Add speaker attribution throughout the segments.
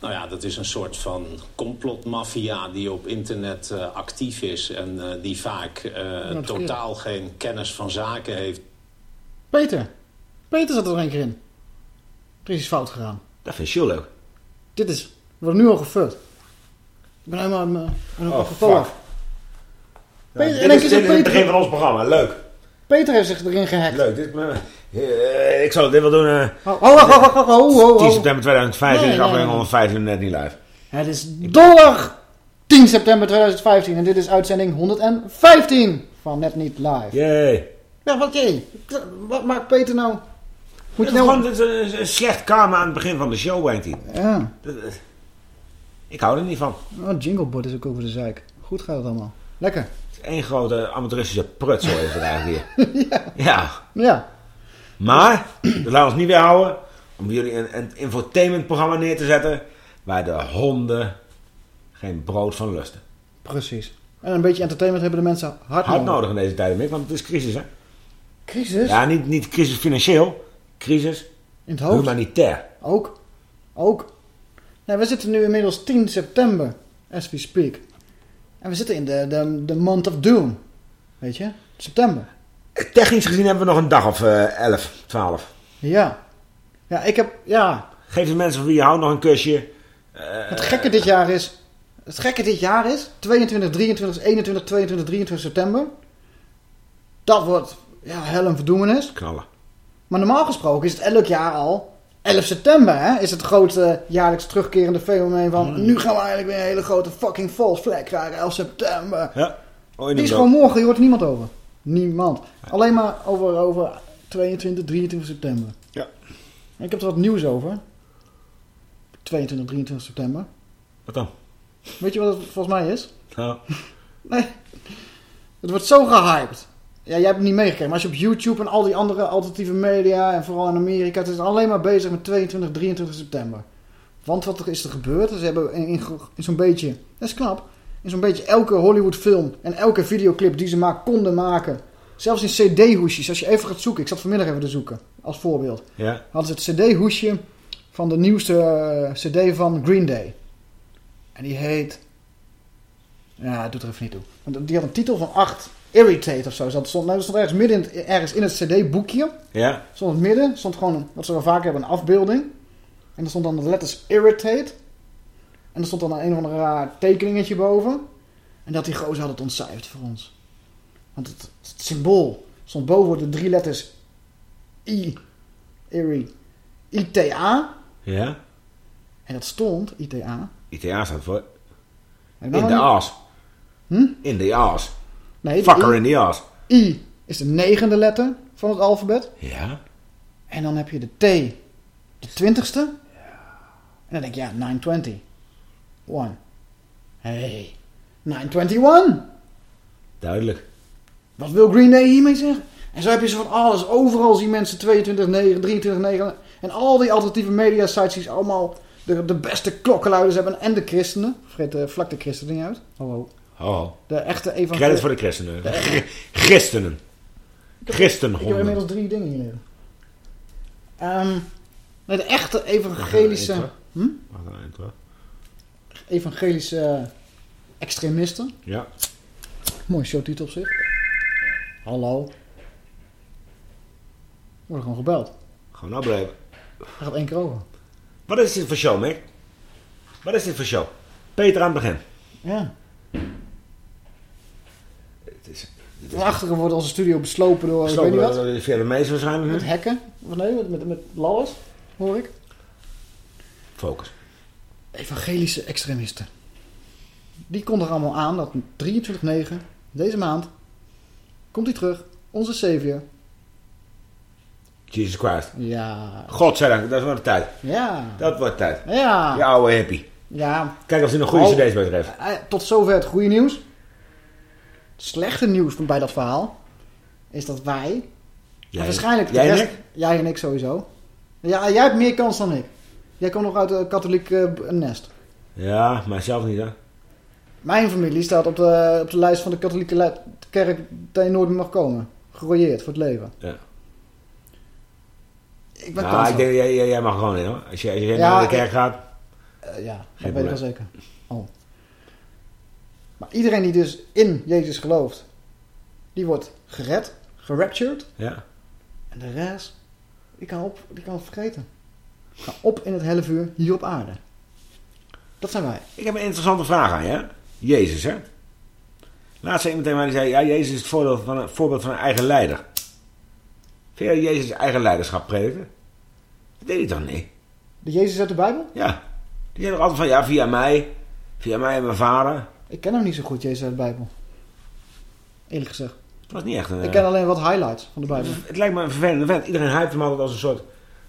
Speaker 1: Nou ja, dat is een soort van complotmafia die op internet eh, actief is... en eh, die vaak eh, totaal geen kennis van zaken heeft.
Speaker 2: Peter. Peter zat er een keer in. Er is iets fout gegaan.
Speaker 3: Dat vind je leuk.
Speaker 2: Dit is... We worden nu al gefukt. Ik ben helemaal aan mijn
Speaker 3: Oh,
Speaker 2: geval
Speaker 3: fuck.
Speaker 2: af.
Speaker 3: Ja,
Speaker 2: Peter,
Speaker 3: dit
Speaker 2: en
Speaker 3: is, dit
Speaker 2: het
Speaker 3: is het
Speaker 2: Peter.
Speaker 3: begin van ons programma. Leuk.
Speaker 2: Peter heeft zich erin gehackt.
Speaker 3: Leuk. Dit, eh, ik zal dit wel doen. eh
Speaker 2: Oh, oh, oh, oh, oh, oh, oh,
Speaker 3: 10
Speaker 2: oh.
Speaker 3: september 2015
Speaker 2: Nee,
Speaker 3: is aflevering
Speaker 2: nee.
Speaker 3: 115 net niet live.
Speaker 2: Het is donderdag 10 september 2015 en dit is uitzending 115 van Net Niet Live.
Speaker 3: Yay.
Speaker 2: Ja, wat jee? Wat maakt Peter nou? Moet je nou...
Speaker 3: gewoon een, slecht karma aan het begin van de show, brengt hij.
Speaker 2: Ja,
Speaker 3: dat- Ik hou er niet van.
Speaker 2: oh, Jinglebot is ook over de zeik. Goed gaat het allemaal. Lekker.
Speaker 3: Het is één grote amateuristische prutsel is het eigenlijk hier. ja.
Speaker 2: Ja.
Speaker 3: Maar, dat laat ons niet weerhouden om jullie een, een infotainmentprogramma neer te zetten waar de honden geen brood van lusten.
Speaker 2: Precies. En een beetje entertainment hebben de mensen hard,
Speaker 3: Hard nodig in deze tijden, Mick, want het is crisis, hè?
Speaker 2: Crisis?
Speaker 3: Ja, niet, niet crisis financieel, crisis
Speaker 2: In het hoofd?
Speaker 3: humanitair.
Speaker 2: Ook. Ook. Nee, we zitten nu inmiddels 10 september, as we speak. En we zitten in de, de, de month of doom. Weet je? September.
Speaker 3: Technisch gezien hebben we nog een dag of eh 11, 12.
Speaker 2: Ja. Ja, ik heb... Ja.
Speaker 3: Geef de mensen van wie je houdt nog een kusje.
Speaker 2: Het gekke dit jaar is... Het gekke dit jaar is... 22, 23, 21, 22, 23 september. Dat wordt... Ja, hel en verdoemenis.
Speaker 3: Knallen.
Speaker 2: Maar normaal gesproken is het elk jaar al... 11 september, hè? Is het grote jaarlijks terugkerende fenomeen van... Nu gaan we eigenlijk weer een hele grote fucking false flag krijgen. 11 september.
Speaker 3: Ja. Oh,
Speaker 2: Die is gewoon morgen, hier hoort er niemand over. Niemand. Alleen maar over, over 22, 23 september.
Speaker 3: Ja.
Speaker 2: Ik heb er wat nieuws over. 22, 23 september.
Speaker 3: Wat dan?
Speaker 2: Weet je wat het volgens mij is?
Speaker 3: Nou,
Speaker 2: Nee. Het wordt zo gehyped. Ja, jij hebt het niet meegekregen. Maar als je op YouTube en al die andere alternatieve media... en vooral in Amerika... het is alleen maar bezig met 22, 23 september. Want wat er is er gebeurd... Ze hebben in, in, in zo'n beetje... Dat is knap. In zo'n beetje elke Hollywood film... en elke videoclip die ze maar konden maken... zelfs in cd-hoesjes. Als je even gaat zoeken... Ik zat vanmiddag even te zoeken. Als voorbeeld.
Speaker 3: ja.
Speaker 2: Hadden ze het cd-hoesje... van de nieuwste eh, cd van Green Day. En die heet... Ja, het doet er even niet toe. Want die had een titel van 8. Irritate of zo. Dat stond, nou, dat stond ergens midden in het, ergens in het cd-boekje.
Speaker 3: Ja.
Speaker 2: Stond in het midden. Stond gewoon, wat ze wel vaak hebben, een afbeelding. En er stond dan de letters Irritate. En er stond dan een of ander raar tekeningetje boven. En dat die gozer had het ontcijferd voor ons. Want het, het symbool stond boven de drie letters I, Irri, ITA.
Speaker 3: Ja.
Speaker 2: En dat stond, ITA.
Speaker 3: ITA staat voor in de ass.
Speaker 2: Hm?
Speaker 3: In de ass.
Speaker 2: Nee, de
Speaker 3: Fucker
Speaker 2: I-
Speaker 3: in the ass.
Speaker 2: I is de negende letter van het alfabet.
Speaker 3: Ja.
Speaker 2: En dan heb je de T, de twintigste. En dan denk je, ja, 920. One. Hey, 921.
Speaker 3: Duidelijk.
Speaker 2: Wat wil Green Day hiermee zeggen? En zo heb je ze van alles. Overal zien mensen 22, 9, 23, 9. En al die alternatieve media sites die allemaal de, de beste klokkenluiders hebben. En de christenen. Vergeet de vlak de christenen niet uit. Ho.
Speaker 3: Oh.
Speaker 2: De echte evangelische...
Speaker 3: Credit voor de christenen. Christenen.
Speaker 2: Ik heb inmiddels drie dingen hier liggen. Ehm, nee, de echte evangelische...
Speaker 3: Wacht
Speaker 2: Hm?
Speaker 3: Wacht een intro.
Speaker 2: Evangelische extremisten.
Speaker 3: Ja.
Speaker 2: Mooi showtitel op zich. Hallo. We worden gewoon gebeld.
Speaker 3: Gewoon nou blijven.
Speaker 2: Hij gaat één keer over.
Speaker 3: Wat is dit voor show, Mick? Wat is dit voor show? Peter aan het begin.
Speaker 2: Ja.
Speaker 3: Het is,
Speaker 2: Van achteren wordt onze studio beslopen door, ik weet niet wat.
Speaker 3: Via de meest waarschijnlijk
Speaker 2: Met hekken. Of nee, met, met, met lallers, hoor ik.
Speaker 3: Focus.
Speaker 2: Evangelische extremisten. Die kondigen allemaal aan dat 23-9, deze maand, komt hij terug. Onze savior.
Speaker 3: Jesus Christ.
Speaker 2: Ja.
Speaker 3: Godzijdank, dat wordt tijd.
Speaker 2: Ja.
Speaker 3: Dat wordt tijd.
Speaker 2: Ja.
Speaker 3: Die oude hippie.
Speaker 2: Ja.
Speaker 3: Kijk of hij nog goede
Speaker 2: Oh.
Speaker 3: cd's bij heeft.
Speaker 2: Eh, Tot zover het goede nieuws. Slechte nieuws bij dat verhaal is dat wij,
Speaker 3: Jij,
Speaker 2: waarschijnlijk
Speaker 3: jij en
Speaker 2: rest-
Speaker 3: ik?
Speaker 2: jij en ik sowieso. Ja, jij hebt meer kans dan ik. Jij komt nog uit een katholiek eh, nest.
Speaker 3: Ja, maar zelf niet hè.
Speaker 2: Mijn familie staat op de, op de lijst van de katholieke kerk dat je nooit meer mag komen. Gerooieerd voor het leven.
Speaker 3: Ja.
Speaker 2: Ik ben
Speaker 3: Nou,
Speaker 2: kansloos.
Speaker 3: ik denk, jij, jij, mag gewoon in hoor. Als jij, als jij
Speaker 2: Ja,
Speaker 3: naar de kerk gaat.
Speaker 2: Eh, ja, dat weet ik wel zeker. Oh. Maar iedereen die dus in Jezus gelooft, die wordt gered, geraptured.
Speaker 3: Ja.
Speaker 2: En de rest, die kan, op, die kan vergeten. Ga op in het helle vuur hier op aarde. Dat zijn wij.
Speaker 3: Ik heb een interessante vraag aan je. Jezus hè. Laatst zei iemand tegen mij die zei. Ja, Jezus is het voorbeeld van een, voorbeeld van een eigen leider. Vind jij Jezus eigen leiderschap prediken? Dat deed hij toch niet?
Speaker 2: De Jezus uit de Bijbel?
Speaker 3: Ja. Die zei nog altijd van ja, via mij. Via mij en mijn vader.
Speaker 2: Ik ken hem niet zo goed, Jezus uit de Bijbel. Eerlijk gezegd.
Speaker 3: Het was niet echt een...
Speaker 2: Ik ken alleen wat highlights van de Bijbel.
Speaker 3: Het lijkt me een vervelende vent. Iedereen hypt hem altijd als een soort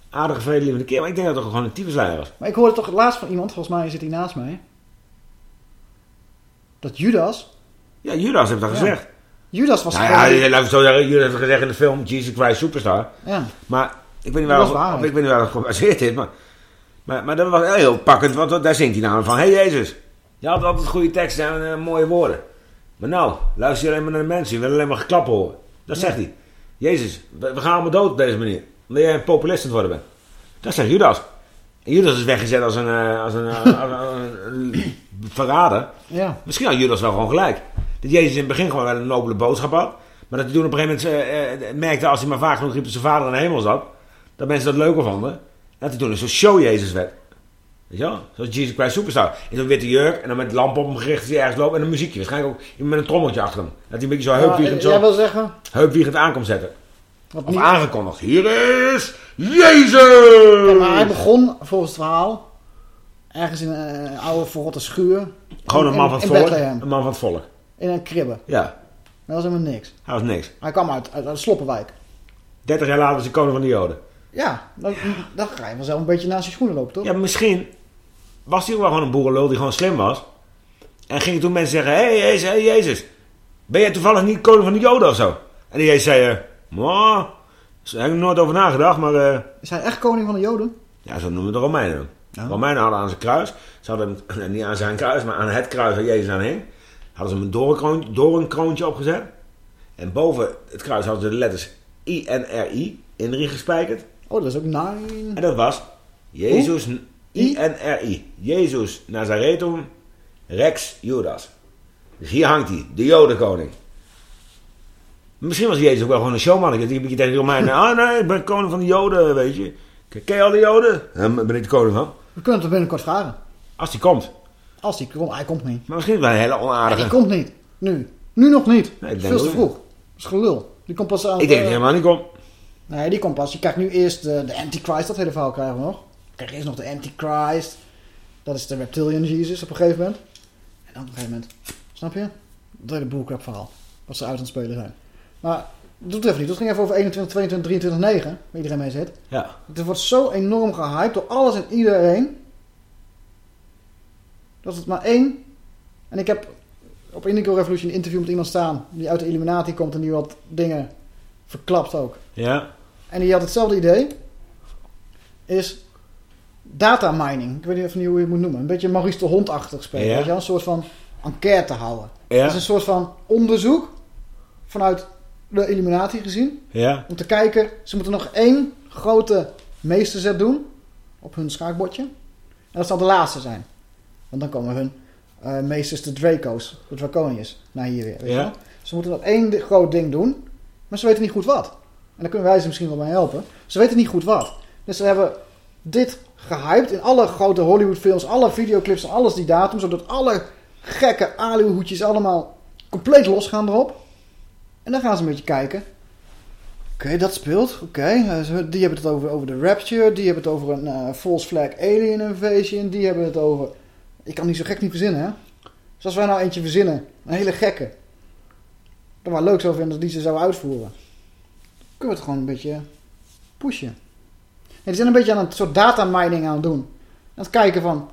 Speaker 3: aardige, vredelievende keer. Maar ik denk dat het toch gewoon een tyfusleider was.
Speaker 2: Maar ik hoorde toch laatst van iemand, volgens mij zit hij naast mij. Dat Judas.
Speaker 3: Ja, Judas heeft dat
Speaker 2: Ja.
Speaker 3: gezegd.
Speaker 2: Judas was
Speaker 3: Nou ja, laten we zo zeggen. Judas heeft gezegd in de film Jesus Christ Superstar.
Speaker 2: ja.
Speaker 3: Maar ik weet niet waar,
Speaker 2: waarheid.
Speaker 3: ik weet niet waar dat gebaseerd is. Maar, maar, maar dat was heel, heel pakkend. Want daar zingt hij namelijk van. Hé hey Jezus, je had altijd goede teksten en eh, mooie woorden. Maar nou, luister je alleen maar naar de mensen. Je wil alleen maar geklappen horen. Dat
Speaker 2: Ja.
Speaker 3: zegt hij. Jezus, we, we gaan allemaal dood op deze manier. Omdat jij een populist aan het worden bent. Dat zegt Judas. En Judas is weggezet als een, eh, als een, eh, als een- een verrader.
Speaker 2: Ja.
Speaker 3: Misschien had Judas wel gewoon gelijk. Dat Jezus in het begin gewoon wel een nobele boodschap had. Maar dat hij toen op een gegeven moment eh, eh, merkte als hij maar vaak genoeg riep dat zijn vader in de hemel zat. Dat mensen dat leuker vonden. En dat hij toen een soort show Jezus werd. Weet je wel? Zoals Jesus Christ Superstar. In zo'n witte jurk en dan met lampen op hem gericht als hij ergens loopt. En een muziekje. Waarschijnlijk ook iemand met een trommeltje achter hem. Dat hij een beetje zo heupwiegend,
Speaker 2: jij
Speaker 3: zo,
Speaker 2: wil zeggen.
Speaker 3: heupwiegend aankomt zetten.
Speaker 2: Wat
Speaker 3: Of
Speaker 2: niet,
Speaker 3: aangekondigd. Hier is Jezus!
Speaker 2: Ja, maar hij begon volgens het verhaal. Ergens in een eh, oude verrotte schuur.
Speaker 3: Gewoon een man van het volk. Een man van het volk.
Speaker 2: In een kribbe.
Speaker 3: Ja,
Speaker 2: Dat was helemaal niks.
Speaker 3: hij was niks.
Speaker 2: Hij kwam uit, uit, Sloppenwijk.
Speaker 3: 30 jaar later is hij koning van de Joden.
Speaker 2: Ja, dan, dan ga je wel zelf een beetje naast je schoenen lopen, toch?
Speaker 3: Ja, misschien was hij ook wel gewoon een boerenlul die gewoon slim was. En gingen toen mensen zeggen, hé hey, Jezus, hey, Jezus, ben jij toevallig niet koning van de Joden of zo? En die Jezus zei, eh, "Mwah, daar heb ik er nooit over nagedacht, maar eh,
Speaker 2: Is hij echt koning van de Joden?
Speaker 3: ja, zo noemen de Romeinen.
Speaker 2: Ja.
Speaker 3: De Romeinen hadden aan zijn kruis, ze hadden hem, niet aan zijn kruis, maar aan het kruis waar Jezus aan hing, hadden ze hem een doornkroontje, doornkroontje opgezet. En boven het kruis hadden ze de letters I-N-R-I in drie gespijkerd.
Speaker 2: Oh, dat is ook nine.
Speaker 3: En dat was Jezus I-N-R-I. Jezus Nazaretum Rex Judas. Dus hier hangt hij, de Jodenkoning. Misschien was Jezus ook wel gewoon een showman. Die een beetje tegen Romeinen. Ah nee, ik ben koning van de Joden, weet je. Ken je al de Joden? Daar ben ik de koning van.
Speaker 2: We kunnen het binnenkort vragen.
Speaker 3: Als die komt.
Speaker 2: Als hij komt. Hij komt niet.
Speaker 3: Maar misschien wel een hele
Speaker 2: Hij
Speaker 3: onaardige.
Speaker 2: komt niet. Nu. Nu nog niet.
Speaker 3: Nee, ik denk
Speaker 2: Veel te vroeg. Dat is gelul. Die komt pas aan.
Speaker 3: Ik denk dat
Speaker 2: eh,
Speaker 3: hij helemaal niet komt.
Speaker 2: Nee, die komt pas. Je krijgt nu eerst de, de Antichrist. Dat hele verhaal krijgen we nog. Je krijgt eerst nog de Antichrist. Dat is de Reptilian Jesus op een gegeven moment. En dan op een gegeven moment. Snap je? Dat hele bullcrap verhaal. Wat ze uit aan het spelen zijn. Maar dat doet even niet. Dat ging even over 21, 22, 23, 9. Waar iedereen mee zit.
Speaker 3: Ja.
Speaker 2: Het wordt zo enorm gehyped door alles en iedereen. Dat het maar één. En ik heb op Indigo Revolution een interview met iemand staan. Die uit de Illuminati komt en die wat dingen verklapt ook.
Speaker 3: Ja.
Speaker 2: En die had hetzelfde idee. Is data mining. Ik weet niet even hoe je het moet noemen. Een beetje Maurice de Hond-achtig spelen.
Speaker 3: Ja.
Speaker 2: Weet je? Een soort van enquête houden.
Speaker 3: Ja.
Speaker 2: Dat is een soort van onderzoek. Vanuit de Illuminati gezien.
Speaker 3: Ja.
Speaker 2: Om te kijken. Ze moeten nog één grote meesterzet doen. Op hun schaakbordje. En dat zal de laatste zijn. Want dan komen hun eh, meesters de Draco's. De Draconiërs. Naar hier weer. Weet je
Speaker 3: Ja.
Speaker 2: wel? Ze moeten dat één groot ding doen. Maar ze weten niet goed wat. En daar kunnen wij ze misschien wel bij helpen. Ze weten niet goed wat. Dus ze hebben dit gehyped in alle grote Hollywoodfilms, alle videoclips en alles die datum. Zodat alle gekke aluhoedjes allemaal compleet losgaan erop. En dan gaan ze een beetje kijken. Oké, dat speelt. Oké, eh, die hebben het over, over de Rapture. Die hebben het over een eh, false flag alien invasion. Die hebben het over... Ik kan niet zo gek niet verzinnen, hè? Dus als wij nou eentje verzinnen, een hele gekke... Dan wel leuk zou vinden dat die ze zouden uitvoeren. Kunnen we het gewoon een beetje pushen. En die zijn een beetje aan een soort data mining aan het doen. Aan het kijken van...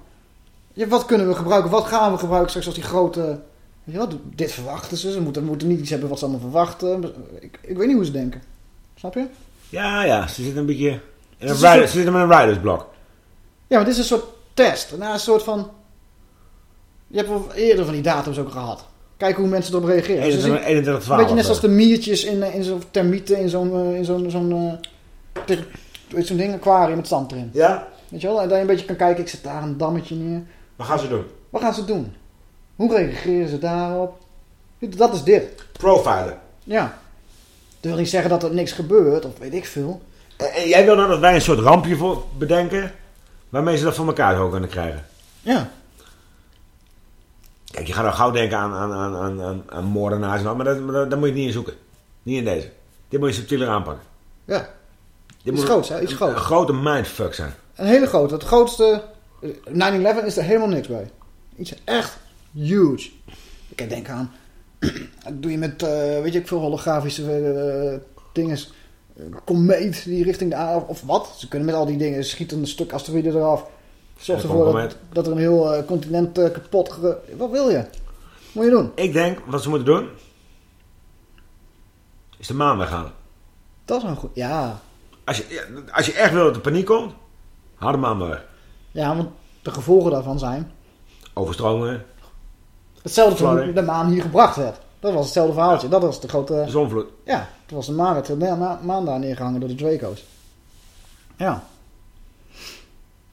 Speaker 2: Wat kunnen we gebruiken? Wat gaan we gebruiken straks als die grote... Weet je wat, dit verwachten ze. Ze moeten, moeten niet iets hebben wat ze allemaal verwachten. Ik, ik weet niet hoe ze denken. Snap je?
Speaker 3: Ja, ja, ze zitten een beetje... In een
Speaker 2: soort-
Speaker 3: Ze zitten met een ridersblok.
Speaker 2: Ja, maar dit is een soort test. Nou, een soort van... Je hebt wel eerder van die datums ook gehad. Kijken hoe mensen erop reageren. Ze
Speaker 3: 21,
Speaker 2: zien-
Speaker 3: 21
Speaker 2: een
Speaker 3: 12.
Speaker 2: beetje net zoals de miertjes in, eh, in zo'n termieten in zo'n eh, in zo'n zo'n eh, ter- weet je, zo'n ding aquarium met zand erin.
Speaker 3: Ja?
Speaker 2: Weet je wel? En dat je een beetje kan kijken, ik zet daar een dammetje neer.
Speaker 3: Wat gaan ze doen?
Speaker 2: Wat gaan ze doen? Hoe reageren ze daarop? Dat is dit.
Speaker 3: Profilen.
Speaker 2: Ja. Dat wil niet zeggen dat er niks gebeurt, of weet ik veel.
Speaker 3: En, en jij wil dan dat wij een soort rampje voor bedenken... waarmee ze dat voor elkaar zo kunnen krijgen.
Speaker 2: Ja.
Speaker 3: Kijk, je gaat al gauw denken aan, aan, aan, aan, aan, moordenaars... Maar dat, dat, daar moet je niet in zoeken. Niet in deze. Dit moet je subtieler aanpakken.
Speaker 2: Ja.
Speaker 3: Dit
Speaker 2: Iets
Speaker 3: moet
Speaker 2: groots, hè? Iets
Speaker 3: een, een grote mindfuck zijn.
Speaker 2: Een hele grote. Het grootste... 9-11 is er helemaal niks bij. Iets echt huge. Ik kan denken aan... dat doe je met, eh, weet je, veel holografische eh dingen. Komeet die richting de aarde... Of wat? Ze kunnen met al die dingen schieten een stuk asteroïde eraf. Zorg ervoor dat, dat er een heel eh, continent kapot... Wat wil je? Moet je doen?
Speaker 3: Ik denk, wat ze moeten doen... is de maan weghalen.
Speaker 2: Dat is een goed... Ja.
Speaker 3: Als je, als je echt wil dat er paniek komt... haal de maan maar weg.
Speaker 2: Ja, want de gevolgen daarvan zijn...
Speaker 3: Overstromingen,
Speaker 2: Hetzelfde toen de maan hier gebracht werd. Dat was hetzelfde verhaaltje. Dat was de grote...
Speaker 3: zonvloed.
Speaker 2: Ja, toen was de maan, werd de ma- maan daar neergehangen door de Draco's. Ja.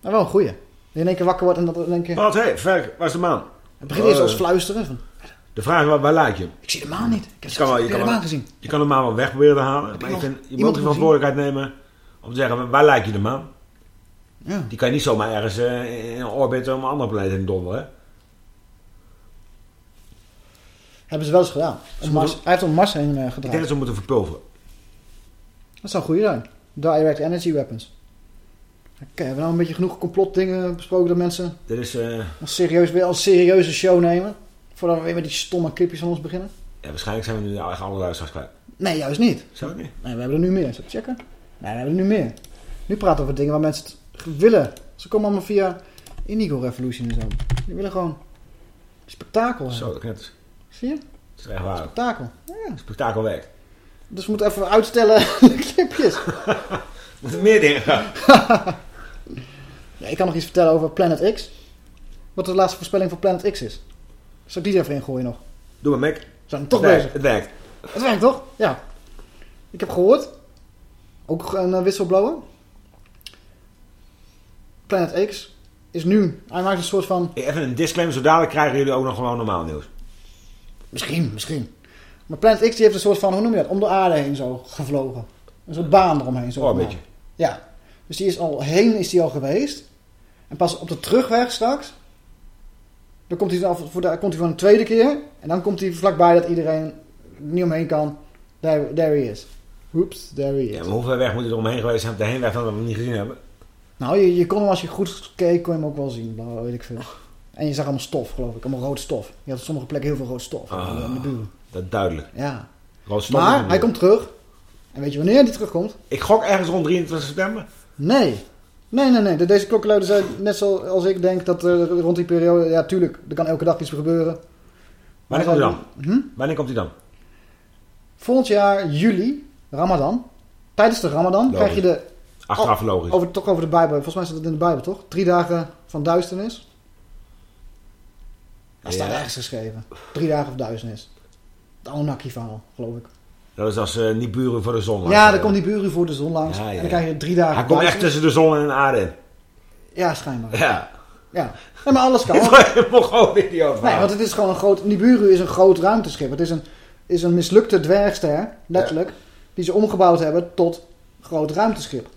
Speaker 2: Maar wel een goeie. Je in één keer wakker wordt en dat in één keer...
Speaker 3: Wat, hé, hey, Verk, waar is de maan?
Speaker 2: Het begint eerst
Speaker 3: Oh,
Speaker 2: als fluisteren van...
Speaker 3: De vraag is, waar, lijkt je?
Speaker 2: Ik zie de maan niet. Ik heb,
Speaker 3: Je kan wel- je kan
Speaker 2: de maan gezien.
Speaker 3: Je kan de maan wel weg proberen te halen. Maar
Speaker 2: nog
Speaker 3: vind, je moet de verantwoordelijkheid nemen om te zeggen, waar lijkt je de maan?
Speaker 2: Ja.
Speaker 3: Die kan je niet zomaar ergens eh, in een orbit om een andere planeet in donderen. hè?
Speaker 2: Hebben ze wel eens gedaan. Mars, hij heeft om Mars heen eh,
Speaker 3: Ik denk
Speaker 2: gedraaid.
Speaker 3: dat ze moeten verpulveren.
Speaker 2: Dat zou een goeie zijn. Direct energy weapons. Oké, hebben we nou een beetje genoeg complotdingen besproken dat mensen
Speaker 3: Dit is,
Speaker 2: ons serieus, weer als serieuze show nemen? Voordat we weer met die stomme clipjes van ons beginnen?
Speaker 3: ja, waarschijnlijk zijn we nu echt alle luisteraars kwijt.
Speaker 2: Nee, juist niet.
Speaker 3: Zou het niet?
Speaker 2: Nee, we hebben er nu meer. Zal ik checken? Nee, we hebben er nu meer. Nu praten we over dingen waar mensen het willen. Ze komen allemaal via Indigo Revolution en zo. Die willen gewoon spektakel hebben.
Speaker 3: Zo, dat kent het.
Speaker 2: Zie je?
Speaker 3: Het is echt waar.
Speaker 2: Spektakel. Ja.
Speaker 3: Spektakel werkt.
Speaker 2: Dus we moeten even uitstellen de clipjes.
Speaker 3: Moeten meer dingen gaan.
Speaker 2: Ja, ik kan nog iets vertellen over Planet X. Wat de laatste voorspelling van Planet X is. Zal ik die er even in gooien nog?
Speaker 3: Doe maar, Mac.
Speaker 2: We zijn toch
Speaker 3: het werkt.
Speaker 2: bezig.
Speaker 3: Het werkt.
Speaker 2: Het werkt toch? Ja. Ik heb gehoord. Ook een uh, whistleblower. Planet X is nu. Hij maakt een soort van.
Speaker 3: Even een disclaimer, zo dadelijk krijgen jullie ook nog gewoon normaal nieuws.
Speaker 2: Misschien, misschien. Maar Planet X die heeft een soort van. Hoe noem je dat? Om de aarde heen zo gevlogen. Een soort baan eromheen. Zo
Speaker 3: Oh, een beetje.
Speaker 2: Ja. Dus die is al heen is die al geweest. En pas op de terugweg straks. Dan komt hij, dan voor de, komt hij voor een tweede keer. En dan komt hij vlakbij dat iedereen er niet omheen kan. There, there he is. Oeps, there he is.
Speaker 3: Ja, maar hoe ver weg moet hij er omheen geweest zijn op de heenweg dat we hem niet gezien hebben?
Speaker 2: Nou, je, je kon hem als je goed keek, kon je hem ook wel zien. Dat weet ik veel. En je zag allemaal stof, geloof ik. Allemaal rood stof. Je had op sommige plekken heel veel rood stof.
Speaker 3: Ah.
Speaker 2: In de buurt.
Speaker 3: Dat duidelijk.
Speaker 2: Ja.
Speaker 3: Rood in
Speaker 2: Maar hij komt terug. En weet je wanneer hij terugkomt?
Speaker 3: Ik gok ergens rond 23 september.
Speaker 2: Nee. Nee, nee, nee. De- Deze klokkenluider zei net zoals ik denk dat er rond die periode... Ja, tuurlijk, er kan elke dag iets gebeuren.
Speaker 3: Wanneer komt hij
Speaker 2: dan-
Speaker 3: dan?
Speaker 2: Hm?
Speaker 3: Wanneer komt hij dan?
Speaker 2: Volgend jaar juli, Ramadan. Tijdens de Ramadan
Speaker 3: Logisch.
Speaker 2: krijg je de...
Speaker 3: Achteraf logisch.
Speaker 2: Over, toch over de Bijbel. Volgens mij staat het in de Bijbel, toch? Drie dagen van duisternis. Dat staat ergens geschreven. Drie dagen van duisternis. Het Anunnaki-verhaal, geloof ik.
Speaker 3: Dat is als eh niet buren voor de zon.
Speaker 2: Ja, dan komt die buren voor de zon langs.
Speaker 3: Ja, ja,
Speaker 2: En dan krijg je drie dagen
Speaker 3: Hij komt echt tussen de zon en de aarde in.
Speaker 2: Ja, schijnbaar.
Speaker 3: Ja.
Speaker 2: Ja. Nee, maar alles kan.
Speaker 3: Ik mocht gewoon video
Speaker 2: Nee, want het is gewoon een groot... Nibiru is een groot ruimteschip. Het is een, is een mislukte dwergster, letterlijk, die ze omgebouwd hebben tot groot ruimteschip.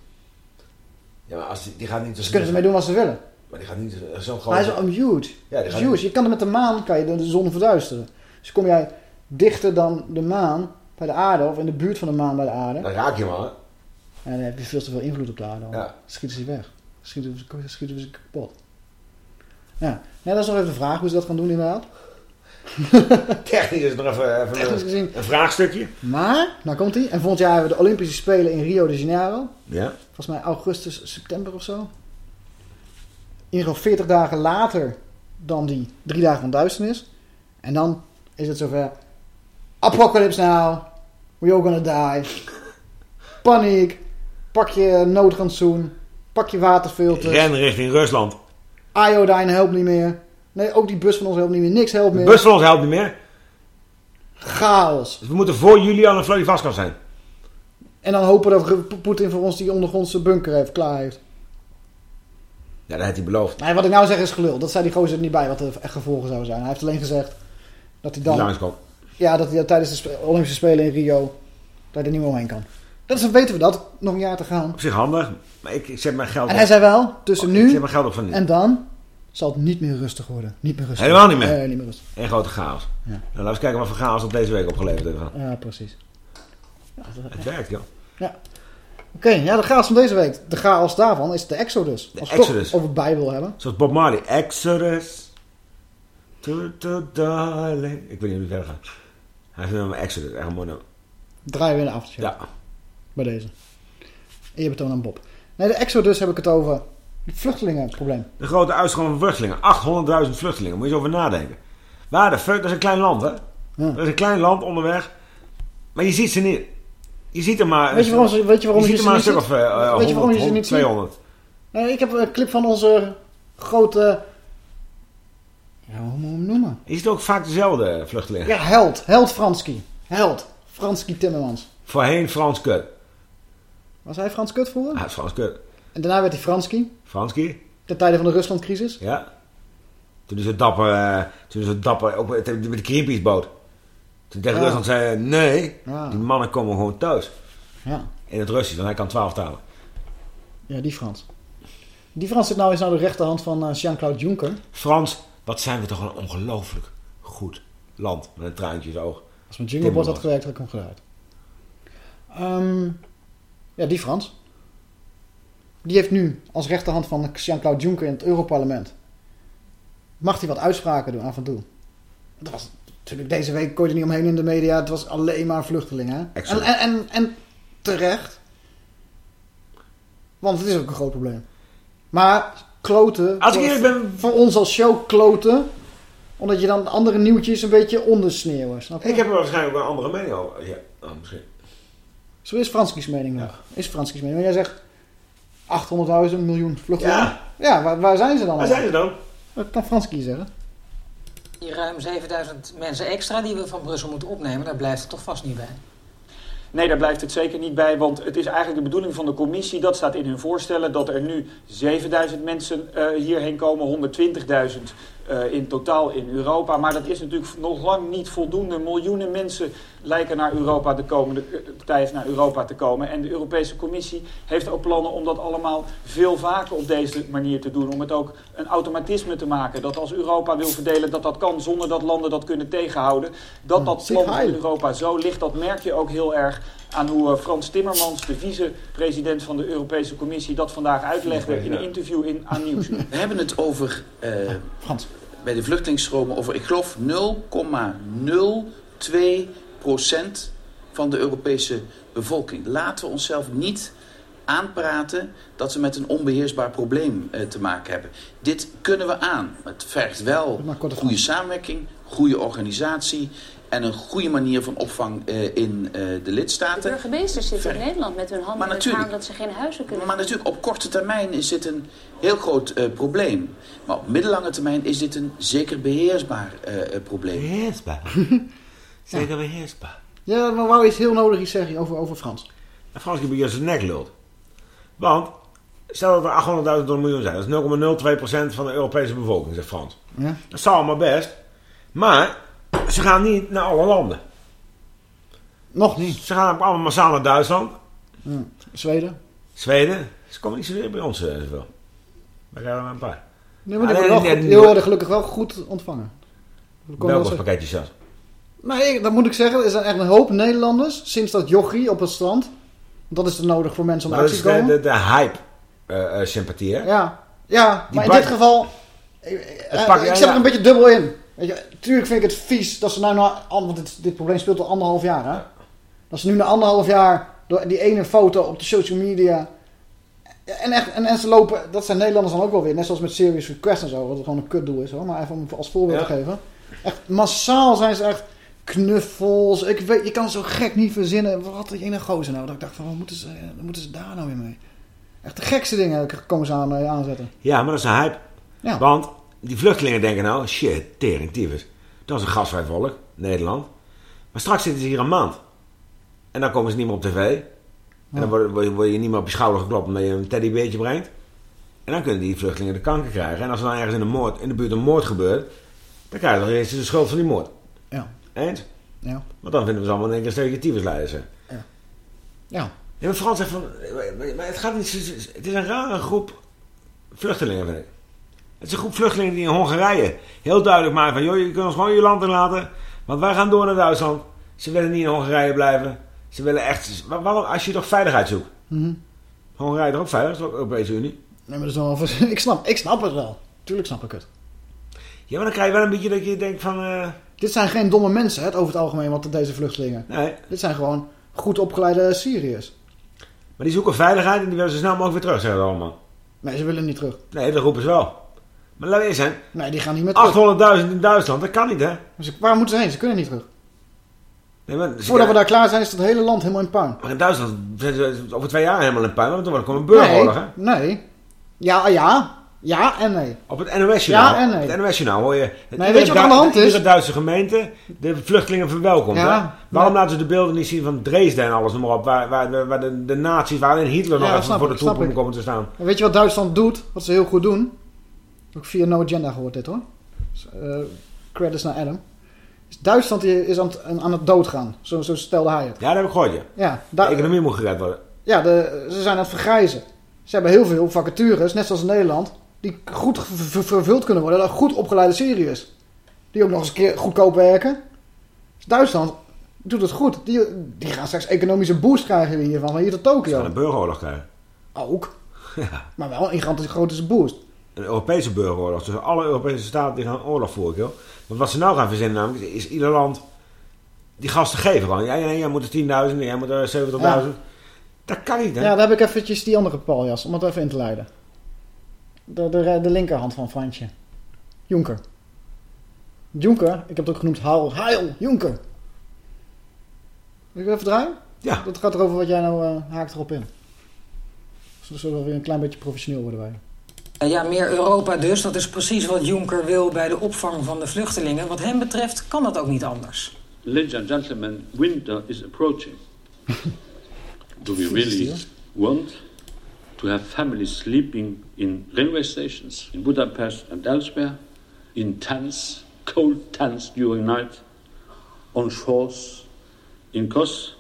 Speaker 3: Ja, maar als die, die gaat niet
Speaker 2: Dus
Speaker 3: tussen
Speaker 2: kunnen ze mee doen wat ze willen.
Speaker 3: Maar die gaat niet eh, zo'n
Speaker 2: Maar hij is
Speaker 3: groot...
Speaker 2: huge.
Speaker 3: Ja, die gaat
Speaker 2: huge.
Speaker 3: niet-
Speaker 2: Je kan er met de maan kan je de, zon verduisteren. Dus kom jij dichter dan de maan, bij de aarde, of in de buurt van de maan bij de aarde,
Speaker 3: Dan raak je hem al, hè?
Speaker 2: ja, dan heb je veel te veel invloed op de aarde. Dan
Speaker 3: Ja.
Speaker 2: schieten ze weg. Schieten we, schieten we ze kapot. Ja. ja, dat is nog even de vraag hoe ze dat gaan doen inderdaad.
Speaker 3: Technisch is het nog even, even
Speaker 2: Technisch
Speaker 3: een,
Speaker 2: gezien.
Speaker 3: een vraagstukje.
Speaker 2: Maar, nou komt hij. En volgend jaar hebben we de Olympische Spelen in Rio de Janeiro.
Speaker 3: Ja.
Speaker 2: Volgens mij augustus, september of zo. In ieder geval 40 dagen later dan die drie dagen van duisternis. En dan is het zover. Apocalypse now. We all gonna die. Paniek. Pak je noodrantsoen. Pak je waterfilters.
Speaker 3: Ren richting Rusland.
Speaker 2: Iodine helpt niet meer. Nee, ook die bus van ons helpt niet meer. Niks helpt
Speaker 3: De
Speaker 2: meer.
Speaker 3: bus van ons helpt niet meer.
Speaker 2: Chaos.
Speaker 3: Dus we moeten voor juli al in Vladivostok zijn.
Speaker 2: En dan hopen dat Poetin voor ons die ondergrondse bunker heeft, klaar heeft.
Speaker 3: Ja, dat heeft hij beloofd.
Speaker 2: Nee, wat ik nou zeg is gelul. Dat zei die gozer er niet bij wat de echt gevolgen zou zijn. Hij heeft alleen gezegd dat hij dan... Ja, dat hij tijdens de Olympische Spelen in Rio... dat hij er niet meer omheen kan. Dat is, weten we dat. Nog een jaar te gaan.
Speaker 3: Op zich handig. Maar ik, ik zet mijn geld
Speaker 2: En
Speaker 3: op.
Speaker 2: hij zei wel, tussen
Speaker 3: Ik
Speaker 2: nu
Speaker 3: mijn geld op van nu.
Speaker 2: en dan... zal het niet meer rustig worden. Niet meer rustig.
Speaker 3: Helemaal niet meer?
Speaker 2: Nee, niet meer rustig.
Speaker 3: Een grote chaos.
Speaker 2: Ja.
Speaker 3: Nou, laten we eens kijken wat voor chaos dat deze week opgeleverd heeft.
Speaker 2: Ja, precies.
Speaker 3: Het werkt, joh.
Speaker 2: Oké, ja, de chaos van deze week. De chaos daarvan is de Exodus.
Speaker 3: De
Speaker 2: Als we het
Speaker 3: Exodus.
Speaker 2: toch over Bijbel hebben.
Speaker 3: Zoals Bob Marley. Exodus. To the darling. Ik weet niet hoe die verder gaat. Hij heeft een Exodus. Echt een mooi nummer.
Speaker 2: Draaien we in de aftershow.
Speaker 3: Ja.
Speaker 2: Bij deze. Eerbetoon aan Bob. Nee, de Exodus heb ik het over. Het vluchtelingenprobleem.
Speaker 3: De grote uitstroom van vluchtelingen. 800.000 vluchtelingen. Moet je eens over nadenken. Waar de fuck? Dat is een klein land, hè?
Speaker 2: Ja.
Speaker 3: Dat is een klein land onderweg. Maar je ziet ze niet. Je ziet er maar...
Speaker 2: Weet je waarom, weet je waarom
Speaker 3: je
Speaker 2: je,
Speaker 3: ziet er maar een stuk of eh, eh,
Speaker 2: Weet je waarom je
Speaker 3: 100,
Speaker 2: ze niet ziet?
Speaker 3: 200.
Speaker 2: Nee, ik heb een clip van onze grote... Ja, hoe moet je hem noemen?
Speaker 3: Je ziet ook vaak dezelfde vluchtelingen.
Speaker 2: Ja, held. Held Franski. Held. Franski Timmermans.
Speaker 3: Voorheen Frans Kut.
Speaker 2: Was hij Frans Kut vroeger?
Speaker 3: Het is Frans Kut.
Speaker 2: En daarna werd hij Franski.
Speaker 3: Franski,
Speaker 2: Ten tijde van de Ruslandcrisis.
Speaker 3: ja. Toen is het dapper, eh, toen is het dapper, ook met de, met de Greenpeace boot. Toen tegen
Speaker 2: Ja.
Speaker 3: Rusland zei, nee,
Speaker 2: Ja.
Speaker 3: die mannen komen gewoon thuis.
Speaker 2: Ja.
Speaker 3: In het Russisch, want hij kan 12 talen.
Speaker 2: Ja, die Frans. Die Frans zit nou eens aan de rechterhand van eh, Jean-Claude Juncker.
Speaker 3: Frans, wat zijn we toch een ongelooflijk goed land. Met een traantje in oog.
Speaker 2: Als mijn jingleboard had gewerkt, had ik hem gedraaid. Ehm, ja, die Frans. Die heeft nu als rechterhand van Jean-Claude Juncker in het Europarlement. Mag hij wat uitspraken doen af en toe. Dat was natuurlijk deze week kon je er niet omheen in de media. Het was alleen maar vluchtelingen. En, en, en, en terecht. Want het is ook een groot probleem. Maar kloten.
Speaker 3: Als ik eerlijk ben,
Speaker 2: Voor ons als show kloten. Omdat je dan andere nieuwtjes een beetje ondersneeuwen. Snap je?
Speaker 3: ik heb er waarschijnlijk ook een andere mening over. Ja, oh, misschien.
Speaker 2: Zo is Franskies mening nog. Is Franskies mening. Maar jij zegt 800.000 miljoen vluchtelingen.
Speaker 3: Ja.
Speaker 2: Ja, waar, waar zijn ze dan?
Speaker 3: Waar zijn ze dan?
Speaker 2: Dat kan Franski zeggen.
Speaker 4: Die ruim 7000 mensen extra die we van Brussel moeten opnemen, daar blijft het toch vast niet bij.
Speaker 5: Nee, daar blijft het zeker niet bij, want het is eigenlijk de bedoeling van de commissie, dat staat in hun voorstellen, dat er nu 7000 mensen eh, hierheen komen, 120.000 eh, in totaal in Europa. Maar dat is natuurlijk nog lang niet voldoende. Miljoenen mensen lijken naar Europa de komende eh, tijd naar Europa te komen. En de Europese Commissie heeft ook plannen om dat allemaal veel vaker op deze manier te doen. Om het ook een automatisme te maken. Dat als Europa wil verdelen, dat dat kan zonder dat landen dat kunnen tegenhouden. Dat dat
Speaker 2: Zeg
Speaker 5: plan van Europa zo ligt, dat merk je ook heel erg aan hoe eh, Frans Timmermans, de vice-president van de Europese Commissie, dat vandaag uitlegde in een interview in, aan Nieuwsuur.
Speaker 6: We hebben het over, eh,
Speaker 2: Frans.
Speaker 6: bij de vluchtelingsstromen, over ik geloof 0,02 procent van de Europese bevolking. Laten we onszelf niet aanpraten dat we met een onbeheersbaar probleem eh, te maken hebben. Dit kunnen we aan. Het vergt wel goede samenwerking, goede organisatie en een goede manier van opvang eh, in eh, de
Speaker 7: De
Speaker 6: lidstaten.
Speaker 7: burgemeesters zitten in Nederland met hun handen
Speaker 6: Maar
Speaker 7: in het dat ze geen huizen kunnen
Speaker 6: Maar natuurlijk, op korte termijn is dit een heel groot eh, probleem. Maar op middellange termijn is dit een zeker beheersbaar eh, eh, probleem.
Speaker 3: Beheersbaar. Zeker beheersbaar.
Speaker 2: Ja, maar wou iets heel nodig iets zeggen over, over Frans.
Speaker 3: En Frans die je zijn nek lult. Want, stel dat er 800.000 tot een miljoen zijn. Dat is 0,02% van de Europese bevolking, zegt Frans.
Speaker 2: Ja?
Speaker 3: Dat is allemaal best. Maar, ze gaan niet naar alle landen.
Speaker 2: Nog niet.
Speaker 3: Ze gaan allemaal massaal naar Duitsland.
Speaker 2: Ja. Zweden.
Speaker 3: Zweden. Ze komen niet zozeer bij ons eh, zoveel. Wij gaan er maar een paar.
Speaker 2: Nee, maar die,
Speaker 3: Alleen
Speaker 2: worden
Speaker 3: die-
Speaker 2: goed-
Speaker 3: die-
Speaker 2: die worden gelukkig wel goed ontvangen. Komen eens-
Speaker 3: pakketjes dat?
Speaker 2: Nee, dat moet ik zeggen. Er zijn echt een hoop Nederlanders sinds dat jochie op het strand. Dat is er nodig voor mensen om
Speaker 3: Maar dat
Speaker 2: actie
Speaker 3: is
Speaker 2: te
Speaker 3: de,
Speaker 2: komen.
Speaker 3: de, de hype-sympathie, hè?
Speaker 2: Ja, ja
Speaker 3: Die
Speaker 2: maar in dit geval... Ik, eh,
Speaker 3: pak-
Speaker 2: ik zet er een beetje dubbel in. Weet je, tuurlijk vind ik het vies dat ze nou... na want dit, dit probleem speelt al anderhalf jaar, hè? Dat ze nu na anderhalf jaar door die ene foto op de social media... En, echt, en, en ze lopen... Dat zijn Nederlanders dan ook wel weer. Net zoals met Serious Request en zo. Wat gewoon een kutdoel is, hoor. Maar even om als voorbeeld
Speaker 3: Ja.
Speaker 2: te geven. Echt massaal zijn ze echt knuffels. Ik weet, je kan het zo gek niet verzinnen. Wat had die ene gozer nou? Dat ik dacht van, wat moeten ze, wat moeten ze daar nou weer mee? Echt de gekste dingen komen ze aan, eh, aanzetten.
Speaker 3: Ja, maar dat is een hype.
Speaker 2: Ja.
Speaker 3: Want die vluchtelingen denken nou, shit, tering, tyfus. Dat is een gasvrij volk, Nederland. Maar straks zitten ze hier een maand. En dan komen ze niet meer op tv. En dan word, word je- word je niet meer op je schouder geklopt omdat je een teddybeertje brengt. En dan kunnen die vluchtelingen de kanker krijgen. En als er dan ergens in de, moord, in de buurt een moord gebeurt, dan krijg je nog eens de schuld van die moord.
Speaker 2: Ja.
Speaker 3: Eens?
Speaker 2: Ja.
Speaker 3: Want dan vinden we ze allemaal in één keer hè.
Speaker 2: Ja.
Speaker 3: Ja, maar Frans zegt van, maar- het gaat niet, het is een rare groep vluchtelingen, vind ik. Het is een groep vluchtelingen die in Hongarije heel duidelijk maken van, joh, je kunt ons gewoon je land inlaten, want wij gaan door naar Duitsland. Ze willen niet in Hongarije blijven. Ze willen echt, waar- waarom, als je toch veiligheid zoekt.
Speaker 2: Mhm.
Speaker 3: Hongarije is toch ook veilig, dat is ook de Europese Unie.
Speaker 2: Nee, maar dat is wel, vers- ik, snap, ik snap het wel. Tuurlijk snap ik het.
Speaker 3: Ja, maar dan krijg je wel een beetje dat je denkt van, eh,
Speaker 2: Dit zijn geen domme mensen, hè, over het algemeen, wat deze vluchtelingen.
Speaker 3: nee.
Speaker 2: Dit zijn gewoon goed opgeleide Syriërs.
Speaker 3: Maar die zoeken veiligheid en die willen zo snel mogelijk weer terug, zeggen ze allemaal.
Speaker 2: Nee, ze willen niet terug.
Speaker 3: Nee, dat roepen ze wel. Maar laten we eerst zijn,
Speaker 2: Nee, die gaan niet meer terug.
Speaker 3: 800.000 in Duitsland, dat kan niet, hè?
Speaker 2: Dus waar moeten ze heen? Ze kunnen niet terug.
Speaker 3: Nee, maar,
Speaker 2: Voordat we daar klaar zijn, is het hele land helemaal in puin.
Speaker 3: Maar in Duitsland zijn ze over twee jaar helemaal in puin, want dan komt een burgeroorlog, hè?
Speaker 2: Nee. Ja, ja. Ja en nee.
Speaker 3: Op het NOS-journaal.
Speaker 2: Ja en nee.
Speaker 3: Op het NOS-journaal hoor je...
Speaker 2: Nee, weet je wat aan de hand is?
Speaker 3: Iedere Duitse gemeente de vluchtelingen verwelkomt,
Speaker 2: Ja,
Speaker 3: hè? Waarom laten ze de beelden niet zien van Dresden en alles noem maar op, waar, waar, de- waar de, de nazi's, waar alleen Hitler nog even voor de
Speaker 2: ik.
Speaker 3: komen te staan.
Speaker 2: En weet je wat Duitsland doet? Wat ze heel goed doen? Ook via No Agenda gehoord dit hoor. Dus, eh, credits naar Adam. Dus Duitsland is aan het, aan het doodgaan. Zo, zo stelde hij het.
Speaker 3: Ja, dat heb ik gehoord, ja.
Speaker 2: Ja,
Speaker 3: De economie moet gered worden.
Speaker 2: ja de, ze zijn aan het vergrijzen. Ze hebben heel veel vacatures, net zoals in Nederland, die goed ver- ver- vervuld kunnen worden. door Goed opgeleide Syriërs. Die ook nog eens een keer goedkoop werken. Dus Duitsland doet het goed. Die, die gaan straks economische boost krijgen hiervan, van hier tot
Speaker 3: Ze gaan
Speaker 2: Tokio.
Speaker 3: een burgeroorlog krijgen.
Speaker 2: Ook.
Speaker 3: Ja.
Speaker 2: Maar wel een gigantische grote boost.
Speaker 3: Een Europese burgeroorlog. Dus alle Europese staten die gaan oorlog voeren, joh. Want wat ze nou gaan verzinnen namelijk, is ieder land die gasten geven gewoon. Ja, ja, jij moet er 10.000, jij moet er 70.000. Dat kan niet, hè?
Speaker 2: Ja, daar heb ik eventjes die andere paljas, om het even in te leiden. De, de, de linkerhand van Fransje. Juncker. Juncker, ik heb het ook genoemd Heil, Heil, Juncker. Wil ik even draaien?
Speaker 3: Ja.
Speaker 2: Dat gaat erover wat jij nou eh, haakt erop in. Dus zullen we weer een klein beetje professioneel worden wij.
Speaker 4: Eh, Ja, meer Europa dus. Dat is precies wat Juncker wil bij de opvang van de vluchtelingen. Wat hem betreft kan dat ook niet anders.
Speaker 7: Ladies and gentlemen, winter is approaching. Do we really want to have families sleeping in railway stations, in Budapest and elsewhere, in tents, cold tents during night, on shores? In Kos,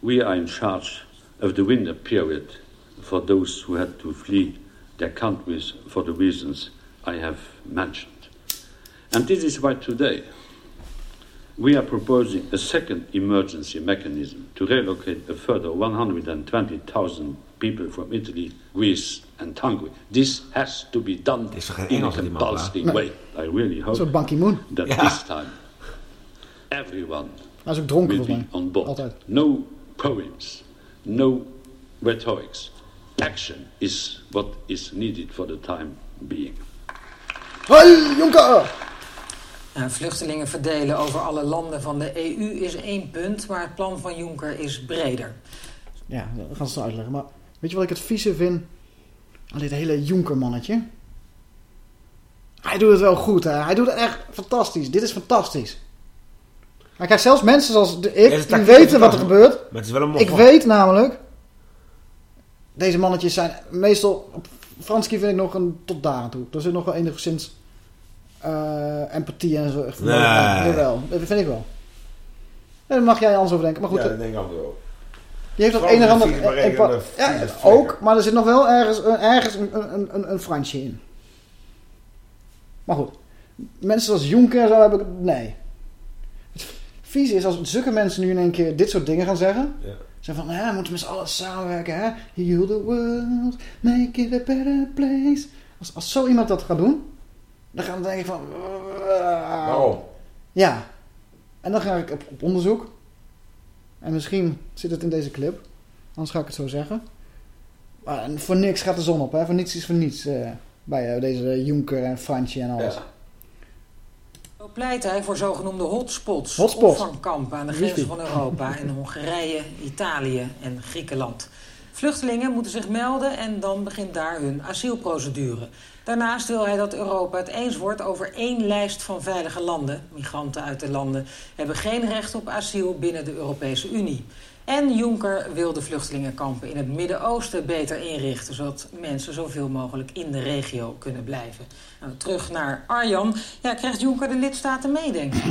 Speaker 7: we are in charge of the winter period for those who had to flee their countries for the reasons I have mentioned. And this is why today we are proposing a second emergency mechanism to relocate a further 120,000 people from Italy, Greece, and Hungary. This has to be done
Speaker 3: is toch geen
Speaker 7: in a
Speaker 3: Engels,
Speaker 7: compulsory way. I really hope
Speaker 2: soort Ban Ki-moon.
Speaker 7: that
Speaker 3: Ja.
Speaker 7: this time everyone
Speaker 2: Hij is ook dronken
Speaker 7: will be on board.
Speaker 2: Altijd.
Speaker 7: No poems, no rhetorics. Action is what is needed for the time being.
Speaker 2: Heil, Juncker!
Speaker 4: Nou, vluchtelingen verdelen over alle landen van de EU is één punt, maar het plan van Juncker is breder.
Speaker 2: Ja, dat gaan ze zo uitleggen. Maar weet je wat ik het vieze vind aan dit hele Juncker-mannetje? Hij doet het wel goed, hè. Hij doet het echt fantastisch. Dit is fantastisch. Hij krijgt zelfs mensen zoals ik, die weten wat er gebeurt.
Speaker 3: Maar het is wel een
Speaker 2: Ik weet namelijk... Deze mannetjes zijn meestal... Franski vind ik nog een tot daar aan toe. Er zit nog wel enigszins eh, empathie en zo.
Speaker 3: Nee.
Speaker 2: Jawel, dat vind ik wel. En daar mag jij anders over denken. Maar goed,
Speaker 3: Ja,
Speaker 2: eh,
Speaker 3: dat denk ik ook wel.
Speaker 2: die heeft
Speaker 3: Frans
Speaker 2: een of ander... eh, ja, ook, maar er zit nog wel ergens, een- ergens een, een, een, een Fransje in. Maar goed. Mensen als Juncker zo heb ik... Nee. Het vies is als zulke mensen nu in één keer dit soort dingen gaan zeggen.
Speaker 3: Ja.
Speaker 2: Zeg van, hè, we moeten met z'n allen samenwerken, hè. Heal the world, make it a better place. Als, als zo iemand dat gaat doen, dan gaan we denken van...
Speaker 3: Waarom?
Speaker 2: Ja. En dan ga ik op, op onderzoek. En misschien zit het in deze clip. Anders ga ik het zo zeggen. Maar voor niks gaat de zon op, hè. Voor niets is voor niets. eh, bij eh, deze Juncker en Fransje en alles.
Speaker 3: Ja.
Speaker 4: Zo pleit hij voor zogenoemde hotspots,
Speaker 2: Hotspots.
Speaker 4: opvangkampen aan de grenzen van Europa in Hongarije, Italië en Griekenland. Vluchtelingen moeten zich melden en dan begint daar hun asielprocedure. Daarnaast wil hij dat Europa het eens wordt over één lijst van veilige landen. Migranten uit de landen hebben geen recht op asiel binnen de Europese Unie. En Juncker wil de vluchtelingenkampen in het Midden-Oosten beter inrichten... zodat mensen zoveel mogelijk in de regio kunnen blijven. Nou, terug naar Arjan. Ja, krijgt Juncker de lidstaten mee, denk ik?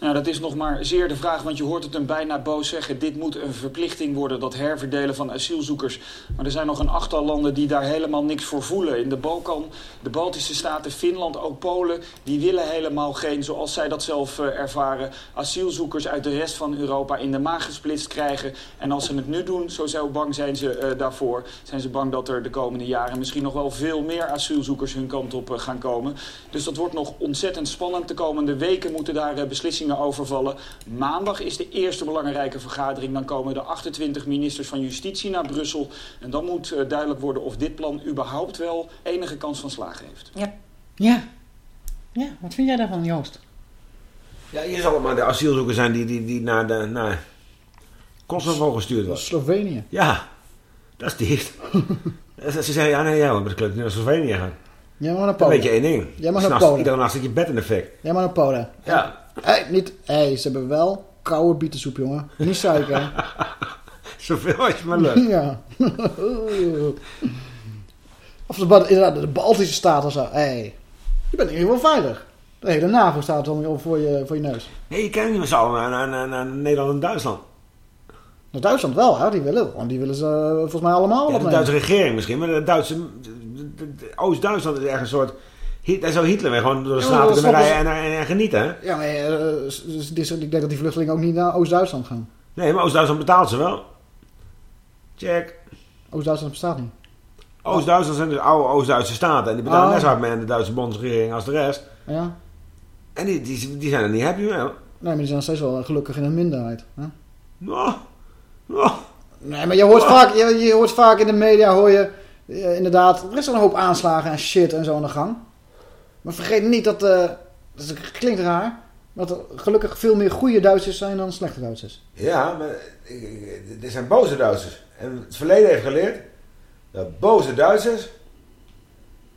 Speaker 5: Nou, dat is nog maar zeer de vraag, want je hoort het hem bijna boos zeggen. Dit moet een verplichting worden, dat herverdelen van asielzoekers. Maar er zijn nog een achttal landen die daar helemaal niks voor voelen. In de Balkan, de Baltische Staten, Finland, ook Polen... die willen helemaal geen, zoals zij dat zelf eh, ervaren... asielzoekers uit de rest van Europa in de maag gesplitst krijgen. En als ze het nu doen, zo zo bang zijn ze eh, daarvoor... zijn ze bang dat er de komende jaren misschien nog wel veel meer asielzoekers hun kant op eh, gaan komen. Dus dat wordt nog ontzettend spannend. De komende weken moeten daar beslissingen over vallen. Maandag is de eerste belangrijke vergadering. Dan komen de 28 ministers van Justitie naar Brussel. En dan moet eh, duidelijk worden of dit plan überhaupt wel enige kans van slagen heeft.
Speaker 4: Ja.
Speaker 2: Ja. Ja, wat vind jij daarvan, Joost?
Speaker 3: Ja, hier zal het maar de asielzoekers zijn die, die, die naar, de, naar Kosovo gestuurd
Speaker 2: is Slovenië.
Speaker 3: Ja, dat is dicht. Ze zeggen, ja nee, ja, dat klopt niet naar Slovenië gaan.
Speaker 2: Jij mag naar
Speaker 3: Dan
Speaker 2: Polen.
Speaker 3: weet je één ding.
Speaker 2: Jij mag naar Polen.
Speaker 3: Iedere nacht zit je bed in de fik.
Speaker 2: Jij mag naar Polen.
Speaker 3: Ja.
Speaker 2: Hey, niet, hey, ze hebben wel koude bietensoep, jongen. Niet suiker.
Speaker 3: Zoveel als je maar lukt.
Speaker 2: ja. of de, inderdaad, de Baltische staten zo. Hey, je bent in ieder geval veilig. De hele NAVO staat dan voor je, voor je neus.
Speaker 3: Nee, je kan niet z'n allen naar, naar, naar, naar Nederland en Duitsland.
Speaker 2: Nou, Duitsland wel, hè? Die willen, want die willen ze eh, volgens mij allemaal
Speaker 3: Ja, de. Duitse regering misschien, maar de Duitse... Oost-Duitsland is echt een soort... Daar zou Hitler weer gewoon door de
Speaker 2: dat
Speaker 3: kunnen rijden en, en, en genieten?
Speaker 2: Ja, maar dus ik denk dat die vluchtelingen ook niet naar Oost-Duitsland gaan.
Speaker 3: Nee, maar Oost-Duitsland betaalt ze wel. Check.
Speaker 2: Oost-Duitsland bestaat niet.
Speaker 3: Oost-Duitsland zijn dus oude Oost-Duitse staten. En die betalen
Speaker 2: Oh.
Speaker 3: net zo hard mee aan de Duitse bondsregering als de rest.
Speaker 2: Ja?
Speaker 3: En die, die, die zijn er niet happy mee. hoor.
Speaker 2: Nee, maar die zijn steeds wel gelukkig in een minderheid. Hè?
Speaker 3: Nou, nou.
Speaker 2: Nee, maar je hoort, vaak, je, je hoort vaak in de media, hoor je eh, inderdaad, er is een hoop aanslagen en shit en zo aan de gang. Maar vergeet niet dat, eh, dat klinkt raar, dat er gelukkig veel meer goede Duitsers zijn dan slechte Duitsers.
Speaker 3: Ja, maar dit zijn boze Duitsers. En het verleden heeft geleerd dat boze Duitsers,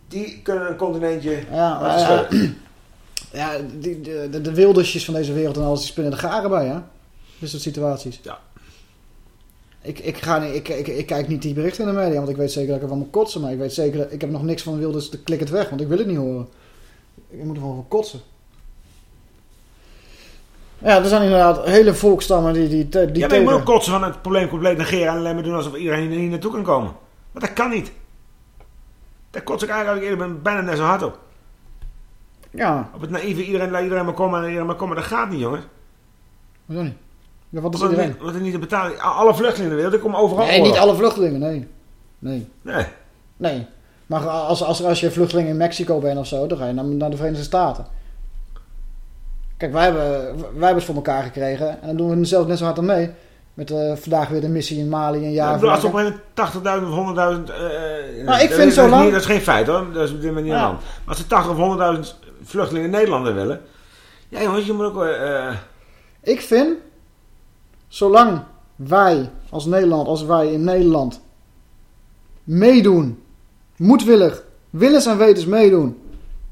Speaker 3: die kunnen een continentje
Speaker 2: Ja, maar, ja, die, de, de, de wildersjes van deze wereld en alles, die spinnen de garen bij, hè? Dit soort situaties.
Speaker 3: Ja.
Speaker 2: Ik, ik, ga niet, ik, ik, ik kijk niet die berichten in de media, want ik weet zeker dat ik ervan moet kotsen. Maar ik weet zeker, dat- ik heb nog niks van Wilders, de klik het weg, want ik wil het niet horen. Ik moet ervan van kotsen. Ja, er zijn inderdaad hele volkstammen die, die, die
Speaker 3: Ja, maar je moet ook kotsen van het probleem compleet negeren en alleen maar doen alsof iedereen er niet naartoe kan komen. Maar dat kan niet. Daar kots ik eigenlijk eerder ben bijna net zo hard op.
Speaker 2: Ja,
Speaker 3: Op het naïeve iedereen laat iedereen maar komen en iedereen maar komen. Dat gaat niet, jongens.
Speaker 2: hoezo niet? Ja, wat is iedereen?
Speaker 3: niet- omdat er niet te betalen. Alle vluchtelingen in de wereld, die komen overal
Speaker 2: Nee,
Speaker 3: oorlog.
Speaker 2: niet alle vluchtelingen, nee. Nee.
Speaker 3: Nee.
Speaker 2: Nee. Maar als, als, als je vluchteling in Mexico bent of zo, dan ga je naar, naar de Verenigde Staten. Kijk, wij hebben, wij hebben het voor elkaar gekregen. En dan doen we er zelf net zo hard aan mee. Met eh, vandaag weer de missie in Mali en
Speaker 3: Ja,
Speaker 2: ja.
Speaker 3: als op een gegeven moment 80.000 of 100.000... eh,
Speaker 2: Maar ik
Speaker 3: dat
Speaker 2: vind
Speaker 3: is-
Speaker 2: zo
Speaker 3: dat is
Speaker 2: lang-
Speaker 3: niet- Dat is geen feit hoor, dat is op dit moment aan
Speaker 2: Ja.
Speaker 3: hand. Maar als ze 80 of 100.000 vluchtelingen in Nederland willen... Ja jongens, je moet ook... eh,
Speaker 2: Ik vind, zolang wij als Nederland, als wij in Nederland meedoen, moedwillig, willens en wetens meedoen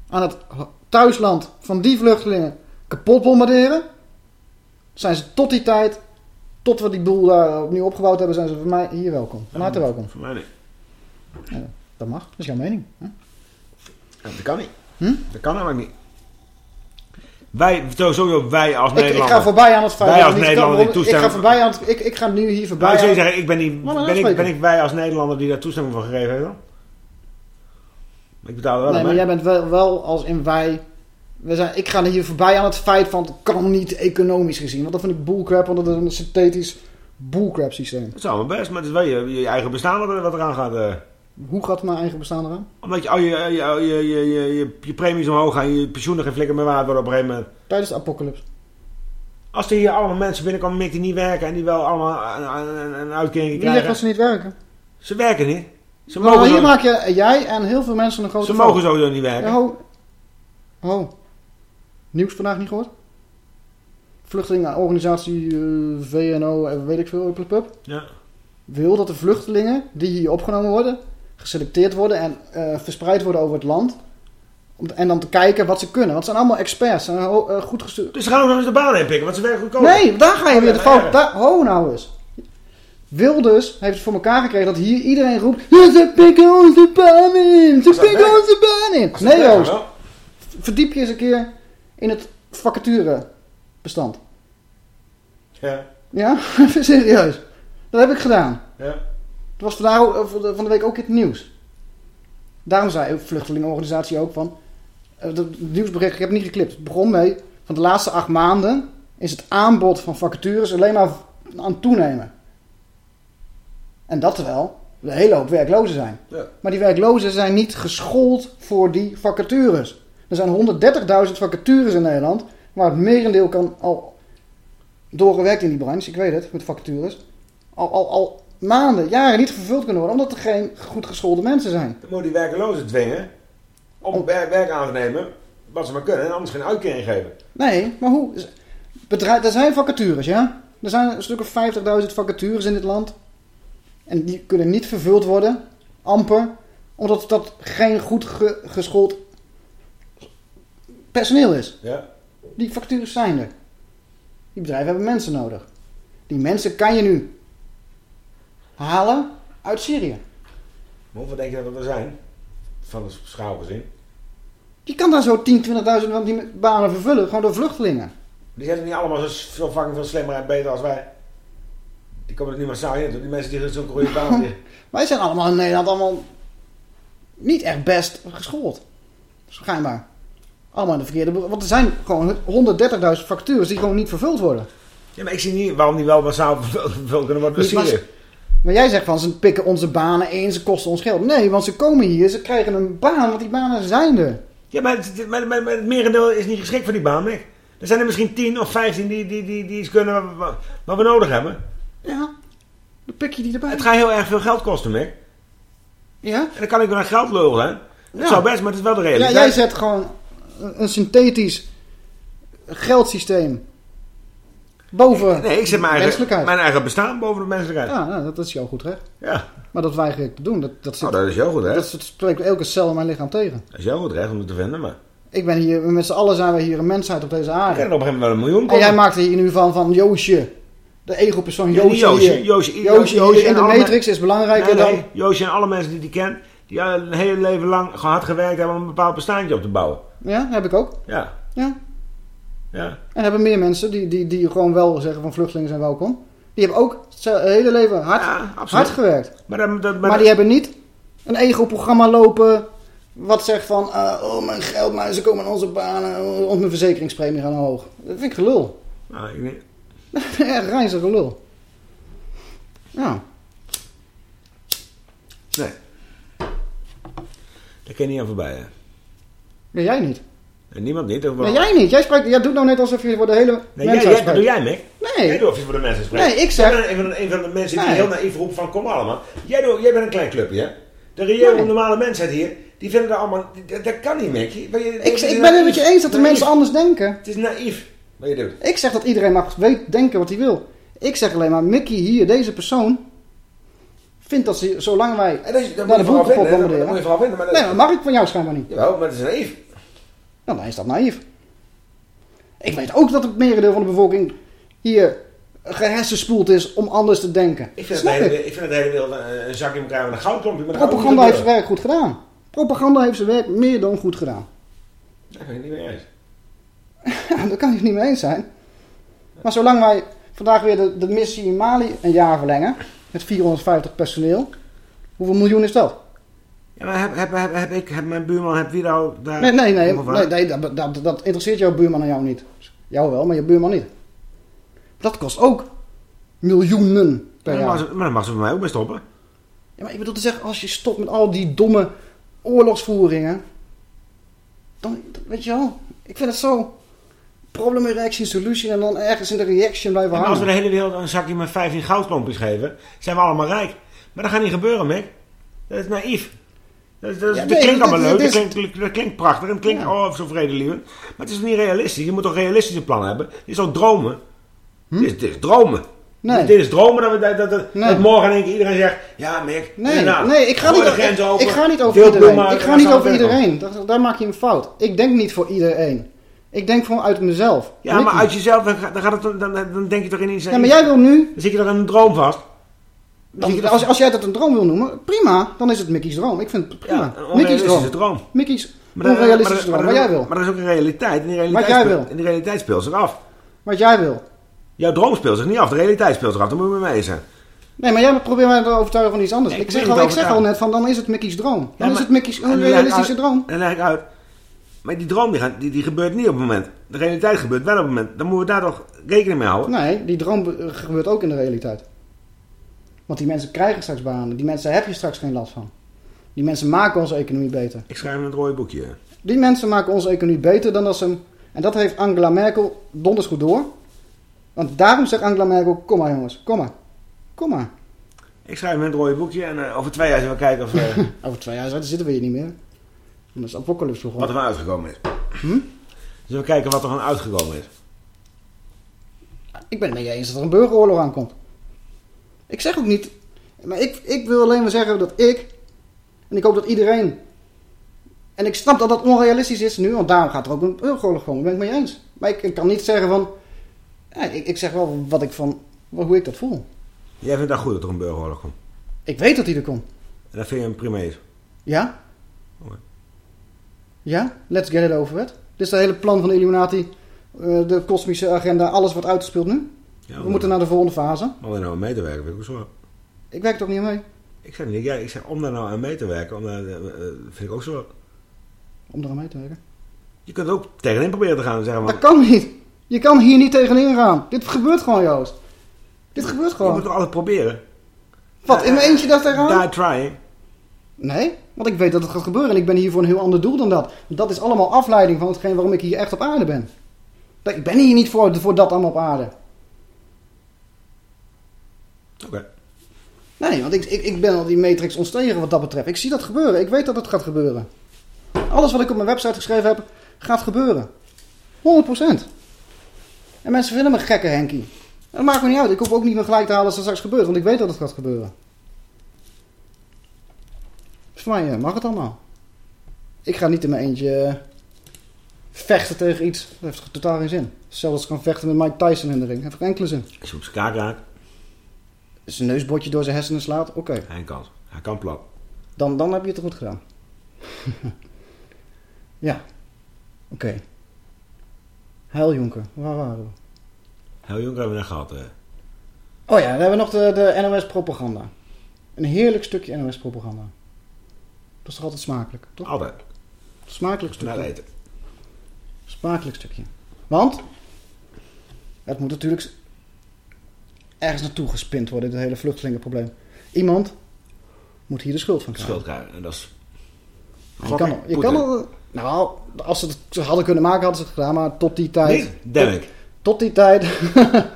Speaker 2: aan het thuisland van die vluchtelingen kapot bombarderen, zijn ze tot die tijd, tot we die boel daar opnieuw opgebouwd hebben, zijn ze voor mij hier welkom. Van harte welkom.
Speaker 3: Voor mij niet.
Speaker 2: Dat mag, dat is jouw mening. Hè?
Speaker 3: Ja, dat kan niet.
Speaker 2: Hm?
Speaker 3: Dat kan namelijk niet. Wij, sowieso wij als
Speaker 2: Ik, ik
Speaker 3: Nederlanders...
Speaker 2: ga voorbij aan het feit
Speaker 3: Wij
Speaker 2: dat
Speaker 3: als
Speaker 2: niet
Speaker 3: Nederlander die
Speaker 2: worden. Ik ga
Speaker 3: toestemming-
Speaker 2: voorbij aan het, ik, ik ga nu hier voorbij
Speaker 3: Nou, ik zou zeggen, ik ben, niet,
Speaker 2: Maar
Speaker 3: ben, ik, ben ik wij als Nederlander die daar toestemming voor gegeven heeft dan? Ik betaal wel
Speaker 2: Nee, maar jij bent wel, wel als in wij We zijn, ik ga er hier voorbij aan het feit van het kan niet economisch gezien. Want dat vind ik bullcrap, want dat is een synthetisch bullcrap systeem.
Speaker 3: Dat is allemaal best, maar het is wel je, je eigen bestaan wat, er- eraan gaat. eh.
Speaker 2: Hoe gaat mijn eigen bestaan eraan?
Speaker 3: Omdat je, al je, je, je, je, je, premies omhoog gaan, je pensioenen geen flikker meer waard worden op een gegeven moment.
Speaker 2: Tijdens de apocalypse.
Speaker 3: Als er hier allemaal mensen binnenkomen die niet werken en die wel allemaal een, een, een uitkering
Speaker 2: Wie zegt
Speaker 3: krijgen.
Speaker 2: dat ze niet werken?
Speaker 3: Ze werken niet. Ze mogen,
Speaker 2: hier
Speaker 3: zo,
Speaker 2: maak je, jij en heel veel mensen een grote
Speaker 3: ze
Speaker 2: fout.
Speaker 3: mogen sowieso niet werken.
Speaker 2: Ja, ho. Ho. Nieuws vandaag niet gehoord? Vluchtelingenorganisatie eh, VNO, eh, weet ik veel, plup, plup,
Speaker 3: Ja.
Speaker 2: wil dat de vluchtelingen die hier opgenomen worden, geselecteerd worden en eh, verspreid worden over het land. Om, en dan te kijken wat ze kunnen. Want het zijn allemaal experts. Ze zijn eh, goed gestuurd.
Speaker 3: Dus ze gaan ook nog eens de baan inpikken, want ze werken goedkoop.
Speaker 2: Nee, daar ga je weer de
Speaker 3: Ja,
Speaker 2: fout. Daar, ho nou eens. Wilders heeft het voor elkaar gekregen dat hier iedereen roept... Ze pikken onze baan in! Ze
Speaker 3: dat
Speaker 2: pikken baan in!
Speaker 3: Als
Speaker 2: Nee Joost, verdiep je eens een keer in het vacaturebestand.
Speaker 3: Ja.
Speaker 2: Ja, serieus. Dat heb ik gedaan.
Speaker 3: Ja.
Speaker 2: Het was vandaag, van de week ook in het nieuws. Daarom zei de vluchtelingenorganisatie ook van... eh, Het nieuwsbericht, ik heb het niet geklipt. Het begon mee, van de laatste acht maanden... is het aanbod van vacatures alleen maar aan toenemen. En dat terwijl er een hele hoop werklozen zijn.
Speaker 3: Ja.
Speaker 2: Maar die werklozen zijn niet geschoold voor die vacatures. Er zijn 130.000 vacatures in Nederland... waar het merendeel kan al doorgewerkt in die branche. Ik weet het, met vacatures. Al, al, al maanden, jaren niet vervuld kunnen worden... omdat er geen goed geschoolde mensen zijn.
Speaker 3: Dan moet die werkelozen dwingen om werk, werk aan te nemen, wat ze maar kunnen, en anders geen uitkering geven.
Speaker 2: Nee, maar hoe... Bedrijf, er zijn vacatures, ja? Er zijn een stuk of 50.000 vacatures in dit land. En die kunnen niet vervuld worden, amper, omdat dat geen goed ge- geschoold personeel is.
Speaker 3: Ja.
Speaker 2: Die vacatures zijn er. Die bedrijven hebben mensen nodig. Die mensen kan je nu halen uit Syrië.
Speaker 3: Maar hoeveel denk je dat er zijn? Van de schaal gezien.
Speaker 2: Je kan daar zo 10, 20.000 van die banen vervullen, gewoon door vluchtelingen.
Speaker 3: Die zijn er niet allemaal zo fucking veel slimmer en beter als wij. Die komen er niet massaal in. Die mensen die zo'n goede baan hebben.
Speaker 2: Wij zijn allemaal in Nederland allemaal niet echt best geschoold. Schijnbaar. Allemaal in de verkeerde... Want er zijn gewoon 130.000 vacatures die gewoon niet vervuld worden.
Speaker 3: Ja, maar ik zie niet waarom die wel massaal vervuld kunnen worden.
Speaker 2: Dus
Speaker 3: je.
Speaker 2: Maar jij zegt van ze pikken onze banen in, ze kosten ons geld. Nee, want ze komen hier, ze krijgen een baan, want die banen zijn er.
Speaker 3: Ja, maar het, maar, maar, maar het merendeel is niet geschikt voor die baan, Mick. Er zijn er misschien 10 of 15 die, die, die, die iets kunnen wat we nodig hebben.
Speaker 2: Ja, dan pik je die erbij.
Speaker 3: Het gaat heel erg veel geld kosten, Mick.
Speaker 2: Ja?
Speaker 3: En dan kan ik wel een geldlul zijn. Het
Speaker 2: Ja.
Speaker 3: zou best, maar het is wel de
Speaker 2: Ja,
Speaker 3: realiteit.
Speaker 2: jij zet gewoon een, synthetisch geldsysteem boven
Speaker 3: Nee, ik zet mijn eigen, mijn eigen bestaan boven de menselijkheid.
Speaker 2: Ja, nou, dat is jouw goed recht.
Speaker 3: Ja.
Speaker 2: Maar dat weiger ik te doen. Dat, dat, zit,
Speaker 3: Oh, dat is jouw goed recht.
Speaker 2: dat spreekt elke cel in mijn lichaam tegen.
Speaker 3: Dat is jouw goed recht om het te vinden, maar...
Speaker 2: Ik ben hier, met z'n allen zijn we hier een mensheid op deze aarde.
Speaker 3: er op een gegeven moment wel een miljoen
Speaker 2: En
Speaker 3: komen.
Speaker 2: jij maakt er hier nu van, van Joosje. De ego-persoon
Speaker 3: niet
Speaker 2: Joosje, hier. Hier in
Speaker 3: en
Speaker 2: de Matrix is belangrijker
Speaker 3: Nee, nee,
Speaker 2: dan...
Speaker 3: Joosje en alle mensen die die ken, die al een hele leven lang gewoon hard gewerkt hebben om een bepaald bestaandje op te bouwen.
Speaker 2: Ja, heb ik ook.
Speaker 3: Ja,
Speaker 2: Ja.
Speaker 3: ja.
Speaker 2: En hebben meer mensen die, die, die gewoon wel zeggen van vluchtelingen zijn welkom. Die hebben ook zijn hele leven hard,
Speaker 3: Ja,
Speaker 2: hard gewerkt.
Speaker 3: Maar, dat, dat,
Speaker 2: Maar, die hebben niet een ego-programma lopen... wat zegt van... eh, oh, mijn geld, maar ze komen aan onze banen... oh, mijn verzekeringspremie gaan omhoog. Dat vind ik gelul.
Speaker 3: Nou, ik
Speaker 2: reinig gelul. Ja.
Speaker 3: Nee. Daar ken je niet aan voorbij, hè.
Speaker 2: Ja, jij niet.
Speaker 3: En niemand niet. of?
Speaker 2: Nee, jij niet. Jij, spreekt, jij doet nou net alsof je voor de hele
Speaker 3: Nee, jij, dat doe jij, Mick.
Speaker 2: Nee.
Speaker 3: Jij doet of je voor de mensen spreekt.
Speaker 2: Nee, ik zeg-
Speaker 3: Jij bent een van de, een van de mensen die
Speaker 2: Nee.
Speaker 3: heel naïef roept van kom allemaal. Jij, doet, jij bent een klein clubje, hè. De reële
Speaker 2: Nee.
Speaker 3: normale mensheid hier, die vinden dat allemaal... Dat, dat kan niet, Mick. Je-
Speaker 2: Ik, ik ben het met je eens dat de mensen anders denken.
Speaker 3: Het is naïef, je.
Speaker 2: Ik zeg dat iedereen mag weet, denken wat hij wil. Ik zeg alleen maar, Mickey hier, deze persoon... vindt dat ze, zolang wij
Speaker 3: En dat, is- dat
Speaker 2: naar de.
Speaker 3: Dat
Speaker 2: bombarderen...
Speaker 3: moet je vooral vinden. Maar dat,
Speaker 2: Nee, dat mag ik van jou schijnbaar niet.
Speaker 3: Jawel, maar het is naïef.
Speaker 2: Nou, dan is dat naïef. Ik weet ook dat het merendeel van de bevolking hier gehersenspoeld is om anders te denken.
Speaker 3: Ik vind, het hele,
Speaker 2: ik.
Speaker 3: ik vind het hele wereld een, een zakje met elkaar met een goudklompje. Maar dat
Speaker 2: Propaganda heeft zijn werk goed gedaan. Propaganda heeft zijn werk meer dan goed gedaan.
Speaker 3: Daar ben ik niet mee eens.
Speaker 2: Ja, daar kan ik het niet mee eens zijn. Maar zolang wij vandaag weer de, de missie in Mali een jaar verlengen... met 450 personeel... hoeveel miljoen is dat?
Speaker 3: Ja, maar heb, heb, heb, heb ik, heb mijn buurman, heb wie nou daar...
Speaker 2: Nee, nee, nee, dat, dat, dat interesseert jouw buurman en jou niet. Jou wel, maar je buurman niet. Dat kost ook miljoenen per jaar.
Speaker 3: ze, maar dan mag ze bij mij ook bij stoppen.
Speaker 2: Ja, maar ik bedoel te zeggen, als je stopt met al die domme oorlogsvoeringen, dan, weet je wel, ik vind het zo problem, reaction, solution en dan ergens in de reaction blijven
Speaker 3: En als we
Speaker 2: hangen.
Speaker 3: de hele wereld een zakje met 15 goudklompjes geven, zijn we allemaal rijk. Maar dat gaat niet gebeuren, Mick. Dat is naïef. Dat, dat, is-
Speaker 2: Ja,
Speaker 3: dat
Speaker 2: nee,
Speaker 3: klinkt
Speaker 2: dat-
Speaker 3: allemaal
Speaker 2: dat
Speaker 3: leuk, dat klinkt, dat klinkt prachtig en het klinkt
Speaker 2: Ja.
Speaker 3: oh, zo vredelievend. Maar het is niet realistisch. Je moet toch realistische plannen hebben. Dit is ook dromen. Dit, is, dit is dromen.
Speaker 2: Hm? Nee.
Speaker 3: Dit, is dromen dat, we, dat, dat, dat,
Speaker 2: Nee.
Speaker 3: dat morgen in één keer iedereen zegt... Ja, Mick.
Speaker 2: Nee,
Speaker 3: nou,
Speaker 2: nee ik, ga niet,
Speaker 3: open,
Speaker 2: ik ga niet over iedereen. Ik ga niet over iedereen. Dat, daar maak je een fout. Ik denk niet voor iedereen. Ik denk gewoon uit mezelf.
Speaker 3: Ja, maar uit jezelf, dan, dan, gaat het, dan, dan denk je toch in iets...
Speaker 2: Ja, maar jij wil nu...
Speaker 3: Dan zit je in een droom vast.
Speaker 2: Dan, als, als jij dat een droom wil noemen, prima. Dan is het Mickey's droom. Ik vind het prima.
Speaker 3: Ja,
Speaker 2: Mickey's droom.
Speaker 3: droom.
Speaker 2: Mickey's
Speaker 3: Maar
Speaker 2: onrealistische droom.
Speaker 3: maar
Speaker 2: Wat
Speaker 3: dat-
Speaker 2: jij wil.
Speaker 3: Maar dat is ook een realiteit. En die realiteit,
Speaker 2: Wat jij
Speaker 3: speelt-
Speaker 2: wil.
Speaker 3: En die realiteit speelt zich af.
Speaker 2: Wat jij wil.
Speaker 3: Jouw droom speelt zich niet af. De realiteit speelt zich af. Daar moet je mee mee zijn.
Speaker 2: Nee, maar jij probeert mij te overtuigen van iets anders.
Speaker 3: Nee,
Speaker 2: ik
Speaker 3: ik
Speaker 2: zeg, al, ik zeg al net van, dan is het Mickey's droom. Dan
Speaker 3: Ja,
Speaker 2: is het Mickey's
Speaker 3: dan
Speaker 2: onrealistische droom.
Speaker 3: En dan leg ik uit. Maar die droom die, die, die gebeurt niet op het moment. De realiteit gebeurt wel op het moment. Dan moeten we daar toch rekening mee houden.
Speaker 2: Nee, die droom be- gebeurt ook in de realiteit. Want die mensen krijgen straks banen. Die mensen heb je straks geen last van. Die mensen maken onze economie beter.
Speaker 3: Ik schrijf het rode boekje.
Speaker 2: Die mensen maken onze economie beter dan als ze hem... En dat heeft Angela Merkel donders goed door. Want daarom zegt Angela Merkel, kom maar jongens, kom maar. Kom maar.
Speaker 3: Ik schrijf het rode boekje. En eh, over twee jaar zullen we kijken of, eh,
Speaker 2: Over twee jaar zitten we hier niet meer. Is apocalypse
Speaker 3: wat er
Speaker 2: begonnen.
Speaker 3: van uitgekomen is.
Speaker 2: Hm?
Speaker 3: Zullen we kijken wat er van uitgekomen is.
Speaker 2: Ik ben het mee eens dat er een burgeroorlog aankomt. Ik zeg ook niet... Maar ik, ik wil alleen maar zeggen dat ik... En ik hoop dat iedereen... En ik snap dat dat onrealistisch is nu, want daarom gaat er ook een burgeroorlog komen. Daar ben ik mee eens. Maar ik, ik kan niet zeggen van... Ja, ik, ik zeg wel wat ik van... Hoe ik dat voel.
Speaker 3: Jij vindt dat goed dat er een burgeroorlog komt.
Speaker 2: Ik weet dat die er komt.
Speaker 3: En dat vind je een primeer.
Speaker 2: Ja? Ja? Let's get it over with. Dit is het hele plan van de Illuminati. eh, de kosmische agenda. Alles wordt uitgespeeld nu.
Speaker 3: Ja,
Speaker 2: We moeten naar de volgende fase.
Speaker 3: Om daar nou aan mee te werken, vind ik ook zo.
Speaker 2: Ik werk toch niet aan mee?
Speaker 3: Ik zeg niet, ja, ik zeg om daar nou aan mee te werken, om daar, eh, eh, vind ik ook zo.
Speaker 2: Om er aan mee te werken.
Speaker 3: Je kunt ook tegenin proberen te gaan en zeggen,
Speaker 2: Dat kan niet. Je kan hier niet tegenin gaan. Dit gebeurt gewoon, Joost. Dit gebeurt
Speaker 3: je
Speaker 2: gewoon.
Speaker 3: moet toch altijd proberen.
Speaker 2: Wat, in mijn eentje dat eraan?
Speaker 3: Die trying.
Speaker 2: Nee, want ik weet dat het gaat gebeuren en ik ben hier voor een heel ander doel dan dat. Dat is allemaal afleiding van hetgeen waarom ik hier echt op aarde ben. Dat- Ik ben hier niet voor, voor dat allemaal op aarde.
Speaker 3: Oké.
Speaker 2: Nee, want ik, ik, ik ben al die matrix ontstegen wat dat betreft. Ik zie dat gebeuren. Ik weet dat het gaat gebeuren. Alles wat ik op mijn website geschreven heb, gaat gebeuren. 100%. En mensen vinden me gekke Henkie. Dat maakt me niet uit. Ik hoef ook niet meer gelijk te halen als het straks gebeurt, want ik weet dat het gaat gebeuren. Dus voor mij eh, mag het allemaal. Ik ga niet in mijn eentje eh, vechten tegen iets. Dat heeft totaal geen zin. Hetzelfde als ik kan vechten met Mike Tyson in de ring. Dat heeft geen enkele zin.
Speaker 3: Als je op zijn kaak raakt,
Speaker 2: Als een neusbotje door zijn hersenen slaat, oké.
Speaker 3: hij kan. Hij kan plat.
Speaker 2: Dan, dan heb je het goed gedaan. ja. Oké. Heiljonker, waar waren we?
Speaker 3: Heel jong hebben we net gehad. eh.
Speaker 2: Oh ja, dan hebben we nog de, de NOS-propaganda. Een heerlijk stukje NOS-propaganda. Dat is toch altijd smakelijk, toch?
Speaker 3: Altijd.
Speaker 2: Smakelijk stukje.
Speaker 3: eten.
Speaker 2: Smakelijk stukje. Want het moet natuurlijk ergens naartoe gespind worden, dit hele vluchtelingenprobleem. Iemand moet hier de schuld van krijgen.
Speaker 3: Schuld krijgen. En dat is...
Speaker 2: Je kan, al- je kan al, nou, als ze het hadden kunnen maken, hadden ze het gedaan, maar tot die tijd.
Speaker 3: Damn ik.
Speaker 2: Tot die tijd.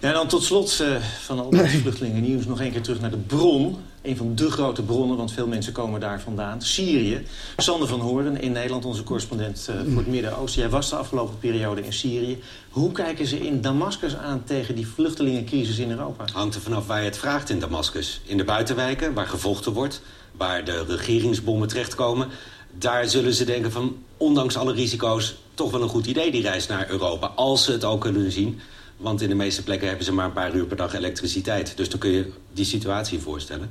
Speaker 1: Ja, en dan tot slot eh, van al dat vluchtelingen nieuws nog één keer terug naar de bron. Een van de grote bronnen, want veel mensen komen daar vandaan. Syrië. Sander van Hoorn in Nederland, onze correspondent eh, voor het Midden-Oosten. Jij was de afgelopen periode in Syrië. Hoe kijken ze in Damascus aan tegen die vluchtelingencrisis in Europa?
Speaker 8: Hangt er vanaf waar je het vraagt in Damascus. In de buitenwijken, waar gevochten wordt, waar de regeringsbommen terechtkomen... daar zullen ze denken van, ondanks alle risico's... toch wel een goed idee, die reis naar Europa. Als ze het ook kunnen zien. Want in de meeste plekken hebben ze maar een paar uur per dag elektriciteit. Dus dan kun je die situatie voorstellen.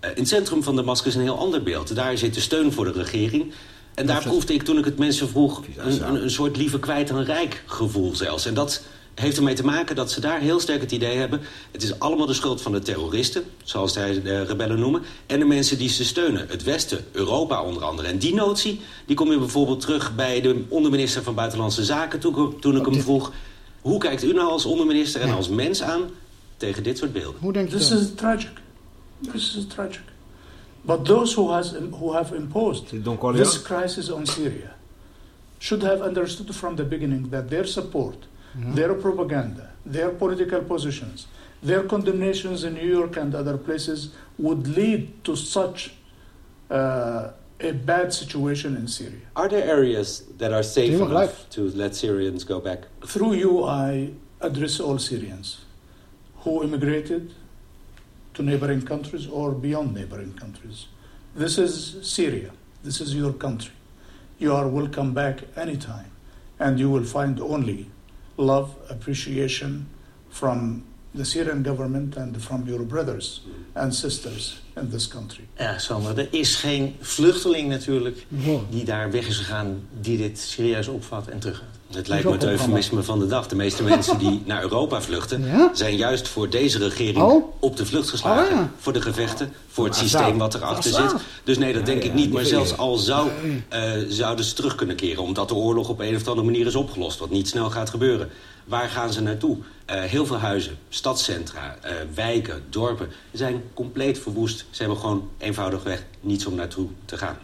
Speaker 8: Eh, in het centrum van Damascus een heel ander beeld. Daar zit de steun voor de regering... En daar proefde ik toen ik het mensen vroeg een, een, een soort liever kwijt dan rijk gevoel zelfs. En dat heeft ermee te maken dat ze daar heel sterk het idee hebben... het is allemaal de schuld van de terroristen, zoals zij de rebellen noemen... en de mensen die ze steunen, het Westen, Europa onder andere. En die notie die kom je bijvoorbeeld terug bij de onderminister van Buitenlandse Zaken... toen, toen ik hem vroeg, hoe kijkt u nou als onderminister en als mens aan tegen dit soort beelden?
Speaker 2: Hoe denk je
Speaker 9: This is tragic. This is tragic. But those who, has, who have imposed this crisis on Syria should have understood from the beginning that their support, their propaganda, their political positions, their condemnations in New York and other places would lead to such uh, a bad situation in Syria.
Speaker 8: Are there areas that are safe enough
Speaker 9: life.
Speaker 8: to let Syrians go back?
Speaker 9: Through you, I address all Syrians who immigrated to neighboring countries or beyond neighboring countries. This is Syria. This is your country. You are welcome back anytime, and you will find only love, appreciation from the Syrian government and from your brothers and sisters in this country.
Speaker 1: Ja, Sander, er is geen vluchteling natuurlijk die daar weg is gegaan... die dit serieus opvat en terug
Speaker 8: Het lijkt me het eufemisme van de dag. De meeste mensen die naar Europa vluchten...
Speaker 2: Ja?
Speaker 8: zijn juist voor deze regering
Speaker 2: Oh.
Speaker 8: op de vlucht geslagen.
Speaker 2: Oh, ja.
Speaker 8: Voor de gevechten, voor het
Speaker 2: Maar
Speaker 8: systeem wat erachter zit. Dus nee, dat denk
Speaker 2: ja,
Speaker 8: ik niet. Maar zelfs al zou, eh, zouden ze terug kunnen keren... omdat de oorlog op een of andere manier is opgelost... wat niet snel gaat gebeuren. Waar gaan ze naartoe? Eh, heel veel huizen, stadscentra, eh, wijken, dorpen... zijn compleet verwoest. Ze hebben gewoon eenvoudigweg niets om naartoe te gaan.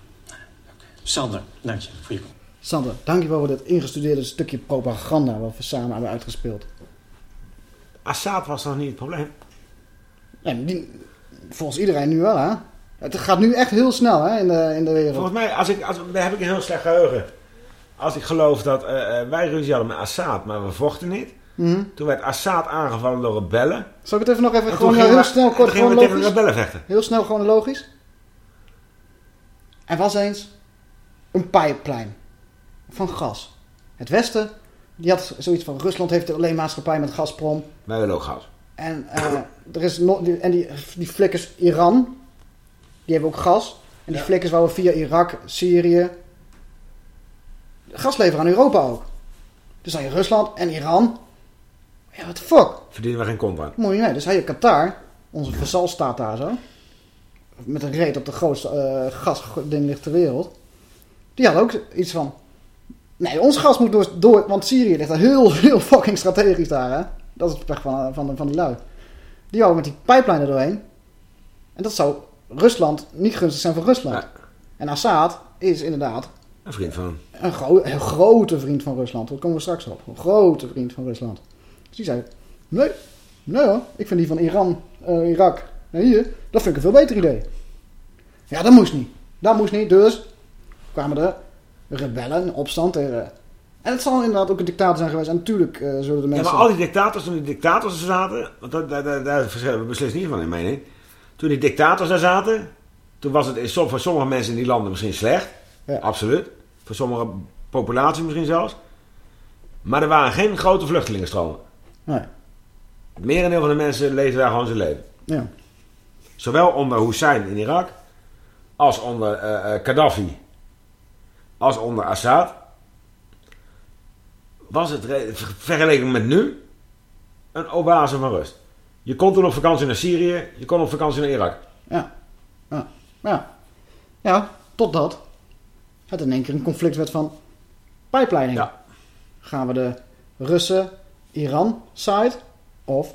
Speaker 1: Sander, dank je voor je komst.
Speaker 2: Sander, dankjewel voor dit ingestudeerde stukje propaganda wat we samen hebben uitgespeeld.
Speaker 3: Assad was nog niet het probleem.
Speaker 2: Nee, die, volgens iedereen nu wel, hè? Het gaat nu echt heel snel, hè, in de, in de wereld.
Speaker 3: Volgens mij, als ik, als, daar heb ik een heel slecht geheugen. Als ik geloof dat eh, eh, wij ruzie hadden met Assad, maar we vochten niet.
Speaker 2: Mhm.
Speaker 3: Toen werd Assad aangevallen door rebellen.
Speaker 2: Zal ik het even nog even
Speaker 3: En
Speaker 2: gewoon
Speaker 3: toen
Speaker 2: heel
Speaker 3: we-
Speaker 2: snel, kort, gewoon
Speaker 3: tegen
Speaker 2: logisch?
Speaker 3: rebellen vechten.
Speaker 2: Heel snel, gewoon logisch. Er was eens een pijpplein van gas. Het Westen, die had zoiets van Rusland heeft alleen maatschappij met Gazprom.
Speaker 3: Wij willen ook gas.
Speaker 2: En, eh, er is nog, die- en die, die flikkers Iran, die hebben ook gas. En die flikkers wouden via Irak, Syrië, gas leveren aan Europa ook. Dus dan je Rusland en Iran. Ja, what the fuck?
Speaker 3: Verdienen we geen kont aan.
Speaker 2: Moet je nee. Dus hij Qatar, onze vazalstaat daar zo. Met een reet op de grootste eh gasding ligt ter wereld. Die had ook iets van. Nee, ons gas moet door, door want Syrië ligt daar heel, heel fucking strategisch daar, hè. Dat is het pech van, van, van die lui. Die houden met die pijplijn er doorheen. En dat zou Rusland niet gunstig zijn voor Rusland. En Assad is inderdaad
Speaker 3: Een vriend van
Speaker 2: een, gro- een grote vriend van Rusland. Daar komen we straks op. Een grote vriend van Rusland. Dus die zei, nee, nee hoor, ik vind die van Iran, eh, Irak en hier, dat vind ik een veel beter idee. Ja, dat moest niet. Dat moest niet, dus kwamen de rebellen opstand tegen... En het zal inderdaad ook een dictator zijn geweest. En natuurlijk eh, zullen de
Speaker 3: Ja,
Speaker 2: mensen...
Speaker 3: maar al die dictators, toen die dictators er zaten, want daar, daar, daar, daar verschillen we beslist niet van in mening. Toen die dictators daar zaten, toen was het voor sommige mensen in die landen misschien slecht. Absoluut. Voor sommige populaties misschien zelfs. Maar er waren geen grote vluchtelingenstromen.
Speaker 2: Nee.
Speaker 3: Het merendeel van de mensen leefde daar gewoon zijn leven.
Speaker 2: Ja.
Speaker 3: Zowel onder Hussein in Irak, als onder eh, eh, Gaddafi, als onder Assad. Was het vergeleken met nu een oase van rust. Je kon toen op vakantie naar Syrië, je kon op vakantie naar Irak.
Speaker 2: Ja. Ja. Ja. Ja, totdat het in één keer een conflict werd van pijpleidingen. Gaan we de Russen, Iran side of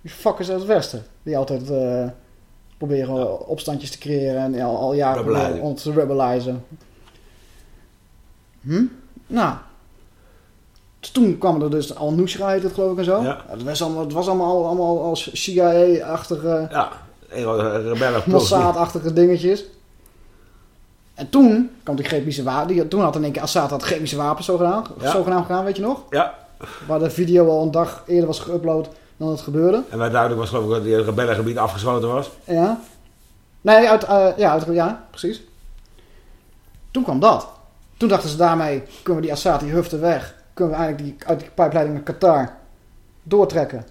Speaker 2: die fuckers uit het Westen? Die altijd eh, proberen opstandjes te creëren en al, al jaren ons te rebellizen. Hm? Nou. Toen kwam er dus Al-Nusra heet het geloof ik en zo.
Speaker 3: Ja.
Speaker 2: Het, was allemaal, het was allemaal, allemaal als CIA-achtige...
Speaker 3: Ja, rebellen.
Speaker 2: Mossad-achtige dingetjes. En toen kwam de chemische wapen. Toen had in één keer Assad had chemische wapens zogenaamd,
Speaker 3: Ja.
Speaker 2: zogenaamd gedaan, weet je nog?
Speaker 3: Ja.
Speaker 2: Waar de video al een dag eerder was geüpload dan het gebeurde.
Speaker 3: En waar duidelijk was geloof ik dat die rebellengebied afgesloten was.
Speaker 2: Ja. Nee, uit, eh, ja, uit, ja, precies. Toen kwam dat. Toen dachten ze daarmee, kunnen we die Assad, die hufte weg. Kunnen we eigenlijk die, uit die pijpleiding naar Qatar doortrekken.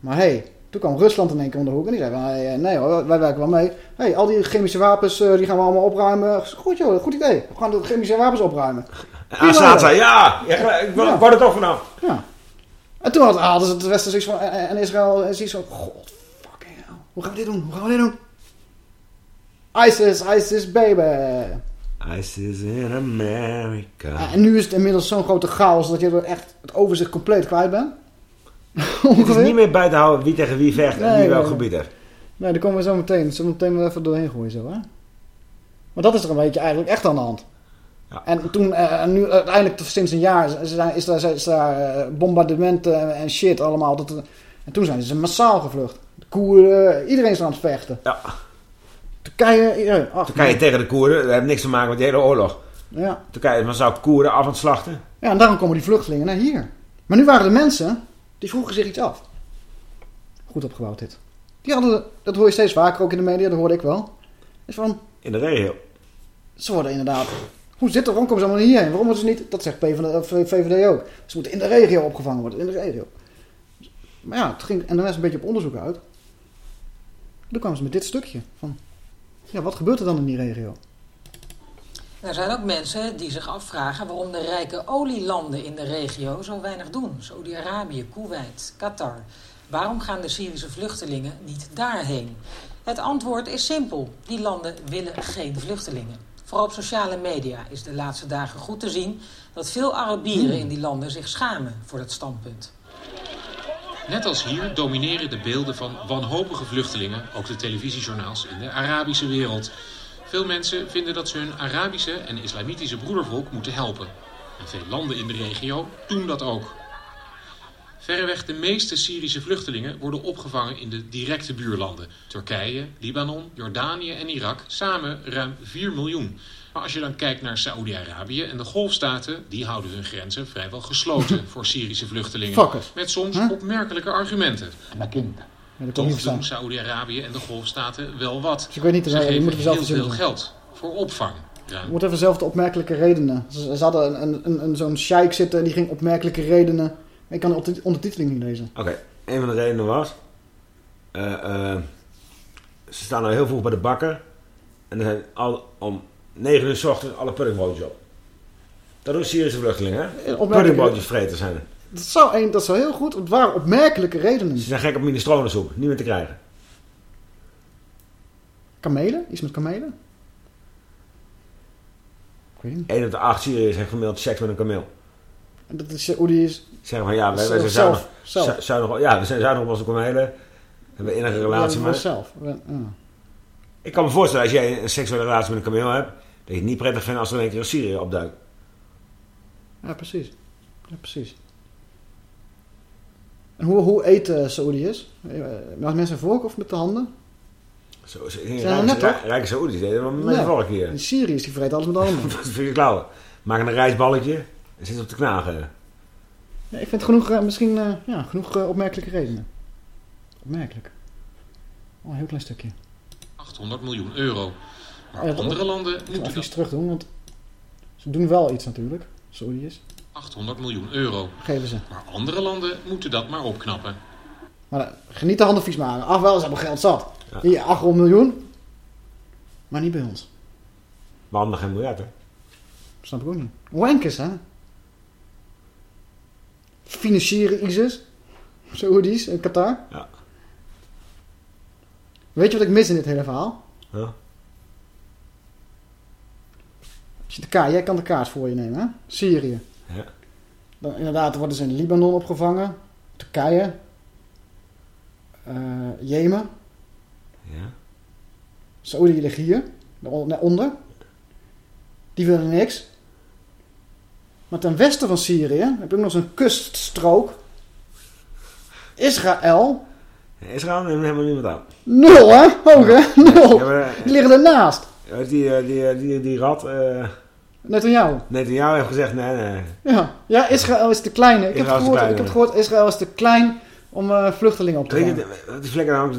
Speaker 2: Maar hé, hey, toen kwam Rusland in één keer om de hoek. En die zei van, eh, nee hoor, wij werken wel mee. hey, al die chemische wapens, eh, die gaan we allemaal opruimen. Goed joh, goed idee. We gaan de chemische wapens opruimen.
Speaker 3: En Assad zei ja, ja ik wou ik wou er toch vanaf.
Speaker 2: Ja. En toen had- hadden ze het Westen zoiets van... En en Israël is iets van... God, fucking hell. Hoe gaan we dit doen? Hoe gaan we dit doen? ISIS, ISIS, baby.
Speaker 3: ISIS in America.
Speaker 2: Ja, en nu is het inmiddels zo'n grote chaos dat je er echt het overzicht compleet kwijt bent.
Speaker 3: Het is niet meer bij te houden wie tegen wie vecht en
Speaker 2: Nee,
Speaker 3: wie welk
Speaker 2: nee.
Speaker 3: gebied er.
Speaker 2: Nee, daar komen we zo meteen. Zo meteen wel even doorheen gooien zo, hè. Maar dat is er een beetje eigenlijk echt aan de hand. En toen, en nu uiteindelijk sinds een jaar is daar, is daar eh, bombardementen en shit allemaal. Dat, en toen zijn ze massaal gevlucht. De iedereen is aan het vechten.
Speaker 3: Ja.
Speaker 2: Turkije, iedereen. Ach,
Speaker 3: Turkije tegen de Koerden, dat heeft niks te maken met de hele oorlog.
Speaker 2: Ja.
Speaker 3: Turkije is massaal Koerden af aan het slachten.
Speaker 2: Ja, en daarom komen die vluchtelingen naar hier. Maar nu waren de mensen, die vroegen zich iets af. Goed opgebouwd dit. Die hadden, dat hoor je steeds vaker ook in de media, dat hoorde ik wel. Is van,
Speaker 3: In de regio.
Speaker 2: ze worden inderdaad... Hoe zit het? Waarom komen ze allemaal hierheen? Waarom moeten ze niet... Dat zegt PvdA, of VVD ook. Ze moeten in de regio opgevangen worden. In de regio. Maar ja, het ging en dan is een beetje op onderzoek uit. Toen kwamen ze met dit stukje. Van, ja, wat gebeurt er dan in die regio?
Speaker 4: Er zijn ook mensen die zich afvragen waarom de rijke olielanden in de regio zo weinig doen. Saudi-Arabië, Kuwait, Qatar. Waarom gaan de Syrische vluchtelingen niet daarheen? Het antwoord is simpel. Die landen willen geen vluchtelingen. Vooral op sociale media is de laatste dagen goed te zien dat veel Arabieren in die landen zich schamen voor dat standpunt.
Speaker 10: Net als hier domineren de beelden van wanhopige vluchtelingen ook de televisiejournaals in de Arabische wereld. Veel mensen vinden dat ze hun Arabische en Islamitische broedervolk moeten helpen. En veel landen in de regio doen dat ook. Verreweg de meeste Syrische vluchtelingen worden opgevangen in de directe buurlanden. Turkije, Libanon, Jordanië en Irak, samen ruim 4 miljoen. Maar als je dan kijkt naar Saoedi-Arabië en de golfstaten, die houden hun grenzen vrijwel gesloten voor Syrische vluchtelingen. Met soms
Speaker 2: Huh?
Speaker 10: opmerkelijke argumenten.
Speaker 2: Ja, ik niet
Speaker 10: Toch
Speaker 2: verstaan.
Speaker 10: doen Saoedi-Arabië en de golfstaten wel wat.
Speaker 2: Dus ik weet niet,
Speaker 10: Ze
Speaker 2: je moet
Speaker 10: geven
Speaker 2: er zelf
Speaker 10: heel veel
Speaker 2: doen.
Speaker 10: geld voor opvang.
Speaker 2: Je
Speaker 10: Ruim
Speaker 2: moet even zelf de opmerkelijke redenen. Ze, ze hadden een, een, een, een- zo'n sheik zitten die ging opmerkelijke redenen. Ik kan de ondertit- ondertiteling niet lezen.
Speaker 3: Oké, een van de redenen was... eh, eh, ze staan nou heel vroeg bij de bakker. En er zijn al, om 9 uur s ochtends alle puddingbroodjes op. Dat doen Syrische vluchtelingen, hè?
Speaker 2: opmerkelijk.
Speaker 3: Puddingbroodjes vreten zijn er.
Speaker 2: Dat zou, een, dat zou heel goed. Het waren opmerkelijke redenen.
Speaker 3: Ze zijn gek op minestronensoep, niet meer te krijgen.
Speaker 2: Kamelen? Iets met kamelen? Ik weet niet.
Speaker 3: 1 op de 8 Syriërs heeft gemiddeld seks met een kameel.
Speaker 2: En dat is hoe die is.
Speaker 3: Zeggen van ja, wij, wij zijn
Speaker 2: Zelf-
Speaker 3: zuinig,
Speaker 2: zelf.
Speaker 3: zuinig ja, we zijn zuinig op onze kamelen. Hebben we innige relatie
Speaker 2: Ja,
Speaker 3: met.
Speaker 2: zelf. Ja.
Speaker 3: Ik kan me voorstellen als jij een seksuele relatie met een kameel hebt, dat je het niet prettig vindt als er een keer een Syrië opduikt.
Speaker 2: Ja, precies. Ja, precies. En hoe, hoe eet uh, Saoediërs? Eh, Met mensen een vork of met de handen?
Speaker 3: Zo, ze,
Speaker 2: Zijn
Speaker 3: rijke,
Speaker 2: net, toch?
Speaker 3: rijke Saoedi's deden dat met een vork hier.
Speaker 2: In Syriërs die vreten alles met de handen.
Speaker 3: Wat vind je klauwen? Maken een rijstballetje en zitten op te knagen.
Speaker 2: Ja, ik vind genoeg, eh, misschien, eh, ja, genoeg opmerkelijke redenen. Opmerkelijk. Oh, een heel klein stukje.
Speaker 10: 800 miljoen euro. Maar andere landen moeten
Speaker 2: even iets
Speaker 10: dat.
Speaker 2: terug doen, want ze doen wel iets natuurlijk. Saoediërs.
Speaker 10: 800 miljoen euro.
Speaker 2: Geven ze.
Speaker 10: Maar andere landen moeten dat maar opknappen.
Speaker 2: Maar eh, geniet de handen vies maken. Ach wel, ze hebben geld zat.
Speaker 3: Ja.
Speaker 2: Hier, 800 miljoen. Maar niet bij ons.
Speaker 3: We hadden geen miljard, hè?
Speaker 2: Snap ik ook niet. Wankers, hè? Financieren ISIS. Saoedi's en Qatar.
Speaker 3: Ja.
Speaker 2: Weet je wat ik mis in dit hele verhaal?
Speaker 3: Ja.
Speaker 2: Als je de kaart, jij kan de kaart voor je nemen, hè? Syrië.
Speaker 3: Ja.
Speaker 2: Dan inderdaad worden ze in Libanon opgevangen. Turkije. eh, Jemen.
Speaker 3: Ja.
Speaker 2: Saoedi ligt hier. Daaronder. Die willen niks. Maar ten westen van Syrië heb je ook nog zo'n kuststrook. Israël.
Speaker 3: Israël neemt helemaal niemand aan.
Speaker 2: Nul, hè? Hoog, hè? Nul. Die liggen ernaast.
Speaker 3: Die, eh, die, eh, die, die rat,
Speaker 2: Net aan jou.
Speaker 3: Netanyahu heeft gezegd, nee, nee.
Speaker 2: Ja. ja, Israël is te klein. Ik heb,
Speaker 3: Israël is
Speaker 2: gehoord,
Speaker 3: klein,
Speaker 2: ik heb gehoord, Israël is te klein om eh, vluchtelingen op te vangen.
Speaker 3: je, die vlekken nou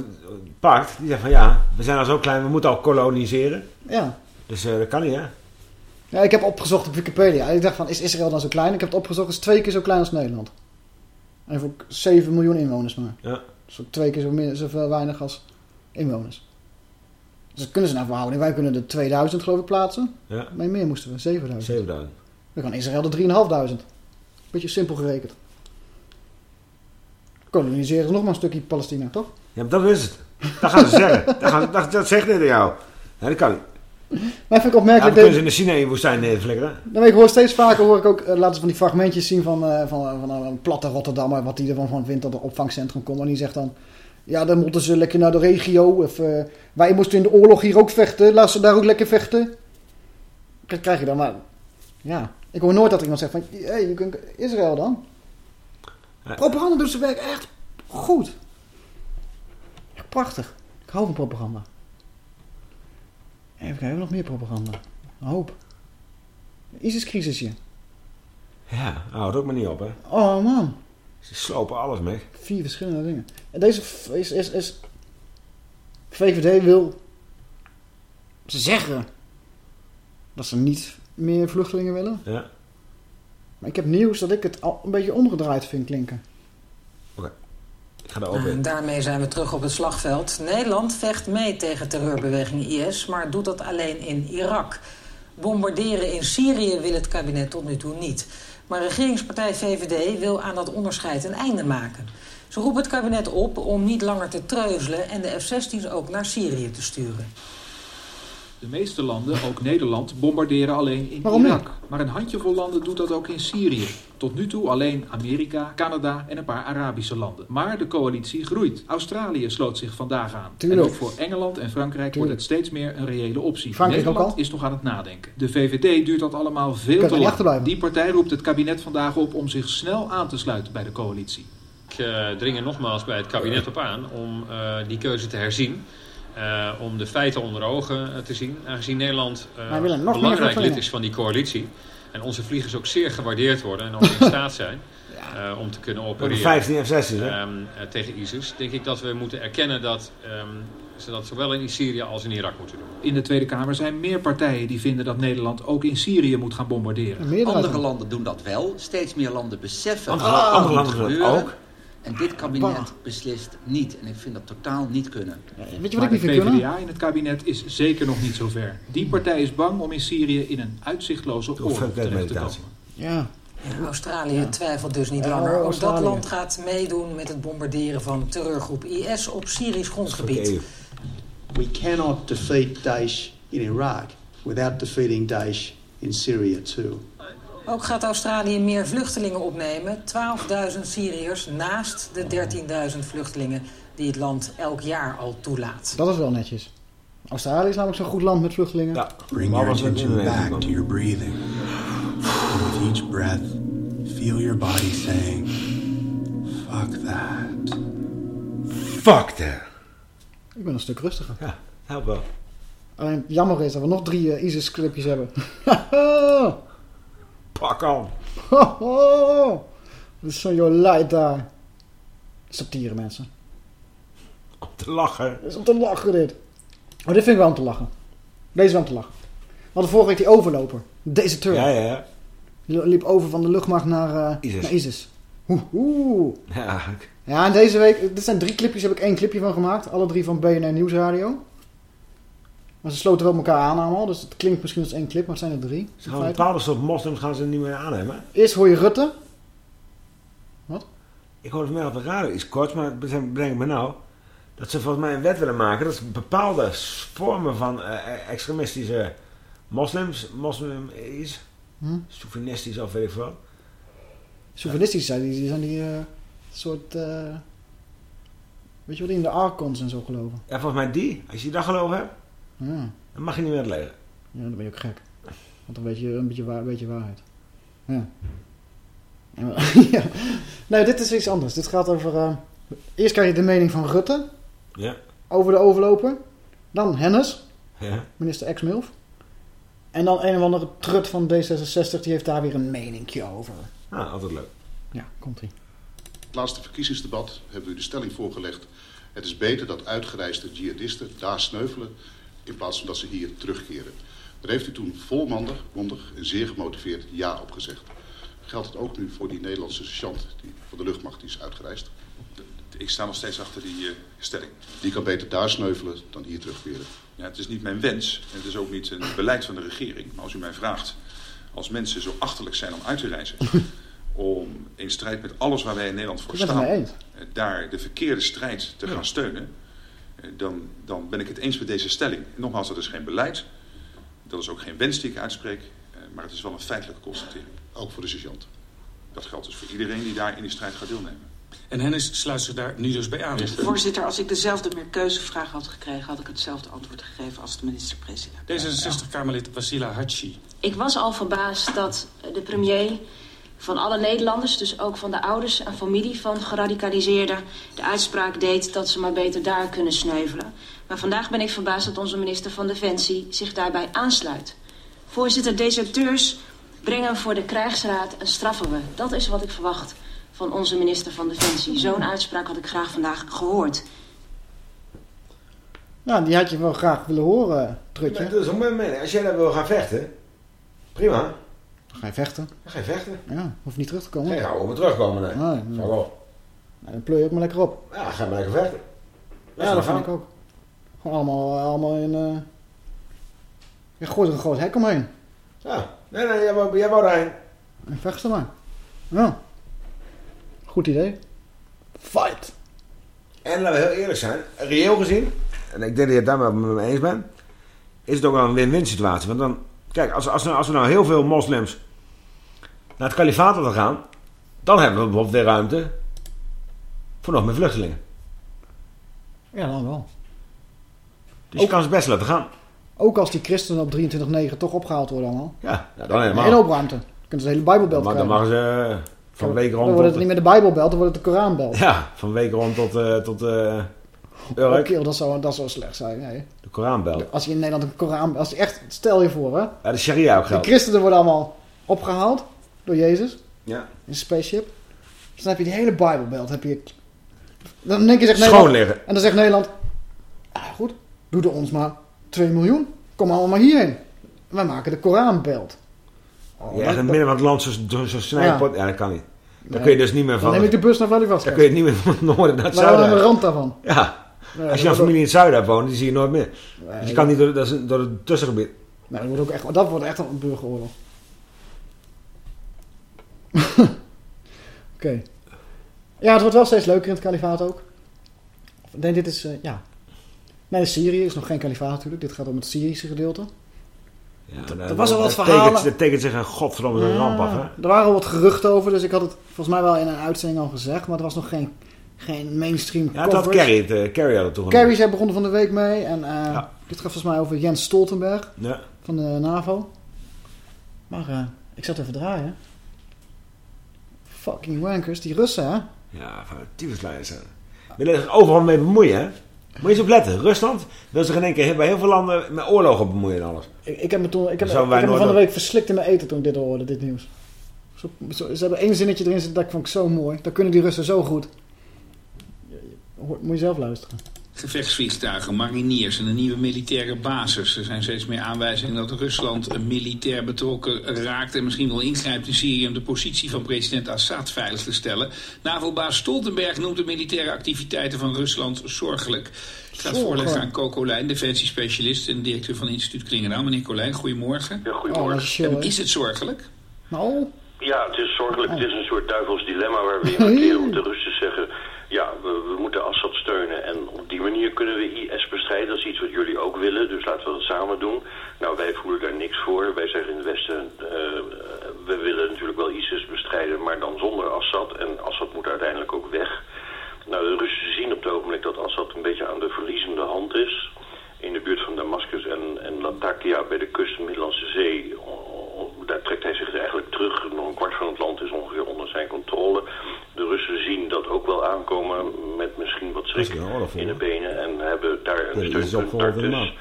Speaker 3: pakt, die zegt van ja, we zijn al zo klein, we moeten al koloniseren.
Speaker 2: Ja.
Speaker 3: Dus dat kan niet, hè?
Speaker 2: ja, ik heb opgezocht op Wikipedia. Ik dacht van, is Israël dan zo klein? Ik heb het opgezocht, het is twee keer zo klein als Nederland. En ook 7 miljoen inwoners maar.
Speaker 3: Ja.
Speaker 2: Dus ook twee keer zo min, zoveel weinig als inwoners. Dus dat kunnen ze naar verhouding. Wij kunnen er 2000 geloof ik plaatsen.
Speaker 3: Ja.
Speaker 2: Nee, meer moesten we. 7000.
Speaker 3: 7000.
Speaker 2: Dan kan Israël er 3500. Beetje simpel gerekend. Koloniseren ze nog maar een stukje Palestina, toch?
Speaker 3: Ja, maar dat is het. Dat gaan ze zeggen. Dat, gaan, dat, dat zegt dit aan jou. Ja, dat kan niet.
Speaker 2: Maar vind ik
Speaker 3: Ja,
Speaker 2: opmerkelijk...
Speaker 3: dan
Speaker 2: dat-
Speaker 3: kunnen ze in de Sinaï-woestijn neerflikkeren.
Speaker 2: Dan ik hoor steeds vaker hoor ik ook, eh, laten ze van die fragmentjes zien van, eh, van, van een platte Rotterdammer, wat die ervan van vindt dat er opvangcentrum komt. En die zegt dan, ja dan moeten ze lekker naar de regio. Of, eh, wij moesten in de oorlog hier ook vechten, laat ze daar ook lekker vechten. Dat krijg je dan maar. Ja, ik hoor nooit dat iemand zegt van, hé, hey, Israël dan. Propaganda doet zijn werk echt goed. Echt prachtig. Ik hou van propaganda. Even kijken, nog meer propaganda. Een hoop. ISIS-crisisje.
Speaker 3: Ja, houd ook maar niet op, hè.
Speaker 2: Oh man.
Speaker 3: Ze slopen alles mee.
Speaker 2: Vier verschillende dingen. En deze is, is, is... VVD wil... Ze zeggen... Dat ze niet meer vluchtelingen willen.
Speaker 3: Ja.
Speaker 2: Maar ik heb nieuws dat ik het al een beetje omgedraaid vind klinken.
Speaker 3: Ik ga daar
Speaker 4: Nou,
Speaker 3: ook
Speaker 4: en
Speaker 3: in.
Speaker 4: daarmee zijn we terug op het slagveld. Nederland vecht mee tegen terreurbeweging IS, maar doet dat alleen in Irak. Bombarderen in Syrië wil het kabinet tot nu toe niet. Maar regeringspartij VVD wil aan dat onderscheid een einde maken. Ze roepen het kabinet op om niet langer te treuzelen en de F-16's ook naar Syrië te sturen.
Speaker 11: De meeste landen, ook Nederland, bombarderen alleen in
Speaker 2: Waarom
Speaker 11: Irak. Maar een handjevol landen doet dat ook in Syrië. Tot nu toe alleen Amerika, Canada en een paar Arabische landen. Maar de coalitie groeit. Australië sloot zich vandaag aan.
Speaker 2: Tuurlijk.
Speaker 11: En ook voor Engeland en Frankrijk wordt het steeds meer een reële optie.
Speaker 2: Frankrijk
Speaker 11: Nederland
Speaker 2: al?
Speaker 11: is nog aan het nadenken. De VVD duurt dat allemaal veel te lang. Die partij roept het kabinet vandaag op om zich snel aan te sluiten bij de coalitie.
Speaker 12: Ik eh, dring er nogmaals bij het kabinet op aan om eh, die keuze te herzien. Eh, om de feiten onder ogen eh, te zien. Aangezien Nederland eh,
Speaker 2: nog meer
Speaker 12: belangrijk lid is van die coalitie. En onze vliegers ook zeer gewaardeerd worden en ook in staat zijn eh, om te kunnen opereren.
Speaker 3: 15 F-16's, hè?
Speaker 12: ehm, eh, tegen ISIS. Denk ik dat we moeten erkennen dat ehm, ze dat zowel in Syrië als in Irak moeten doen.
Speaker 11: In de Tweede Kamer zijn meer partijen die vinden dat Nederland ook in Syrië moet gaan bombarderen.
Speaker 13: Andere landen doen dat wel. Steeds meer landen beseffen
Speaker 11: Andere- landen doen ook.
Speaker 13: En dit kabinet
Speaker 11: Bah.
Speaker 13: beslist niet. En ik vind dat totaal niet kunnen.
Speaker 2: Weet
Speaker 11: maar de PvdA in het kabinet is zeker nog niet zo ver. Die partij is bang om in Syrië in een uitzichtloze oorlog terecht te komen.
Speaker 2: Ja.
Speaker 4: Australië twijfelt dus niet
Speaker 2: Ja,
Speaker 4: langer. Ook dat land gaat meedoen met het bombarderen van terreurgroep IS op Syrisch grondgebied.
Speaker 14: We cannot defeat Daesh in Iraq without defeating Daesh in Syria too.
Speaker 4: Ook gaat Australië meer vluchtelingen opnemen. 12.000 Syriërs naast de 13.000 vluchtelingen die het land elk jaar al toelaat.
Speaker 2: Dat is wel netjes. Australië is namelijk zo'n goed land met vluchtelingen. Ja.
Speaker 15: Bring your attention back to your breathing. And with each breath, feel your body saying, fuck that.
Speaker 3: Fuck that.
Speaker 2: Ik ben een stuk rustiger.
Speaker 3: Ja, help wel.
Speaker 2: Alleen jammer is dat we nog drie eh, ISIS-clipjes hebben.
Speaker 3: Pak al.
Speaker 2: Dat is zo'n jolijt daar. Satire, mensen.
Speaker 3: Om te lachen.
Speaker 2: Dat is om te lachen, dit. Oh, dit vind ik wel om te lachen. Deze is wel om te lachen. We hadden vorige week die overloper. Deze turn.
Speaker 3: Ja, ja, ja.
Speaker 2: Die liep over van de luchtmacht naar, eh,
Speaker 3: ISIS.
Speaker 2: naar ISIS. Oeh, oeh.
Speaker 3: Ja,
Speaker 2: Ja, en deze week, dit zijn drie clipjes, heb ik één clipje van gemaakt. Alle drie van BNR Nieuwsradio. Maar ze sloten wel elkaar aan allemaal, dus het klinkt misschien als één clip, maar het zijn er drie.
Speaker 3: Ze gaan bepaalde soort moslims gaan ze niet meer aannemen.
Speaker 2: Eerst hoor je Rutte.
Speaker 3: Ik hoorde vanmiddag op de radio iets korts, maar het me nou. Dat ze volgens mij een wet willen maken. Dat bepaalde vormen van eh, extremistische moslims, moslim is,
Speaker 2: Hm?
Speaker 3: of weet ik veel.
Speaker 2: Souvenistisch zijn die, die zijn die eh, soort... eh, weet je wat die in de archons en zo geloven?
Speaker 3: Ja, volgens mij die. Als je dat geloof hebt,
Speaker 2: Ja.
Speaker 3: dan mag je niet meer het leger.
Speaker 2: Ja, dan ben je ook gek. Want dan weet je een beetje, waar, weet je waarheid. Ja. Ja. Nee, dit is iets anders. Dit gaat over... eh, eerst krijg je de mening van Rutte
Speaker 3: Ja.
Speaker 2: over de overloper. Dan Hennis,
Speaker 3: Ja.
Speaker 2: minister ex-MILF. En dan een of andere trut van D66, die heeft daar weer een meningje over.
Speaker 3: Ah, altijd leuk.
Speaker 2: Ja, komt ie.
Speaker 16: Het laatste verkiezingsdebat hebben we u de stelling voorgelegd. Het is beter dat uitgereisde jihadisten daar sneuvelen in plaats van dat ze hier terugkeren. Daar heeft u toen volmondig mondig en zeer gemotiveerd ja op gezegd. Geldt het ook nu voor die Nederlandse sergeant die, van de luchtmacht die is uitgereisd?
Speaker 17: Ik sta nog steeds achter die eh, stelling.
Speaker 16: Die kan beter daar sneuvelen dan hier terugkeren.
Speaker 17: Ja, het is niet mijn wens en het is ook niet een beleid van de regering. Maar als u mij vraagt, als mensen zo achterlijk zijn om uit te reizen, om in strijd met alles waar wij in Nederland voor staan, eh, daar de verkeerde strijd te gaan steunen, dan, dan ben ik het eens met deze stelling. Nogmaals, dat is geen beleid, dat is ook geen wens die ik uitspreek, eh, maar het is wel een feitelijke constatering.
Speaker 16: Ook voor de sergeant.
Speaker 17: Dat geldt dus voor iedereen die daar in die strijd gaat deelnemen.
Speaker 18: En Hennis sluit zich daar nu dus bij aan.
Speaker 19: Voorzitter, als ik dezelfde meerkeuzevraag had gekregen... had ik hetzelfde antwoord gegeven als de minister-president.
Speaker 18: D66-Kamerlid Wasila Hachi.
Speaker 20: Ik was al verbaasd dat de premier van alle Nederlanders, dus ook van de ouders en familie van geradicaliseerden, de uitspraak deed dat ze maar beter daar kunnen sneuvelen. Maar vandaag ben ik verbaasd dat onze minister van Defensie zich daarbij aansluit. Voorzitter, deserteurs brengen voor de krijgsraad en straffen we. Dat is wat ik verwacht van onze minister van Defensie. Zo'n uitspraak had ik graag vandaag gehoord.
Speaker 2: Nou, die had je wel graag willen horen, Trutje.
Speaker 3: Maar dat is ook mijn mening. Als jij daar wil gaan vechten, prima.
Speaker 2: Dan ga je vechten.
Speaker 3: Dan ga je vechten.
Speaker 2: Ja, hoeft niet terug te komen.
Speaker 3: Nee, ga over terugkomen. Nee. Wel.
Speaker 2: Nou, dan pleur je ook maar lekker op.
Speaker 3: Ja, ga maar lekker vechten.
Speaker 2: Ja, dat vind ik ook. Gewoon allemaal, allemaal in... eh Je gooit er een groot hek omheen.
Speaker 3: Ja, nee, nee, jij wou, jij wou daarheen.
Speaker 2: En vechten maar. Ja. Goed idee. Fight.
Speaker 3: En laten we heel eerlijk zijn, reëel gezien, en ik denk dat je het daar wel met me eens bent, is het ook wel een win-win situatie. Want dan, kijk, als, als, als we nou heel veel moslims naar het kalifaat gaan, dan hebben we bijvoorbeeld weer ruimte voor nog meer vluchtelingen.
Speaker 2: Ja, dan wel.
Speaker 3: Dus je kan ze best laten gaan.
Speaker 2: Ook als die christenen op 23-9 toch opgehaald worden allemaal.
Speaker 3: Ja, ja dan helemaal.
Speaker 2: En ook ruimte. Dan kunnen ze de hele Bijbelbelt
Speaker 3: Maar dan mogen ze eh, van week
Speaker 2: Dan
Speaker 3: rond
Speaker 2: wordt het niet meer de Bijbelbelt, dan wordt het de Koranbelt.
Speaker 3: Ja, van week rond tot... eh tot eh
Speaker 2: Oh, kerel, dat zou, dat zou slecht zijn. Nee.
Speaker 3: De Koranbel.
Speaker 2: Als je in Nederland een Koran... Als je echt, stel je voor hè.
Speaker 3: Ja, de sharia ook
Speaker 2: De
Speaker 3: geldt.
Speaker 2: christenen worden allemaal opgehaald door Jezus.
Speaker 3: Ja.
Speaker 2: In een spaceship. Dus dan heb je die hele Bijbelbelt. Heb je... Dan één keer zegt
Speaker 3: Schoon liggen.
Speaker 2: En dan zegt Nederland... Ja goed, doe er ons maar 2 miljoen. Kom allemaal maar hierheen. Wij maken de Koranbelt. Oh,
Speaker 3: Ja, in het midden van het land zo, zo snijpot. Ja. dat kan niet. Dan
Speaker 2: Nee.
Speaker 3: kun je dus niet meer van...
Speaker 2: Dan neem ik de bus naar Vladivostok.
Speaker 3: Dan kun je niet meer van het noorden naar het
Speaker 2: wonen
Speaker 3: zuiden.
Speaker 2: aan de rand daarvan.
Speaker 3: Ja.
Speaker 2: Nee,
Speaker 3: Als je een familie in het zuiden hebt wonen, die zie je nooit meer.
Speaker 2: Nee.
Speaker 3: Dus je kan niet door, dat is een- door het tussengebied.
Speaker 2: Nee, dat wordt ook echt, dat wordt echt een burgeroorlog. Oké. Ja, het wordt wel steeds leuker in het kalifaat ook. Ik denk dit is, eh, ja... Nee, Syrië is nog geen kalifaat natuurlijk. Dit gaat om het Syrische gedeelte.
Speaker 3: Ja,
Speaker 2: er was al wat verhalen.
Speaker 3: Tekent, dat tekent zich een godverdomme een ramp af, hè?
Speaker 2: Er waren al wat geruchten over, dus ik had het volgens mij wel in een uitzending al gezegd. Maar er was nog geen, geen mainstream
Speaker 3: Ja, het had. Carrie, het, eh, Carrie had het toen
Speaker 2: Carrie zei begonnen van de week mee. En eh, dit gaat volgens mij over Jens Stoltenberg
Speaker 3: Ja.
Speaker 2: van de NAVO. Maar eh, ik zat even draaien. Fucking wankers, die Russen hè.
Speaker 3: Ja, van tyfusleiders. hè. Willen zich overal mee bemoeien, hè? Moet je eens op letten. Rusland wil zich in één keer bij heel veel landen met oorlogen bemoeien en alles.
Speaker 2: Ik, ik heb me, toen, ik heb,
Speaker 3: Dat
Speaker 2: ik heb me van de week verslikt in mijn eten toen ik dit hoorde, dit nieuws. Zo, zo- ze hebben één zinnetje erin zitten, dat vond ik zo mooi. Dat kunnen die Russen zo goed. Hoor- Moet je zelf luisteren.
Speaker 18: Gevechtsvliegtuigen, mariniers en een nieuwe militaire basis. Er zijn steeds meer aanwijzingen dat Rusland een militair betrokken raakt... en misschien wel ingrijpt in Syrië om de positie van president Assad veilig te stellen. NAVO-baas Stoltenberg noemt de militaire activiteiten van Rusland zorgelijk. Ik ga het voorleggen aan Co Colijn, defensiespecialist... en directeur van instituut Klingendaal. Meneer Colijn, goedemorgen.
Speaker 21: Ja, goedemorgen. Oh, dat is
Speaker 18: het zorgelijk?
Speaker 2: Nou,
Speaker 21: Ja, het is zorgelijk. Het is een soort duivels dilemma waar we in. Want de Russen zeggen, moeten Assad steunen. En op die manier kunnen we IS bestrijden. Dat is iets wat jullie ook willen, dus laten we dat samen doen. Nou, wij voelen daar niks voor. Wij zeggen in het Westen, eh, we willen natuurlijk wel ISIS bestrijden, maar dan zonder Assad. En Assad moet uiteindelijk ook weg. Nou, de Russen zien op het ogenblik dat Assad een beetje aan de verliezende hand is. In de buurt van Damascus en, en Latakia bij de kust de Middellandse Zee. Daar trekt hij zich eigenlijk terug. Nog een kwart van het land is ongeveer onder zijn controle. De Russen zien dat ook wel aankomen met misschien wat schrik in de benen. En hebben daar een steunpunt. Daar dus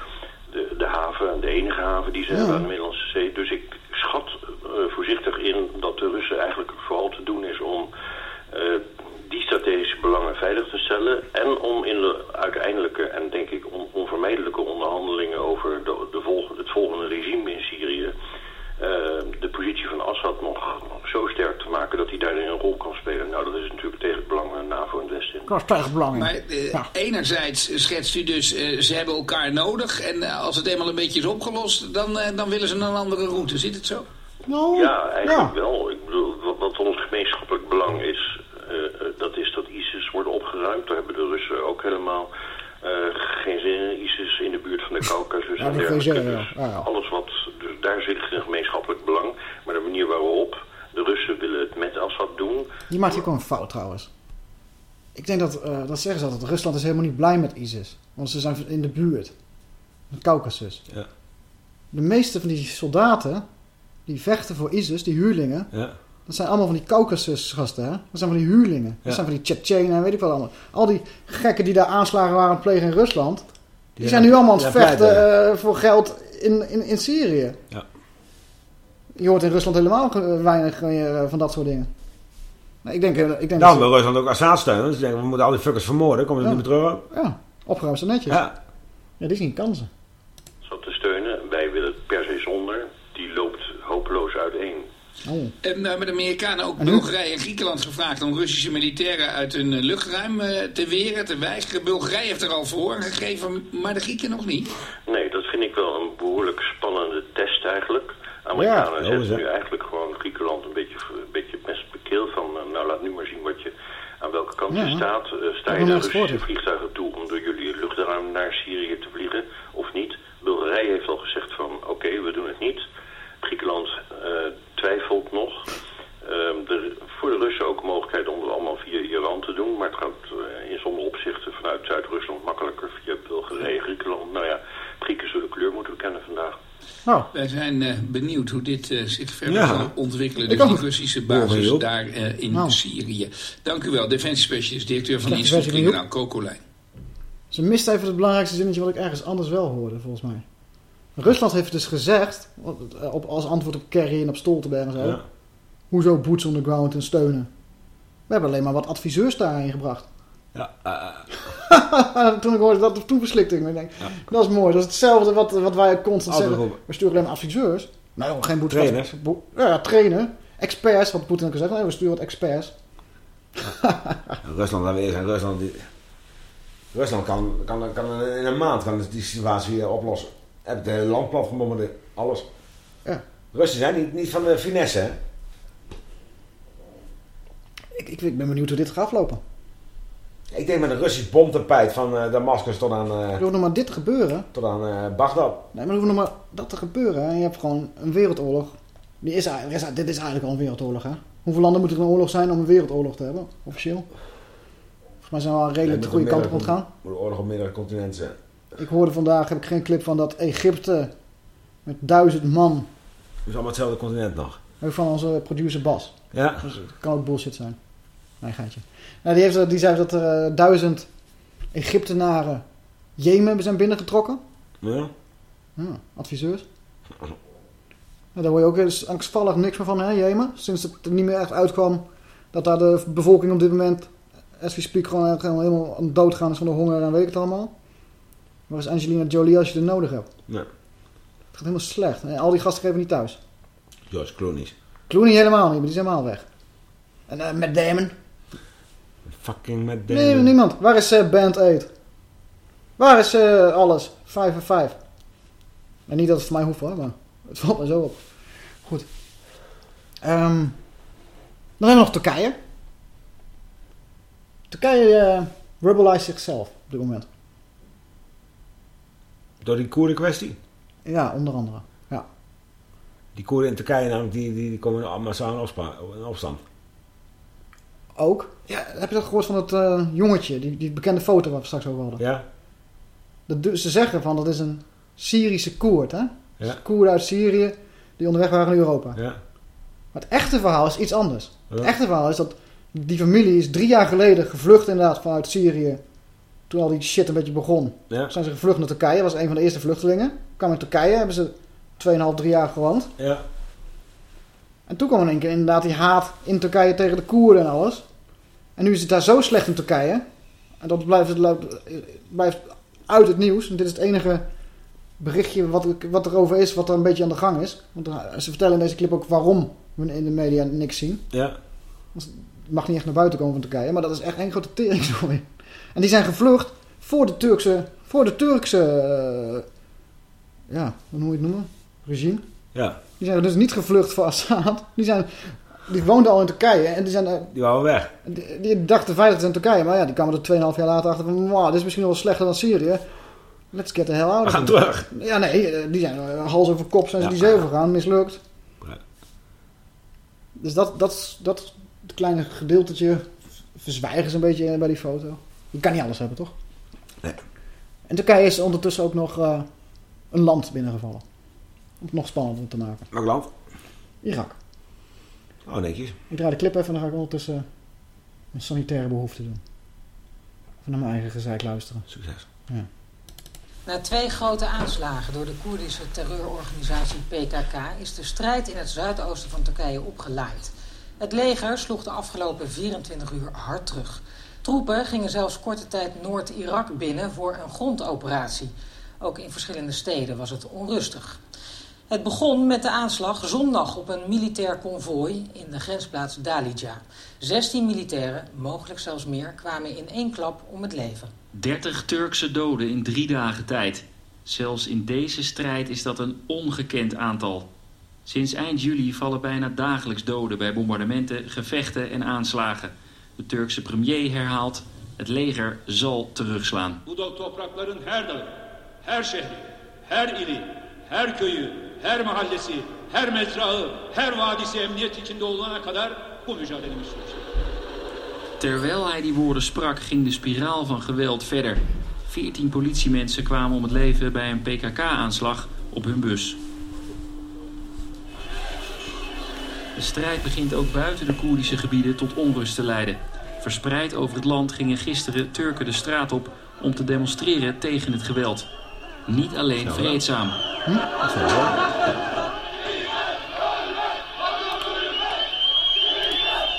Speaker 21: de, de haven, de enige haven die ze
Speaker 3: Ja.
Speaker 21: hebben aan de Middellandse Zee. Dus ik schat eh, voorzichtig in dat de Russen eigenlijk vooral te doen is om eh, die strategische belangen veilig te stellen. En om in de uiteindelijke en denk ik on- onvermijdelijke onderhandelingen over de, de volg- het volgende regime in Syrië. eh, de positie van Assad nog, nog zo sterk te maken dat hij daarin een rol kan spelen. Nou, dat is natuurlijk tegen het belang van de NAVO
Speaker 18: Maar eh, enerzijds schetst u dus, eh, ze hebben elkaar nodig. En eh, als het eenmaal een beetje is opgelost, dan, dan willen ze een andere route. Zit het zo?
Speaker 2: Nou,
Speaker 21: Ja, eigenlijk wel. Ik bedoel, wat, wat ons belang is, dat is dat ISIS wordt opgeruimd. Daar hebben de Russen ook helemaal eh, geen zin in. ISIS in de buurt van de Caucasus
Speaker 2: Ja,
Speaker 21: en
Speaker 2: geen
Speaker 21: dergelijke. Dus
Speaker 2: ja. Ja, ja.
Speaker 21: alles wat, dus daar zit een gemeenschappelijk belang. Maar de manier waarop de Russen willen het met Assad doen,
Speaker 2: Die maakt hier ook een fout trouwens. Ik denk dat, eh, dat zeggen ze altijd, Rusland is helemaal niet blij met ISIS. Want ze zijn in de buurt. De Caucasus.
Speaker 3: Ja.
Speaker 2: De meeste van die soldaten, die vechten voor ISIS, die huurlingen...
Speaker 3: Ja.
Speaker 2: Dat zijn allemaal van die Caucasus gasten, hè? Dat zijn van die huurlingen. Dat
Speaker 3: Ja.
Speaker 2: zijn van die Tsjetsjenen en weet ik wat allemaal. Al die gekken die daar aanslagen waren aan plegen in Rusland... Die, zijn nu allemaal aan het vechten eh, voor geld in, in, in Syrië.
Speaker 3: Ja.
Speaker 2: Je hoort in Rusland helemaal weinig eh, van dat soort dingen. Ik denk, eh, ik denk ze-
Speaker 3: wil Rusland ook Assad steunen. Dus ze denken, we moeten al die fuckers vermoorden. Komen ze
Speaker 2: Ja.
Speaker 3: niet meer terug?
Speaker 2: Ja, opgeruimd zijn netjes.
Speaker 3: Ja.
Speaker 2: Ja, die zien kansen.
Speaker 21: Assad te steunen. Wij willen het per se zonder. Die loopt hopeloos uiteen.
Speaker 2: Oh.
Speaker 22: En nou hebben de Amerikanen ook? Bulgarije en Griekenland gevraagd om Russische militairen uit hun eh, luchtruim eh, te weren, te weigeren. Bulgarije heeft er al voor gegeven, maar de Grieken nog niet.
Speaker 21: Nee, dat vind ik wel een behoorlijk spannende test eigenlijk. Amerikanen
Speaker 3: Ja,
Speaker 21: zetten nu eigenlijk gewoon Griekenland een beetje, een beetje mes op de keel van... eh, nou, laat nu maar zien wat je, aan welke kant
Speaker 2: Ja.
Speaker 21: je staat. Eh, sta je
Speaker 2: export,
Speaker 21: Russische vliegtuigen toe om door jullie luchtruim naar Syrië te vliegen of niet? Bulgarije heeft al gezegd van oké, we doen het niet. Griekenland eh, twijfelt nog. Ehm, de, voor de Russen ook een mogelijkheid om het allemaal via Iran te doen. Maar het gaat eh, in sommige opzichten vanuit Zuid-Rusland makkelijker via Bulgarije, Griekenland. Nou ja, Grieken zullen kleur moeten bekennen vandaag.
Speaker 2: Nou.
Speaker 22: Wij zijn eh, benieuwd hoe dit eh, zich verder
Speaker 21: Ja.
Speaker 22: zal ontwikkelen. Dus die
Speaker 21: ook.
Speaker 22: Russische basis daar eh, in
Speaker 2: Nou.
Speaker 22: Syrië. Dank u wel, defensiespecialist, directeur van de Instituut Kokolijn.
Speaker 2: Ze mist even het belangrijkste zinnetje wat ik ergens anders wel hoorde, volgens mij. Rusland heeft dus gezegd, op, als antwoord op Kerry en op Stoltenberg en zo...
Speaker 3: Ja.
Speaker 2: Hoezo boots on the ground en steunen? We hebben alleen maar wat adviseurs daarin gebracht.
Speaker 3: Ja.
Speaker 2: toen ik hoorde dat, toen verslikte ik me. Denk, Dat is mooi. Dat is hetzelfde wat, wat wij constant
Speaker 3: Altijd
Speaker 2: zeggen.
Speaker 3: roepen.
Speaker 2: We sturen alleen maar adviseurs. Nou, joh, geen boots.
Speaker 3: Trainers.
Speaker 2: Bo- Ja, trainen. Experts, wat Poetin ook gezegd. Nee, we sturen wat experts.
Speaker 3: Rusland, laten we eerst. Rusland, die, Rusland kan, kan, kan in een maand kan die situatie weer oplossen. Heb hele land plat gebombardeerd. Alles.
Speaker 2: Ja.
Speaker 3: Russen zijn niet, niet van de finesse, hè?
Speaker 2: Ik, ik, ik ben benieuwd hoe dit gaat aflopen.
Speaker 3: Ik denk met een Russisch bomtapijt van eh Damascus tot aan, eh
Speaker 2: Er hoeft nog maar dit te gebeuren.
Speaker 3: tot aan eh, Bagdad.
Speaker 2: Nee, maar er hoeft nog maar dat te gebeuren. En je hebt gewoon een wereldoorlog. Die is, eigenlijk- er is- dit is eigenlijk al een wereldoorlog, hè? Hoeveel landen moeten er in oorlog zijn om een wereldoorlog te hebben, officieel? Volgens mij zijn we al redelijk de goede kant op ontgaan.
Speaker 3: Moet de oorlog op meerdere continenten zijn.
Speaker 2: Ik hoorde vandaag, heb ik geen clip van, dat Egypte met duizend man...
Speaker 3: Is allemaal hetzelfde continent nog.
Speaker 2: Ook van onze producer Bas.
Speaker 3: Ja.
Speaker 2: Dus het kan ook bullshit zijn. Nee, gaatje. Nou, die, heeft, die zei dat er eh, duizend Egyptenaren Jemen zijn binnengetrokken.
Speaker 3: Ja.
Speaker 2: Ja, adviseurs. Ja, daar hoor je ook eens angstvallig niks meer van, hè, Jemen. Sinds het er niet meer echt uitkwam dat daar de bevolking op dit moment, as we speak, gewoon, helemaal aan doodgaan is van de honger en weet ik het allemaal. Waar is Angelina Jolie als je het nodig hebt?
Speaker 3: Nee.
Speaker 2: Het gaat helemaal slecht. En al die gasten geven niet thuis.
Speaker 3: George Clooney.
Speaker 2: Clooney helemaal niet, maar die zijn helemaal weg. En eh met Damon?
Speaker 3: Fucking met
Speaker 2: Nee, niemand. Waar is eh, Band 8? Waar is eh, alles? 5 en 5. En niet dat het voor mij hoeft hoor, maar het valt me zo op. Goed. Ehm, dan hebben we nog Turkije. Turkije rebellize zichzelf op dit moment.
Speaker 3: Door die Koerden kwestie.
Speaker 2: Ja, onder andere. Ja.
Speaker 3: Die Koerden in Turkije namelijk, die, die, die komen allemaal samen in opstand.
Speaker 2: Ook. Ja, heb je dat gehoord van dat eh, jongetje, die, die bekende foto waar we straks over hadden?
Speaker 3: Ja.
Speaker 2: Dat, ze zeggen van dat is een Syrische Koerd, hè?
Speaker 3: Ja.
Speaker 2: Koerden uit Syrië die onderweg waren naar Europa.
Speaker 3: Ja.
Speaker 2: Maar het echte verhaal is iets anders. Het echte verhaal is dat die familie is drie jaar geleden gevlucht inderdaad vanuit Syrië. Toen al die shit een beetje begon.
Speaker 3: Ja.
Speaker 2: Zijn ze gevlucht naar Turkije. Was een van de eerste vluchtelingen. Kwam in Turkije. Hebben ze 2,5, 3 jaar gewoond.
Speaker 3: Ja.
Speaker 2: En toen kwam in één keer inderdaad die haat in Turkije tegen de Koerden en alles. En nu is het daar zo slecht in Turkije. En dat blijft, het blijft uit het nieuws. En dit is het enige berichtje wat, wat erover is, wat er een beetje aan de gang is. Want ze vertellen in deze clip ook waarom we in de media niks zien.
Speaker 3: Ja.
Speaker 2: Het mag niet echt naar buiten komen van Turkije, maar dat is echt een grote teringzooi. En die zijn gevlucht voor de Turkse, voor de Turkse, eh, ja, hoe moet je het noemen? Regime.
Speaker 3: Ja.
Speaker 2: Die zijn dus niet gevlucht voor Assad. Die zijn die woonden al in Turkije. En die zijn daar-
Speaker 3: Die waren weg.
Speaker 2: die, die dachten veilig in Turkije. Maar ja, die kwamen er 2,5 jaar later achter van... "Mwah, dit is misschien wel slechter dan Syrië. Let's get the hell out
Speaker 3: We
Speaker 2: of
Speaker 3: gaan
Speaker 2: here."
Speaker 3: terug.
Speaker 2: Ja, nee. eh, Die zijn eh, hals over kop zijn ze
Speaker 3: Ja.
Speaker 2: die zee overgegaan. Mislukt.
Speaker 3: Ja.
Speaker 2: Dus dat, dat, dat kleine gedeeltetje verzwijgen ze een beetje bij die foto. Je kan niet alles hebben, toch?
Speaker 3: Nee.
Speaker 2: En Turkije is ondertussen ook nog eh, een land binnengevallen. Om het nog spannender te maken.
Speaker 3: Welk land?
Speaker 2: Irak.
Speaker 3: Oh, netjes.
Speaker 2: Ik draai de clip even en dan ga ik ondertussen mijn sanitaire behoefte doen. Even naar mijn eigen gezeik luisteren.
Speaker 3: Succes.
Speaker 2: Ja.
Speaker 4: Na twee grote aanslagen door de Koerdische terreurorganisatie PKK is de strijd in het zuidoosten van Turkije opgeleid. Het leger sloeg de afgelopen 24 uur hard terug. Troepen gingen zelfs korte tijd Noord-Irak binnen voor een grondoperatie. Ook in verschillende steden was het onrustig. Het begon met de aanslag zondag op een militair konvooi in de grensplaats Dalija. 16 militairen, mogelijk zelfs meer, kwamen in één klap om het leven.
Speaker 23: 30 Turkse doden in drie dagen tijd. Zelfs in deze strijd is dat een ongekend aantal. Sinds eind juli vallen bijna dagelijks doden bij bombardementen, gevechten en aanslagen. De Turkse premier herhaalt: het leger zal terugslaan.
Speaker 24: Bu toprakların her dağı, her şehri, her ili, her köyü, her mahallesi, her mezrağı, her vadisi emniyet içinde olana kadar bu mücadelemiz.
Speaker 23: Terwijl hij die woorden sprak, ging de spiraal van geweld verder. 14 politiemensen kwamen om het leven bij een PKK-aanslag op hun bus. De strijd begint ook buiten de Koerdische gebieden tot onrust te leiden. Verspreid over het land gingen gisteren Turken de straat op om te demonstreren tegen het geweld. Niet alleen vreedzaam.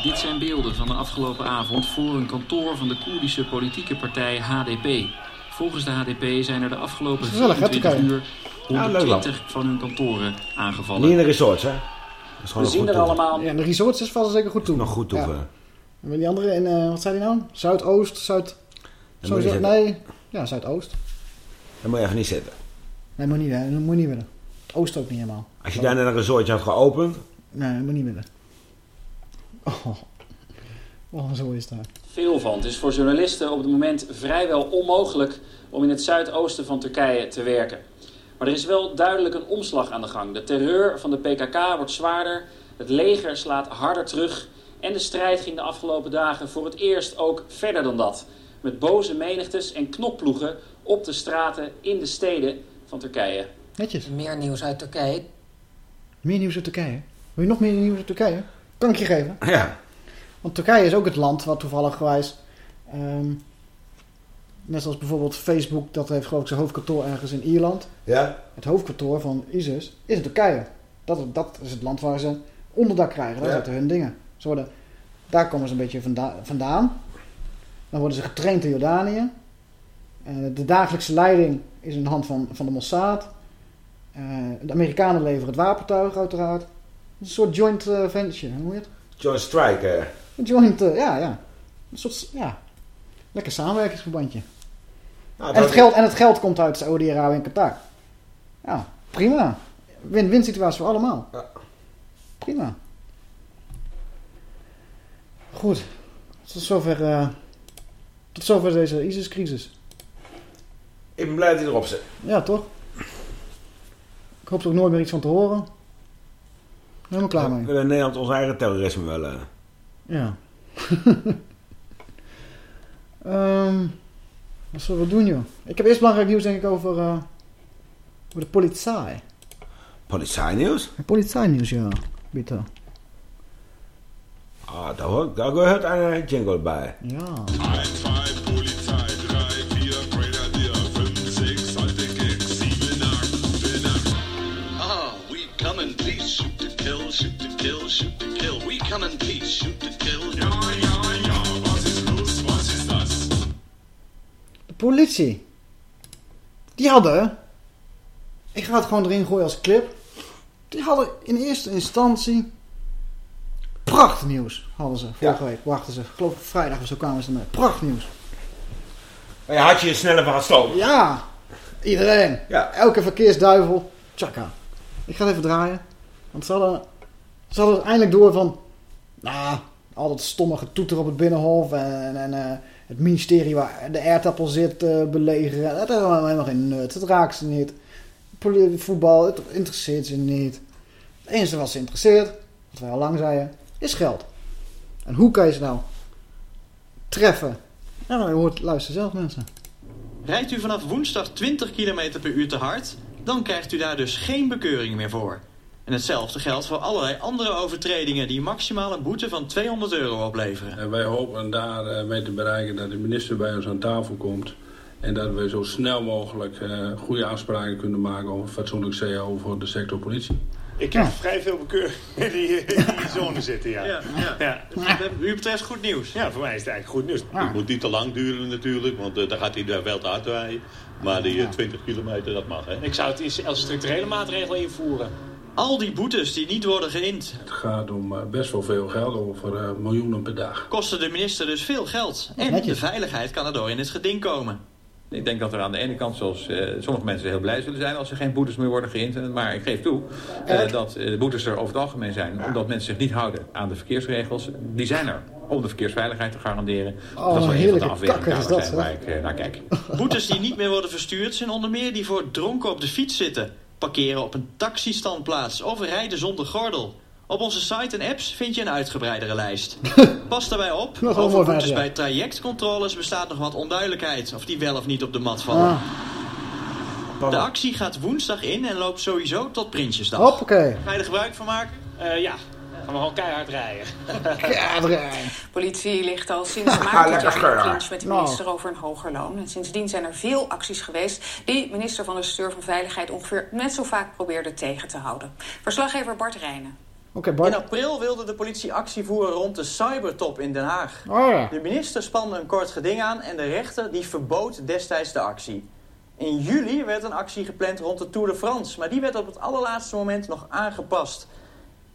Speaker 23: Dit zijn beelden van de afgelopen avond voor een kantoor van de Koerdische politieke partij HDP. Volgens de HDP zijn er de afgelopen
Speaker 2: Gezellig, hè,
Speaker 23: 24
Speaker 2: Turkije?
Speaker 23: uur
Speaker 3: Ja, leuk land.
Speaker 23: 120 van hun kantoren aangevallen.
Speaker 3: Niet in de resorts, hè? Dat is gewoon
Speaker 5: We zien
Speaker 3: goed
Speaker 5: er
Speaker 3: toe.
Speaker 5: allemaal...
Speaker 2: Ja, en de resorts is vallen zeker goed toe.
Speaker 3: Nog goed toe.
Speaker 2: Ja.
Speaker 3: eh.
Speaker 2: En die andere in, eh, wat zei die nou? Zuidoost, Zuid...
Speaker 3: Zitten.
Speaker 2: nee, ja, Zuidoost.
Speaker 3: Dan moet je even niet zitten.
Speaker 2: Nee, moet niet, hè, dat moet niet willen. Het oosten ook niet helemaal.
Speaker 3: Als je daar net een resortje had geopend...
Speaker 2: Nee, dat moet niet willen. Oh, wat een zo is daar.
Speaker 5: Veel van. Het is voor journalisten op het moment vrijwel onmogelijk om in het zuidoosten van Turkije te werken. Maar er is wel duidelijk een omslag aan de gang. De terreur van de PKK wordt zwaarder, het leger slaat harder terug en de strijd ging de afgelopen dagen voor het eerst ook verder dan dat. Met boze menigtes en knopploegen op de straten in de steden van Turkije.
Speaker 2: Netjes.
Speaker 4: Meer nieuws uit Turkije.
Speaker 2: Meer nieuws uit Turkije. Wil je nog meer nieuws uit Turkije? Kan ik je geven?
Speaker 3: Ja.
Speaker 2: Want Turkije is ook het land wat toevallig gewijs... ehm, net zoals bijvoorbeeld Facebook, dat heeft geloof ik zijn hoofdkantoor ergens in Ierland.
Speaker 3: Ja.
Speaker 2: Het hoofdkantoor van ISIS is in Turkije. Dat, dat is het land waar ze onderdak krijgen. Daar
Speaker 3: Ja.
Speaker 2: zitten hun dingen. Ze worden, daar komen ze een beetje vanda- vandaan. Dan worden ze getraind in Jordanië. Eh, de dagelijkse leiding is in de hand van, van de Mossad. Eh, de Amerikanen leveren het wapentuig uiteraard. Een soort joint eh, venture, hoe heet het?
Speaker 3: Joint Strike.
Speaker 2: Een joint, ja, ja. Een soort, ja. Lekker samenwerkingsverbandje.
Speaker 3: Nou,
Speaker 2: en, het geld, en het geld komt uit Saudi-Arabië en Qatar. Ja, prima. Win-win situatie voor allemaal. Prima. Goed. Tot zover, tot zover deze ISIS-crisis.
Speaker 3: Ik ben blij dat hij erop zit.
Speaker 2: Ja, toch? Ik hoop er ook nooit meer iets van te horen. Helemaal klaar
Speaker 3: We
Speaker 2: mee.
Speaker 3: willen in Nederland ons eigen terrorisme wel... eh,
Speaker 2: Ja. Ehm, wat zullen we doen, joh? Ik heb eerst belangrijk nieuws, denk ik, over, eh, over de politie.
Speaker 3: Politienieuws?
Speaker 2: Politie-nieuws, ja. Bitte.
Speaker 3: Ah, daar, hoort, daar hoort een jingle bij.
Speaker 2: Ja.
Speaker 25: Come in peace, shoot to kill. Ja, ja, ja, was is los?
Speaker 2: De politie. Die hadden... Ik ga het gewoon erin gooien als clip. Die hadden in eerste instantie... Prachtnieuws hadden ze vorige week. Wachten ze. Ik geloof vrijdag of zo kwamen ze ermee. Prachtnieuws.
Speaker 3: Maar je had je sneller van gestoken.
Speaker 2: Ja, iedereen.
Speaker 3: Ja.
Speaker 2: Elke verkeersduivel. Tjaka. Ik ga het even draaien. Want ze hadden, ze hadden eindelijk door van... Nou, al dat stomme getoeter op het Binnenhof en, en eh, het ministerie waar de aardappel zit eh, belegeren. Dat allemaal helemaal geen nut. Het raakt ze niet. Voetbal, het interesseert ze niet. Het enige wat ze interesseert, wat wij al lang zeiden, is geld. En hoe kan je ze nou treffen? Nou, je hoort, luister zelf mensen.
Speaker 26: Rijdt u vanaf woensdag 20 km per uur te hard, dan krijgt u daar dus geen bekeuring meer voor. En hetzelfde geldt voor allerlei andere overtredingen die maximaal een boete van 200 euro opleveren.
Speaker 27: En wij hopen daar eh, mee te bereiken dat de minister bij ons aan tafel komt. En dat we zo snel mogelijk eh, goede afspraken kunnen maken over een fatsoenlijk CAO voor de sector politie.
Speaker 28: Ik heb vrij veel bekeuringen die in die zone zitten, ja.
Speaker 26: Ja, ja.
Speaker 28: Dus
Speaker 26: wat u betreft goed nieuws.
Speaker 28: Ja, voor mij is het eigenlijk goed nieuws. Het moet niet te lang duren natuurlijk, want eh, dan gaat hij daar wel te hard rijden. Maar die eh, 20 kilometer, dat mag, hè.
Speaker 29: Ik zou het eens als structurele maatregel invoeren.
Speaker 26: Al die boetes die niet worden geïnd,
Speaker 27: Het gaat om eh, best wel veel geld, over eh, miljoenen per dag.
Speaker 26: kosten de minister dus veel geld. En de veiligheid kan erdoor in het geding komen.
Speaker 30: Ik denk dat er aan de ene kant, zoals eh, sommige mensen heel blij zullen zijn als er geen boetes meer worden geïnd. Maar ik geef toe eh, dat de boetes er over het algemeen zijn. Omdat mensen zich niet houden aan de verkeersregels. Die zijn er om de verkeersveiligheid te garanderen.
Speaker 2: Oh,
Speaker 30: dat zal een van
Speaker 2: heerlijke
Speaker 30: de afwegingen
Speaker 2: is
Speaker 30: zijn waar ik naar kijk.
Speaker 26: Boetes die niet meer worden verstuurd zijn onder meer die voor dronken op de fiets zitten, parkeren op een taxistandplaats of rijden zonder gordel. Op onze site en apps vind je een uitgebreidere lijst. Pas daarbij op, over
Speaker 2: ja.
Speaker 26: bij trajectcontroles bestaat nog wat onduidelijkheid of die wel of niet op de mat vallen.
Speaker 2: Ah.
Speaker 26: De actie gaat woensdag in en loopt sowieso tot Prinsjesdag.
Speaker 2: Hoppakee.
Speaker 26: Ga je er gebruik van maken?
Speaker 29: Eh, ja, gaan we gewoon keihard rijden.
Speaker 31: Politie ligt al sinds maart dit jaar in clinch met de
Speaker 29: Nou.
Speaker 31: minister over een hoger loon. En sindsdien zijn er veel acties geweest die minister van de Stuur van Veiligheid ongeveer net zo vaak probeerde tegen te houden. Verslaggever Bart Rijnen.
Speaker 2: Oké, Bart.
Speaker 26: In april wilde de politie actie voeren rond de cybertop in Den Haag.
Speaker 2: Oh ja.
Speaker 26: De minister spande een kort geding aan en de rechter die verbood destijds de actie. In juli werd een actie gepland rond de Tour de France, maar die werd op het allerlaatste moment nog aangepast.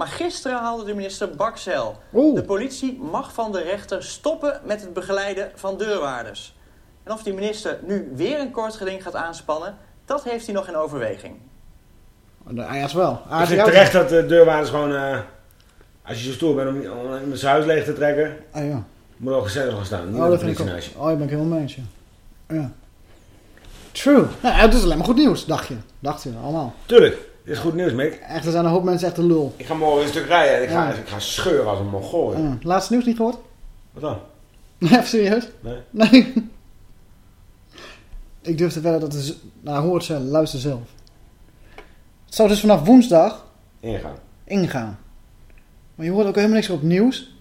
Speaker 26: Maar gisteren haalde de minister Baksel. De politie mag van de rechter stoppen met het begeleiden van deurwaarders. En of die minister nu weer een kort geding gaat aanspannen, dat heeft hij nog in overweging.
Speaker 2: Hij is wel. Is
Speaker 3: terecht dat de deurwaarders gewoon... eh, als je zo stoer bent om, om zijn huis leeg te trekken...
Speaker 2: Ah, ja.
Speaker 3: moet ook gezellig gaan staan. Niet
Speaker 2: Oh, dat vind ik ook.
Speaker 3: politiehuisje.
Speaker 2: Oh, daar ben helemaal mee eens, ja. Ja. True. Nou, het is alleen maar goed nieuws, dacht je. Dacht je, allemaal.
Speaker 3: Tuurlijk. Dit is goed nieuws, Mick.
Speaker 2: Echt, er zijn een hoop mensen echt een lul.
Speaker 3: Ik ga morgen een stuk rijden en ik ga,
Speaker 2: Ja.
Speaker 3: ik ga scheuren als een mongool.
Speaker 2: Ja. Laatste nieuws niet gehoord?
Speaker 3: Wat dan?
Speaker 2: Nee, even serieus?
Speaker 3: Nee.
Speaker 2: Nee. Ik durf te wedden dat het... Nou, hoor het zelf. Luister zelf. Het zou dus vanaf woensdag
Speaker 3: Ingaan.
Speaker 2: ingaan. Maar je hoorde ook helemaal niks op nieuws.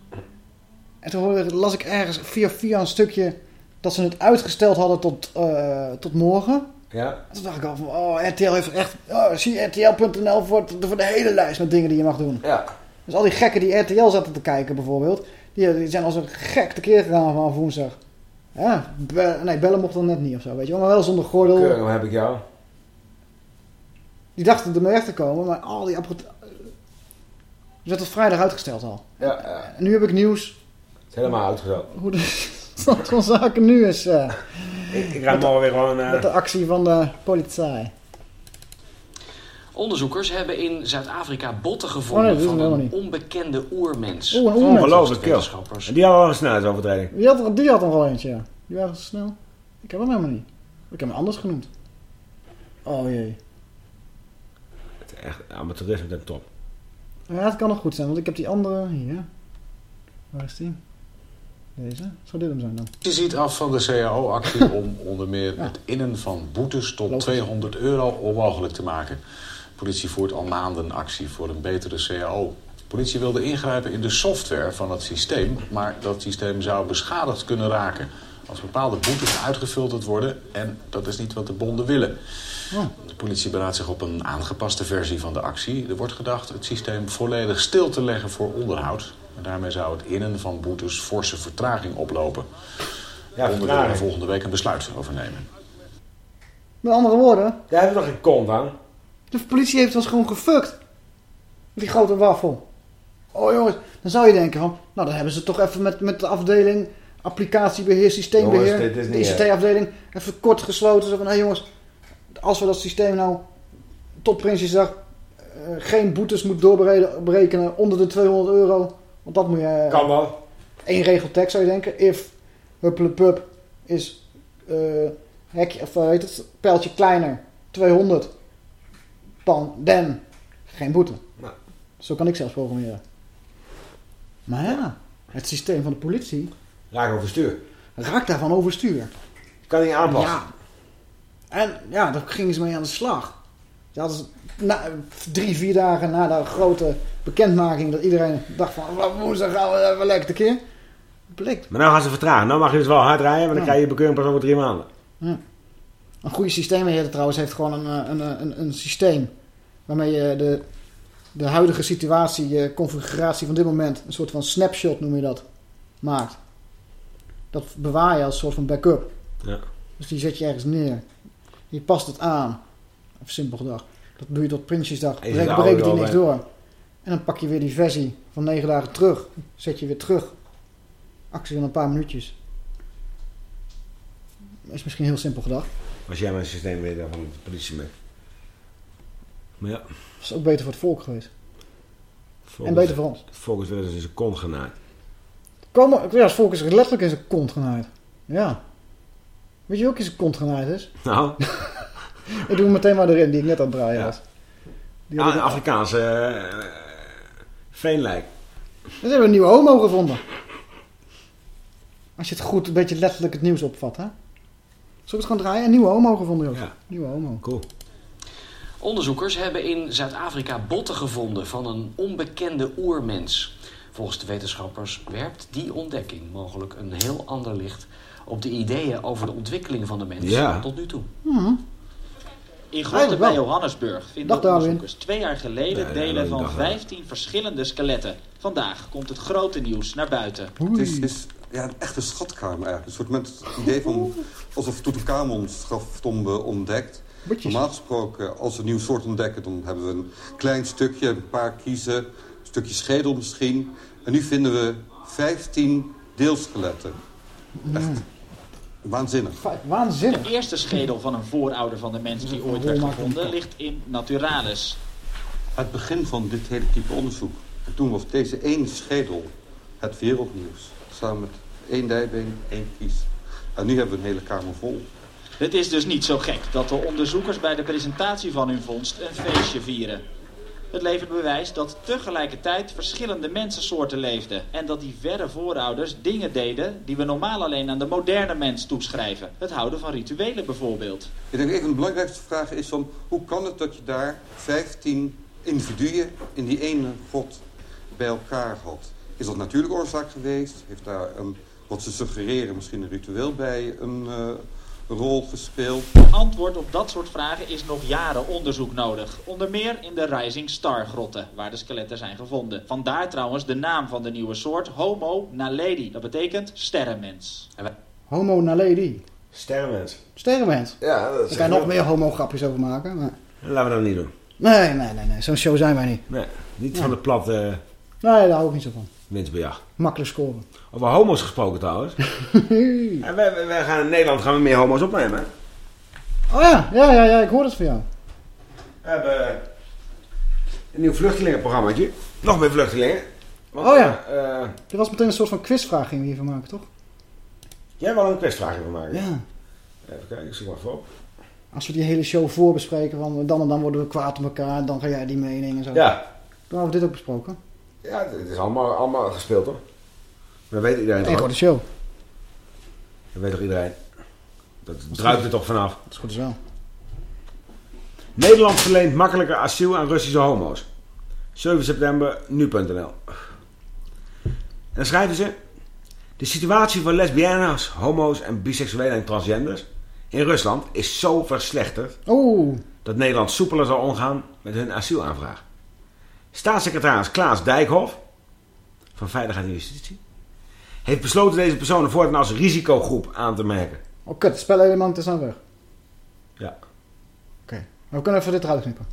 Speaker 2: En toen hoorde, las ik ergens via via een stukje dat ze het uitgesteld hadden tot, eh, tot morgen.
Speaker 3: Ja.
Speaker 2: En toen dacht ik al van, oh, RTL heeft echt... Oh, zie RTL.nl voor, voor de hele lijst met dingen die je mag doen.
Speaker 3: Ja.
Speaker 2: Dus al die gekken die RTL zaten te kijken bijvoorbeeld... Die, die zijn als een gek tekeer gegaan vanaf woensdag. Ja, be- nee, bellen mocht dan net niet of zo, weet je wel. Maar wel zonder gordel.
Speaker 3: Keurig, heb ik jou.
Speaker 2: Die dachten ermee weg te komen, maar al die apparatuur... Die werd tot vrijdag uitgesteld al.
Speaker 3: Ja,
Speaker 2: En nu heb ik nieuws
Speaker 3: Het is helemaal uitgezet.
Speaker 2: hoe de stand van zaken nu is. eh.
Speaker 3: Ik, ik ga morgen weer gewoon... eh,
Speaker 2: Met de actie van de politie.
Speaker 32: Onderzoekers hebben in Zuid-Afrika botten
Speaker 2: Oh,
Speaker 32: gevonden
Speaker 2: nee,
Speaker 32: van een
Speaker 2: niet.
Speaker 32: onbekende oermens.
Speaker 2: Oeh, een oermens.
Speaker 3: Ongelooflijk. En die hadden al een snelheidsovertreding.
Speaker 2: Die had, die had nog wel eentje, ja. Die waren zo snel. Ik heb hem helemaal niet. Ik heb hem anders genoemd. Oh jee.
Speaker 3: Het is echt amateurisme ten top.
Speaker 2: Ja, het kan nog goed zijn, want ik heb die andere hier. Waar is die? Deze? Zou dit hem zijn dan?
Speaker 33: Je ziet af van de CAO-actie om onder meer het innen van boetes tot 200 euro onmogelijk te maken. De politie voert al maanden actie voor een betere CAO. De politie wilde ingrijpen in de software van het systeem, maar dat systeem zou beschadigd kunnen raken als bepaalde boetes uitgefilterd worden en dat is niet wat de bonden willen.
Speaker 2: Oh.
Speaker 33: De politie beraadt zich op een aangepaste versie van de actie. Er wordt gedacht het systeem volledig stil te leggen voor onderhoud. En daarmee zou het innen van boetes forse vertraging oplopen.
Speaker 3: Ja,
Speaker 33: Bonden willen er
Speaker 3: vertraging.
Speaker 33: volgende week een besluit over nemen.
Speaker 2: Met andere woorden,
Speaker 3: Daar hebben we nog geen kont aan.
Speaker 2: de politie heeft ons gewoon gefukt. Die grote waffel. Oh jongens, dan zou je denken van, nou dan hebben ze toch even met, met de afdeling applicatiebeheer, systeembeheer,
Speaker 3: Jongens, dit is
Speaker 2: de ICT-afdeling, even kort gesloten. Zo van, hé jongens, als we dat systeem nou tot Prinsjesdag eh, geen boetes moet doorberekenen onder de 200 euro Want dat moet je...
Speaker 3: Kan wel.
Speaker 2: Eén regeltekst zou je denken. If hupplepup is eh hekje, of eh, heet het, pijltje kleiner, 200, dan, dan, geen boete.
Speaker 3: Nou.
Speaker 2: Zo kan ik zelfs programmeren. Maar ja, het systeem van de politie
Speaker 3: Raak overstuur.
Speaker 2: raakt daarvan overstuur.
Speaker 3: Kan niet aanpassen.
Speaker 2: Ja. En ja, daar gingen ze mee aan de slag. Hadden ze- na, drie, vier dagen na de grote bekendmaking dat iedereen dacht van "Wat, woensdag gaan we even lekker tekeer. Blikt.
Speaker 3: Maar nou gaan ze vertragen. Nou mag je dus wel hard rijden, maar dan krijg je je bekeuring pas over drie maanden.
Speaker 2: Ja. Een goede systeembeheerder trouwens heeft gewoon een, eh, een, een, een, een systeem waarmee je de, de huidige situatie, je configuratie van dit moment, een soort van snapshot noem je dat, maakt. Dat bewaar je als soort van backup.
Speaker 3: Ja.
Speaker 2: Dus die zet je ergens neer. Je past het aan. Simpel gedacht. Dat doe je tot Prinsjesdag.
Speaker 3: Even
Speaker 2: Breek, die niks door. En dan pak je weer die versie van negen dagen terug. Zet je weer terug. Actie van een paar minuutjes. Is misschien heel simpel gedacht.
Speaker 3: Als jij mijn systeem weet van de politie mee. Maar ja.
Speaker 2: Dat is ook beter voor het volk geweest.
Speaker 3: Volgens,
Speaker 2: En beter voor ons.
Speaker 3: Volgens willen ze in zijn kont genaaid.
Speaker 2: Komen, ja, het volk is letterlijk in zijn kont genaaid. Ja. Weet je ook in zijn kont genaaid is?
Speaker 3: Nou,
Speaker 2: Ik doe hem meteen maar erin, die ik net aan het draaien was. Die
Speaker 3: ja,
Speaker 2: had
Speaker 3: een
Speaker 2: ik-
Speaker 3: Afrikaanse eh, veenlijk.
Speaker 2: Dus hebben we een nieuwe homo gevonden. Als je het goed, een beetje letterlijk het nieuws opvat, hè? Zal ik het gewoon draaien? Een nieuwe homo gevonden, Joost.
Speaker 3: Ja.
Speaker 2: Nieuwe homo.
Speaker 3: Cool.
Speaker 29: Onderzoekers hebben in Zuid-Afrika botten gevonden van een onbekende oermens. Volgens de wetenschappers werpt die ontdekking mogelijk een heel ander licht op de ideeën over de ontwikkeling van de mens
Speaker 3: Ja.
Speaker 29: tot nu toe.
Speaker 2: Mhm.
Speaker 26: In grotten bij. Johannesburg vinden
Speaker 2: Dag,
Speaker 26: onderzoekers twee jaar geleden
Speaker 3: Nee,
Speaker 26: delen van
Speaker 3: dag, Darwin.
Speaker 26: 15 verschillende skeletten. Vandaag komt het grote nieuws naar buiten.
Speaker 34: Het is, is ja, een echte schatkamer eigenlijk. Een soort met het idee van alsof Tutankhamon's graftombe ontdekt. Normaal gesproken, als we een nieuw soort ontdekken... dan hebben we een klein stukje, een paar kiezen, een stukje schedel misschien. En nu vinden we 15 deelskeletten. Echt waanzinnig.
Speaker 2: Waanzinnig.
Speaker 26: De eerste schedel van een voorouder van de mens die ooit werd gevonden ligt in Naturalis.
Speaker 34: Het begin van dit hele type onderzoek. En toen was deze ene schedel het wereldnieuws. Samen met één dijbeen, één kies. En nu hebben we een hele kamer vol.
Speaker 26: Het is dus niet zo gek dat de onderzoekers bij de presentatie van hun vondst een feestje vieren. Het levert bewijs dat tegelijkertijd verschillende mensensoorten leefden. En dat die verre voorouders dingen deden die we normaal alleen aan de moderne mens toeschrijven. Het houden van rituelen bijvoorbeeld.
Speaker 34: Ik denk even de belangrijkste vraag is van... hoe kan het dat je daar 15 individuen in die ene god bij elkaar had? Is dat natuurlijke oorzaak geweest? Heeft daar een, wat ze suggereren misschien een ritueel bij een eh, rol gespeeld?
Speaker 26: Antwoord op dat soort vragen is nog jaren onderzoek nodig. Onder meer in de Rising Star grotten, waar de skeletten zijn gevonden. Vandaar trouwens de naam van de nieuwe soort, Homo naledi. Dat betekent sterrenmens.
Speaker 2: Homo naledi.
Speaker 3: Sterrenmens.
Speaker 2: Sterrenmens.
Speaker 3: Ja, dat
Speaker 2: Daar
Speaker 3: is
Speaker 2: kan je nog meer homo-grapjes over maken. Maar...
Speaker 3: Laten we dat niet doen.
Speaker 2: Nee, nee, nee. nee. Zo'n show zijn wij niet.
Speaker 3: Nee, niet
Speaker 2: Nee.
Speaker 3: van de platte
Speaker 2: Nee, daar hou ik niet zo van.
Speaker 3: Winstbejag.
Speaker 2: Makkelijk scoren.
Speaker 3: Over homo's gesproken trouwens. en wij, gaan in Nederland gaan we meer homo's opnemen. hè?
Speaker 2: Oh ja, ja, ja, ja. Ik hoor het van jou.
Speaker 3: We hebben een nieuw vluchtelingenprogrammaatje. Nog meer vluchtelingen. Want,
Speaker 2: Oh ja. Dit was meteen een soort van quizvraag gingen we hiervan maken, toch?
Speaker 3: jij wil een quizvraag van maken?
Speaker 2: Ja.
Speaker 3: Even kijken, ik zoek maar voor.
Speaker 2: Als we die hele show voorbespreken, van dan en dan worden we kwaad op elkaar, dan ga jij die mening en zo.
Speaker 3: Ja.
Speaker 2: Dan hebben we dit ook besproken.
Speaker 3: Ja, het is allemaal, allemaal gespeeld hoor. Dat weet iedereen toch?
Speaker 2: hoor de show.
Speaker 3: Dat weet toch iedereen? Dat druipt er toch vanaf.
Speaker 2: Dat is goed als wel.
Speaker 3: Nederland verleent makkelijker asiel aan Russische homo's. 7 september, nu.nl. En dan schrijven ze... De situatie van lesbiennes, homo's en biseksuelen en transgenders in Rusland is zo verslechterd...
Speaker 2: Oeh.
Speaker 3: dat Nederland soepeler zal omgaan met hun asielaanvraag. Staatssecretaris Klaas Dijkhoff van Veiligheid en Justitie... heeft besloten deze personen voortaan als risicogroep aan te merken.
Speaker 2: Oh kut, het spelelement is aan weg.
Speaker 3: Ja.
Speaker 2: Oké, maar we kunnen even dit eruit knippen.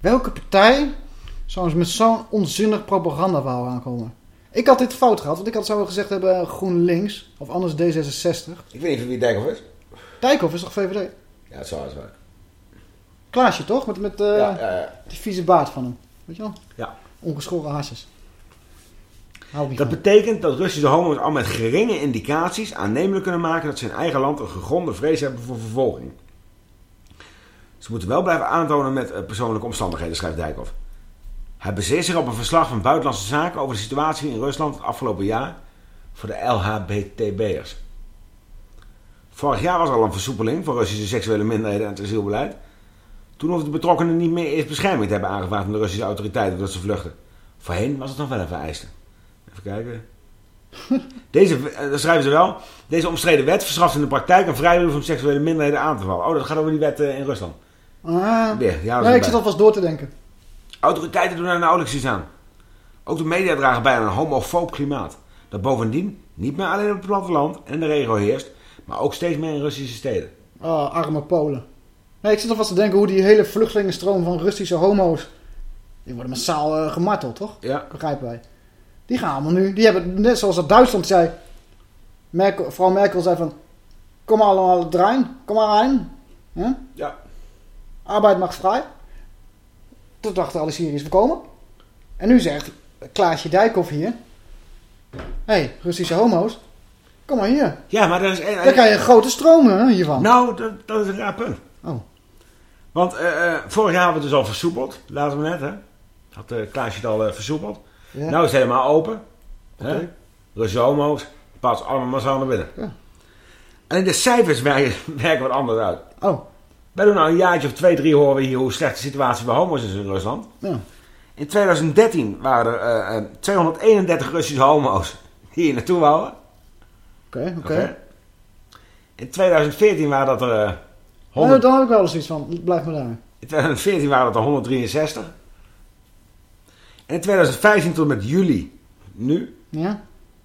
Speaker 2: Welke partij zou eens met zo'n onzinnig propagandaverhaal aankomen? Ik had dit fout gehad, want ik had zo gezegd hebben GroenLinks of anders D66.
Speaker 3: Ik weet niet wie Dijkhoff is.
Speaker 2: Dijkhoff is toch VVD?
Speaker 3: Ja, het zou het wel.
Speaker 2: Klaasje toch? Met, met eh,
Speaker 3: Ja, ja, ja.
Speaker 2: die vieze baard van hem. Weet je wel?
Speaker 3: Ja.
Speaker 2: Ongeschoren hasjes. Hou
Speaker 3: Dat
Speaker 2: van.
Speaker 3: betekent dat Russische homo's al met geringe indicaties aannemelijk kunnen maken dat ze in eigen land een gegronde vrees hebben voor vervolging. Ze moeten wel blijven aantonen met eh, persoonlijke omstandigheden, schrijft Dijkhoff. Hij baseert zich op een verslag van Buitenlandse Zaken over de situatie in Rusland het afgelopen jaar voor de LHBTB'ers. Vorig jaar was er al een versoepeling voor Russische seksuele minderheden en het asielbeleid. Toen hoefden de betrokkenen niet meer eerst bescherming te hebben aangevraagd van de Russische autoriteiten dat ze vluchten. Voorheen was het nog wel een vereiste. Even kijken. Deze, eh, dat schrijven ze wel. Deze omstreden wet verschaft in de praktijk een vrijbrief om seksuele minderheden aan te vallen. Oh, dat gaat over die wet eh, in Rusland.
Speaker 2: Ah,
Speaker 3: Weer, ja,
Speaker 2: nee, ik zit alvast door te denken.
Speaker 3: Autoriteiten doen er nauwelijks iets aan. Ook de media dragen bij aan een homofoob klimaat. Dat bovendien niet meer alleen op het platteland en de regio heerst, maar ook steeds meer in Russische steden.
Speaker 2: Oh, arme Polen. Nee, ik zit alvast te denken hoe die hele vluchtelingenstroom van Russische homo's... Die worden massaal eh, gemarteld, toch?
Speaker 3: Ja.
Speaker 2: Begrijpen wij. Die gaan allemaal nu... Die hebben, net zoals dat Duitsland zei... Merkel, vrouw Merkel zei van... Kom maar allemaal erin. Kom maar rein. Ja?
Speaker 3: Ja.
Speaker 2: Arbeid mag vrij. Toen dachten alle Syriërs, we komen. En nu zegt Klaasje Dijkhoff hier... Hé, hey, Russische homo's. Kom maar hier.
Speaker 3: Ja, maar dat is...
Speaker 2: Dan krijg je een grote stroom hiervan.
Speaker 3: Nou, dat, dat is een raar punt.
Speaker 2: Oh.
Speaker 3: Want eh, vorig jaar hebben we het dus al versoepeld. Laten we net, hè. Had uh, Klaasje het al versoepeld.
Speaker 2: Ja.
Speaker 3: Nou is het helemaal open. Hè? Russische homo's. Pas allemaal massaal naar binnen.
Speaker 2: Ja.
Speaker 3: Alleen de cijfers werken, werken wat anders uit.
Speaker 2: Oh.
Speaker 3: Wij doen nou een jaartje of twee, drie horen we hier hoe slecht de situatie bij homo's is in Rusland.
Speaker 2: Ja.
Speaker 3: In 2013 waren er eh, eh, 231 Russische homo's die hier naartoe wouden.
Speaker 2: Oké, oké.
Speaker 3: Oké. In 2014 waren dat er... eh,
Speaker 2: Oh,
Speaker 3: 100
Speaker 2: dan heb ik wel eens iets van. Blijf maar daar.
Speaker 3: In 2014 waren het er 163. En in 2015 tot met juli, nu,
Speaker 2: Ja?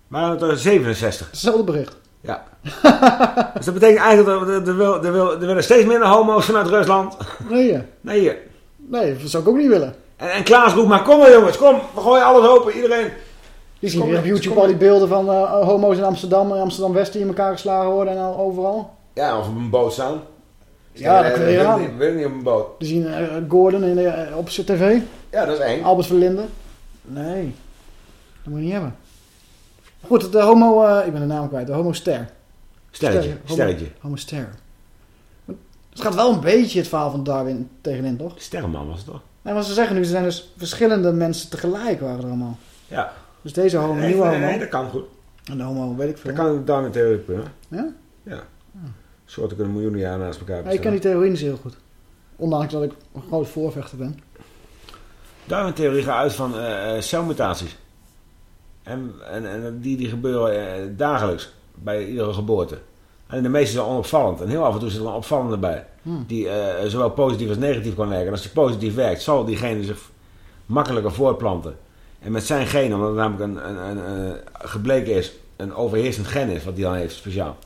Speaker 3: waren het er 67.
Speaker 2: Hetzelfde bericht.
Speaker 3: Ja. dus dat betekent eigenlijk dat er, er, er, wil, er willen steeds minder homo's vanuit Rusland.
Speaker 2: Nee.
Speaker 3: Nee, hier.
Speaker 2: Nee, dat zou ik ook niet willen.
Speaker 3: En, en Klaas roept maar, kom maar jongens, kom, we gooien alles open, iedereen. Kom
Speaker 2: weer op YouTube
Speaker 3: kom
Speaker 2: al die beelden van eh, homo's in Amsterdam en Amsterdam-West die in elkaar geslagen worden en al overal.
Speaker 3: Ja, of op een boot staan.
Speaker 2: Ja, dat kun je aan.
Speaker 3: niet, wil niet op een boot.
Speaker 2: Die zien eh, Gordon in, de- eh, op zijn tv.
Speaker 3: Ja, dat is eng.
Speaker 2: Albert Verlinde. Nee, dat moet je niet hebben. Goed, de homo, eh, ik ben de naam kwijt, de homo ster.
Speaker 3: Sterretje,
Speaker 2: Ster- homo-
Speaker 3: sterretje.
Speaker 2: Homo ster. Het gaat wel een beetje het verhaal van Darwin tegenin, toch?
Speaker 3: Sterrenman was het toch?
Speaker 2: Nee, maar ze zeggen nu, er zijn dus verschillende mensen tegelijk waren er allemaal.
Speaker 3: Ja.
Speaker 2: Dus deze homo,
Speaker 3: Nee,
Speaker 2: nieuwe
Speaker 3: nee,
Speaker 2: homo.
Speaker 3: nee, dat kan goed.
Speaker 2: En de homo, weet ik veel.
Speaker 3: Dat kan daar met theorie kunnen.
Speaker 2: Ja?
Speaker 3: Ja. Soorten kunnen miljoenen jaren naast elkaar
Speaker 2: Ja, ik ken die theorie niet zo heel goed. Ondanks dat ik een groot voorvechter ben.
Speaker 3: Darwin-theorie gaat uit van eh, eh, celmutaties. En, en, en die, die gebeuren eh, dagelijks bij iedere geboorte. En de meeste zijn onopvallend. En heel af en toe zit er een opvallende bij.
Speaker 2: Hmm.
Speaker 3: Die eh, zowel positief als negatief kan werken. En als die positief werkt, zal diegene zich makkelijker voortplanten. En met zijn genen, omdat het namelijk een, een, een, eh, gebleken is, een overheersend gen is, wat hij dan heeft speciaal.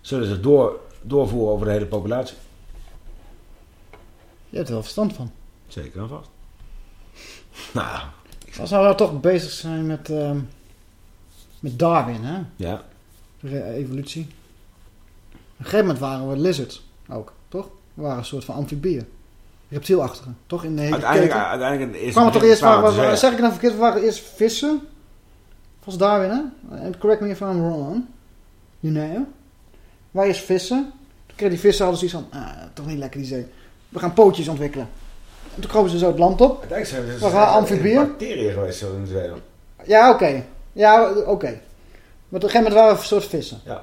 Speaker 3: Zullen zich door, doorvoeren over de hele populatie.
Speaker 2: Je hebt er wel verstand van.
Speaker 3: Zeker en vast. Nou,
Speaker 2: Als we nou toch bezig zijn met, ehm, met Darwin, hè?
Speaker 3: ja.
Speaker 2: Re- evolutie. Op een gegeven moment waren we lizards ook, toch? We waren een soort van amfibieën. Reptielachtige, toch? In de hele
Speaker 3: Uiteindelijk,
Speaker 2: keten.
Speaker 3: uiteindelijk is
Speaker 2: Kwamen toch eerst, waren,
Speaker 3: waren-
Speaker 2: zeg ik nou verkeerd, we waren eerst vissen. Volgens Darwin, hè? And correct me if I'm wrong. You know. Wij eerst vissen. Toen kregen die vissen hadden zoiets van, ah, toch niet lekker die zee. We gaan pootjes ontwikkelen. En toen kropen ze zo het land op.
Speaker 3: Uiteindelijk zijn
Speaker 2: We
Speaker 3: ze
Speaker 2: gaan amfibieën.
Speaker 3: bacteriën geweest zo in de wereld.
Speaker 2: Ja, oké. Ja, oké. Maar op een gegeven moment waren we een soort vissen.
Speaker 3: Ja.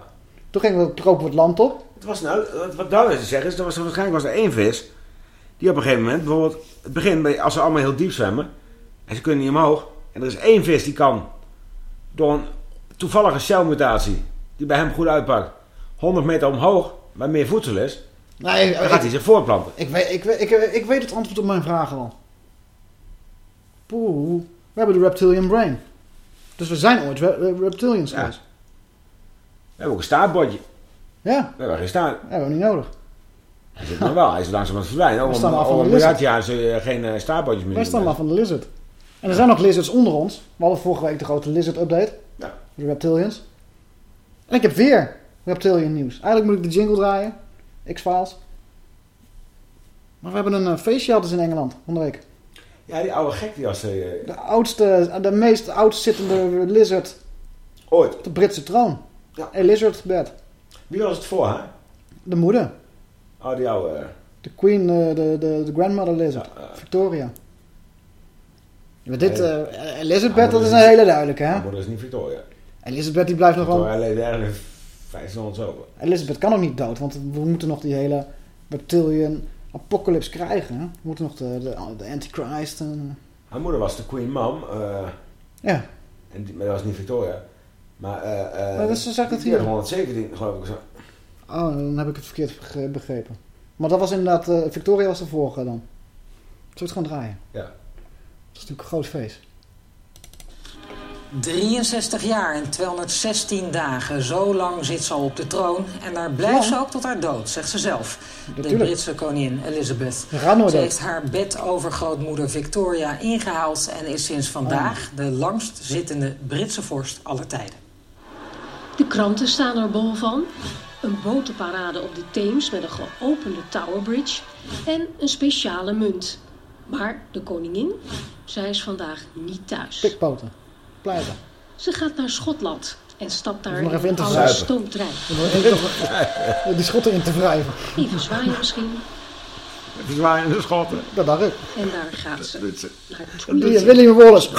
Speaker 2: Toen gingen we, kropen we het land op.
Speaker 3: Het was nou, wat Darwin te zeggen is, er was, waarschijnlijk was er één vis die op een gegeven moment, bijvoorbeeld, het begin, bij- als ze allemaal heel diep zwemmen en ze kunnen niet omhoog, en er is één vis die kan door een toevallige celmutatie die bij hem goed uitpakt, 100 meter omhoog, waar meer voedsel is,
Speaker 2: Nee,
Speaker 3: dan gaat hij zich voortplanten.
Speaker 2: Ik weet, ik, ik, ik weet het antwoord op mijn vragen al. Poeh. We hebben de reptilian brain. Dus we zijn ooit re- reptilians
Speaker 3: Ja.
Speaker 2: geweest.
Speaker 3: We hebben ook een staartbordje.
Speaker 2: Ja.
Speaker 3: We hebben geen staart.
Speaker 2: Dat hebben we niet nodig.
Speaker 3: Hij zit nog wel, hij is langzaam aan het verdwijnen.
Speaker 2: We
Speaker 3: Over,
Speaker 2: staan af
Speaker 3: over
Speaker 2: van
Speaker 3: een
Speaker 2: de
Speaker 3: miljard
Speaker 2: lizard.
Speaker 3: jaar je geen uh, staartbordjes meer
Speaker 2: Wij
Speaker 3: zien.
Speaker 2: staan maar van de lizard. En er zijn nog lizards onder ons. We hadden vorige week de grote lizard update.
Speaker 3: Ja.
Speaker 2: De reptilians. En ik heb weer reptilian nieuws. Eigenlijk moet ik de jingle draaien. X-Files. Maar we hebben een uh, feestje hadden ze in Engeland. Van de week.
Speaker 3: Ja, die oude gek die was... eh,
Speaker 2: De oudste, de meest oudst zittende lizard
Speaker 3: ooit.
Speaker 2: op de Britse troon.
Speaker 3: Ja.
Speaker 2: Elizabeth.
Speaker 3: Wie was het voor haar?
Speaker 2: De moeder.
Speaker 3: Oh, die oude... eh,
Speaker 2: De queen, eh, de, de, de grandmother lizard. Victoria. Maar dit, eh, Elizabeth, dat is een hele duidelijke, hè?
Speaker 3: moeder is niet Victoria.
Speaker 2: Elizabeth die blijft nog wel...
Speaker 3: Victoria eigenlijk 1500 zo.
Speaker 2: Elizabeth kan ook niet dood, want we moeten nog die hele reptilian apocalypse krijgen. We moeten nog de, de, de antichrist en...
Speaker 3: Haar moeder was de Queen Mom. eh,
Speaker 2: Ja.
Speaker 3: En die, maar dat was niet Victoria. Maar, eh eh
Speaker 2: Maar dat is- het hier.
Speaker 3: had 117, geloof ik. Zo.
Speaker 2: Oh, dan heb ik het verkeerd begrepen. Maar dat was inderdaad... Victoria was de vorige dan. Zullen we het gaan draaien?
Speaker 3: Ja.
Speaker 2: Dat is natuurlijk een groot feest.
Speaker 4: 63 jaar en 216 dagen. Zo lang zit ze al op de troon. En daar blijft ze ook tot haar dood, zegt ze zelf. De. Britse koningin Elizabeth.
Speaker 2: Ze
Speaker 4: heeft haar bedovergrootmoeder Victoria ingehaald... en is sinds vandaag de langst zittende Britse vorst aller tijden.
Speaker 35: De kranten staan er bol van. Een botenparade op de Theems met een geopende Tower Bridge. En een speciale munt. Maar de koningin, zij is vandaag niet thuis.
Speaker 2: Pikpoten. Pleiten.
Speaker 35: Ze gaat naar Schotland en stapt daar
Speaker 2: Nog
Speaker 35: in
Speaker 2: even in
Speaker 35: een oude stoomtrein.
Speaker 2: Er Die schotten in te wrijven.
Speaker 35: Even zwaaien misschien.
Speaker 3: Even zwaaien in de schotten.
Speaker 2: Dat dacht ik.
Speaker 35: En daar gaat ze.
Speaker 3: doet ze.
Speaker 35: Naar
Speaker 2: Dat. William Wallace.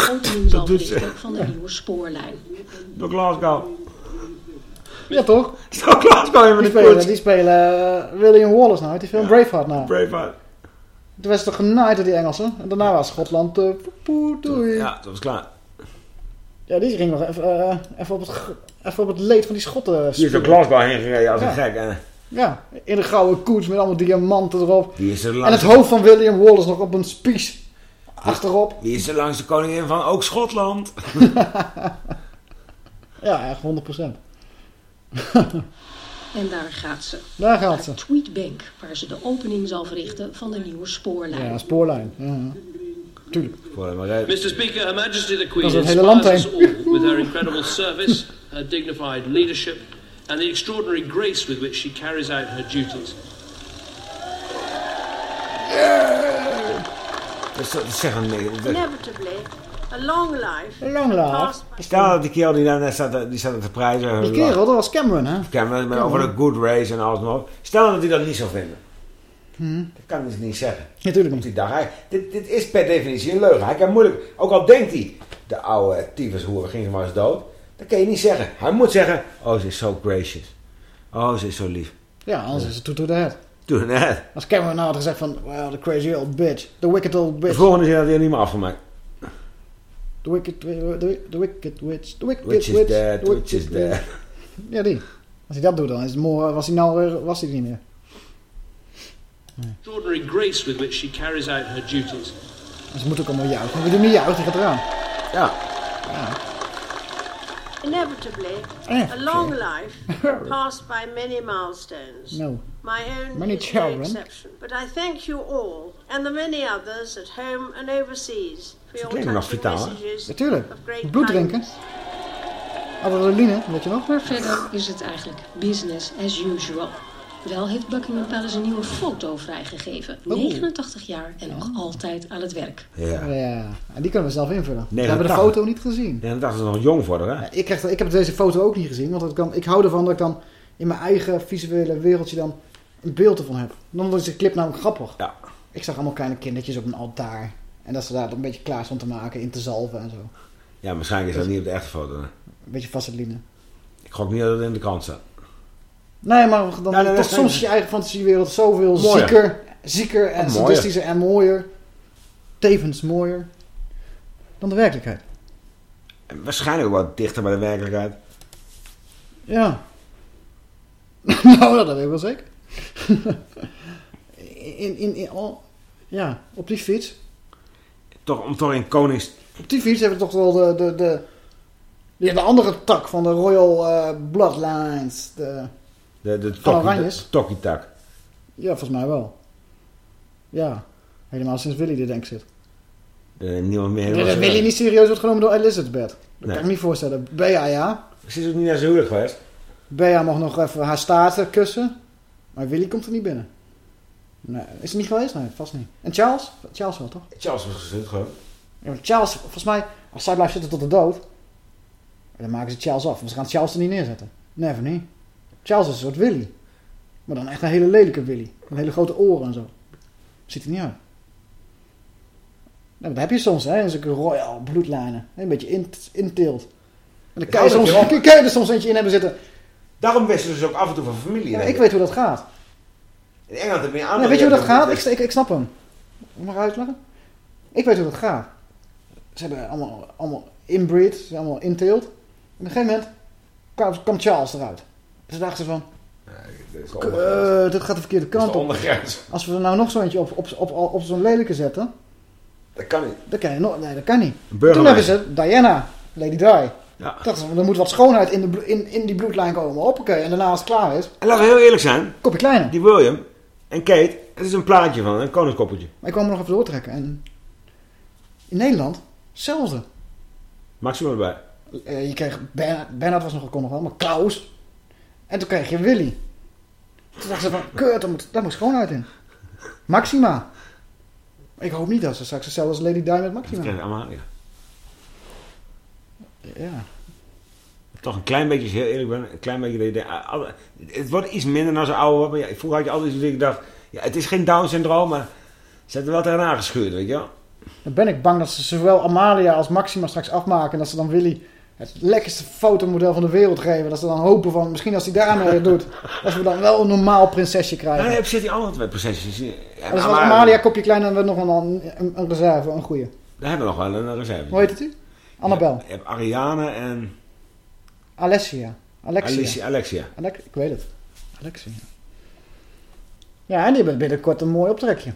Speaker 3: Dat doet ze.
Speaker 35: van de nieuwe spoorlijn.
Speaker 3: Door Glasgow.
Speaker 2: Ja, toch?
Speaker 3: Door Glasgow in de
Speaker 2: spelen, die spelen eh, William Wallace nou, die film Braveheart nou.
Speaker 3: Braveheart.
Speaker 2: Toen was het toch genaaid door die Engelsen. En daarna was Schotland... eh, poe, doei.
Speaker 3: Ja, dat was klaar.
Speaker 2: Ja, die ging nog even, eh, even, op, het, ge- even op het leed van die Schotten
Speaker 3: Die is door
Speaker 2: spelen.
Speaker 3: Glasgow heen gereden als een
Speaker 2: Ja.
Speaker 3: gek. En
Speaker 2: Ja, in een gouden koets met allemaal diamanten erop.
Speaker 3: die is er
Speaker 2: En het hoofd van William Wallace nog op een spies achterop.
Speaker 3: die is er langs de koningin van ook Schotland.
Speaker 2: Ja, echt 100%.
Speaker 35: En daar gaat ze.
Speaker 2: Daar gaat ze.
Speaker 35: Naar Tweedbank, waar ze de opening zal verrichten van de nieuwe spoorlijn.
Speaker 2: Ja, spoorlijn. Ja, tuurlijk.
Speaker 3: Maar.
Speaker 36: Mr. Speaker, Her Majesty the Queen
Speaker 2: is het hele land
Speaker 36: inspires us
Speaker 2: heen.
Speaker 36: all with her incredible service, her dignified leadership, and the extraordinary grace with which she carries out her duties.
Speaker 3: Dat-
Speaker 37: Inevitably, a long life.
Speaker 2: Long life.
Speaker 3: Stel dat die kerel die daar net zat, die zat te prijzen.
Speaker 2: Die kerel, dat was Cameron, hè?
Speaker 3: Cameron, met over de good race en alles nog. Stel dat hij dat niet zou vinden.
Speaker 2: Hm.
Speaker 3: Dat kan hij dus niet zeggen.
Speaker 2: Natuurlijk
Speaker 3: die dag. Hij, dit, dit is per definitie een leugen. Hij kan moeilijk, ook al denkt hij, de oude tyfushoer ging ze maar eens dood. Dat kan je niet zeggen. Hij moet zeggen, oh ze is zo gracious. Oh ze is zo lief.
Speaker 2: Ja, anders is het toe to the head.
Speaker 3: Doe het net.
Speaker 2: Als Cameron nou had gezegd van, well, the crazy old bitch. The wicked old
Speaker 3: De
Speaker 2: bitch.
Speaker 3: volgende zin had hij niet meer afgemaakt.
Speaker 2: The wicked, the, the wicked witch. The wicked
Speaker 3: Which is
Speaker 2: witch.
Speaker 3: dead,
Speaker 2: the
Speaker 3: which is dead.
Speaker 2: witch. Ja, die. Als hij dat doet, dan is het mooi, was hij nou was hij niet meer.
Speaker 36: Extraordinary grace with which she carries out her duties.
Speaker 2: Dus ze moet ook allemaal juichen. We doen niet juichen, die gaat eraan.
Speaker 3: Ja.
Speaker 37: Inevitably,
Speaker 2: Eh,
Speaker 37: a long life passed by many milestones.
Speaker 2: No.
Speaker 37: My own
Speaker 2: Many
Speaker 37: is no
Speaker 2: children.
Speaker 37: exception. But I thank you all and the many others at home and overseas for your
Speaker 3: nog
Speaker 37: touching
Speaker 3: vitaal,
Speaker 37: messages
Speaker 2: Natuurlijk.
Speaker 37: of great
Speaker 2: Bloed drinken.
Speaker 37: kindness.
Speaker 2: Adrenaline, weet je nog?
Speaker 35: Maar verder is het eigenlijk business as usual. Wel heeft Buckingham Palace een nieuwe foto vrijgegeven. 89 jaar en nog altijd aan het werk.
Speaker 3: Ja.
Speaker 2: Ja, en die kunnen we zelf invullen. We
Speaker 3: Nee,
Speaker 2: hebben de foto niet gezien.
Speaker 3: En dat is nog jong voor haar, hè?
Speaker 2: Ik, krijg, ik heb deze foto ook niet gezien, want het kan, ik hou ervan dat ik dan in mijn eigen visuele wereldje dan een beeld ervan heb. Dan is de clip namelijk grappig.
Speaker 3: Ja.
Speaker 2: Ik zag allemaal kleine kindertjes op een altaar. En dat ze daar een beetje klaar stond te maken, in te zalven en zo.
Speaker 3: Ja, waarschijnlijk is dat niet op de echte foto. hè.
Speaker 2: Een beetje vaseline.
Speaker 3: Ik gok niet dat het in de krant staat.
Speaker 2: Nee, maar dan
Speaker 3: Ja, nee,
Speaker 2: toch soms is je eigen fantasiewereld zoveel
Speaker 3: Mooier.
Speaker 2: zieker, zieker en
Speaker 3: mooier.
Speaker 2: sadistischer en mooier. Tevens mooier. Dan de werkelijkheid.
Speaker 3: En waarschijnlijk ook wat dichter bij de werkelijkheid.
Speaker 2: Ja. nou, dat weet ik wel zeker. in, in, in, oh, ja, op die fiets.
Speaker 3: Toch, om toch in konings...
Speaker 2: Op die fiets hebben we toch wel de, de, de, de, de andere tak van de Royal eh, Bloodlines. De,
Speaker 3: De, de
Speaker 2: Van
Speaker 3: tokkie-
Speaker 2: Oranjes?
Speaker 3: de tokkietak.
Speaker 2: ja, volgens mij wel. Ja, helemaal sinds Willy er denk zit.
Speaker 3: De niemand meer...
Speaker 2: Ja, dat Willy niet serieus wordt genomen door Elizabeth. Dat
Speaker 3: Nee.
Speaker 2: kan ik me niet voorstellen. Bea ja.
Speaker 3: Ze is ook niet naar zijn huwelijk geweest.
Speaker 2: Bea mag nog even haar staarten kussen. Maar Willy komt er niet binnen. Nee, is het niet geweest? Nee, vast niet. En Charles? Charles wel, toch?
Speaker 3: Charles was gezet gewoon.
Speaker 2: Ja, maar Charles, volgens mij, als zij blijft zitten tot de dood, dan maken ze Charles af. Want ze gaan Charles er niet neerzetten. Never niet. Charles is een soort Willy. Maar dan echt een hele lelijke Willy. Met hele grote oren en zo. Ziet er niet uit. Nou, dat heb je soms, hè, zulke royal bloedlijnen. Een beetje in, intilt. En dan kan je, soms, kan je er soms eentje in hebben zitten.
Speaker 3: Daarom wisselen ze ook af en toe van familie.
Speaker 2: Ja, ik weet hoe dat gaat.
Speaker 3: In Engeland heb je aantal...
Speaker 2: Nee, weet je hoe dat gaat? Ik, ik, ik snap hem. Mag ik uitleggen? Ik weet hoe dat gaat. Ze hebben allemaal, allemaal inbreed, ze zijn allemaal inteelt. En op een gegeven moment kwam, kwam Charles eruit. Dus dachten ze van,
Speaker 3: dit is de ondergrens.
Speaker 2: "Kut, dit gaat de verkeerde
Speaker 3: Dat
Speaker 2: kant
Speaker 3: de
Speaker 2: op. Als we er nou nog zo eentje op, op, op, op, zo'n lelijke zetten,
Speaker 3: Dat kan niet.
Speaker 2: dan kan je nog, nee, dat kan niet. Toen hebben ze Diana, Lady Di.
Speaker 3: Ja.
Speaker 2: Dachten ze, er moet wat schoonheid in, de, in, in die bloedlijn komen. Hoppakee, en daarna als het klaar is,
Speaker 3: En laten we heel eerlijk zijn.
Speaker 2: kopje kleiner.
Speaker 3: Die William en Kate, het is een plaatje van een koningskoppeltje.
Speaker 2: Maar ik kwam er nog even doortrekken. En in Nederland, hetzelfde.
Speaker 3: Maximum erbij.
Speaker 2: Eh, je kreeg Bernard, was nog, kon nog wel, maar Klaus. En toen kreeg je Willy. Toen dachten ze van, kut, daar moet, daar moet schoonheid in. Maxima. Ik hoop niet dat ze straks hetzelfde als Lady Di met Maxima.
Speaker 3: je allemaal, ja.
Speaker 2: Ja.
Speaker 3: Toch een klein beetje, als je heel eerlijk ben, een klein beetje... denkt, ah, alle- Het wordt iets minder dan ouder wordt. Maar ja, vroeger had je altijd iets dat ik dacht... Ja, het is geen Down-syndroom, maar ze hebben wel tegenaan gescheurd, weet je wel.
Speaker 2: Dan ben ik bang dat ze zowel Amalia als Maxima straks afmaken. En dat ze dan Willy het lekkerste fotomodel van de wereld geven. Dat ze dan hopen van, misschien als hij daarmee het doet, dat we dan wel een normaal prinsesje krijgen.
Speaker 3: Nee, heb je die andere twee prinsesjes. Ja,
Speaker 2: dus als Amalia kopje kleiner en we nog een, een, een reserve, een goeie.
Speaker 3: Daar hebben we nog wel een reserve.
Speaker 2: Hoe heet het u? Annabel.
Speaker 3: Je hebt Ariane en...
Speaker 2: Alessia. Alexia.
Speaker 3: Alexia. Alexia.
Speaker 2: Alex, ik weet het. Alexia. Ja, en die hebben binnenkort een mooi optrekje.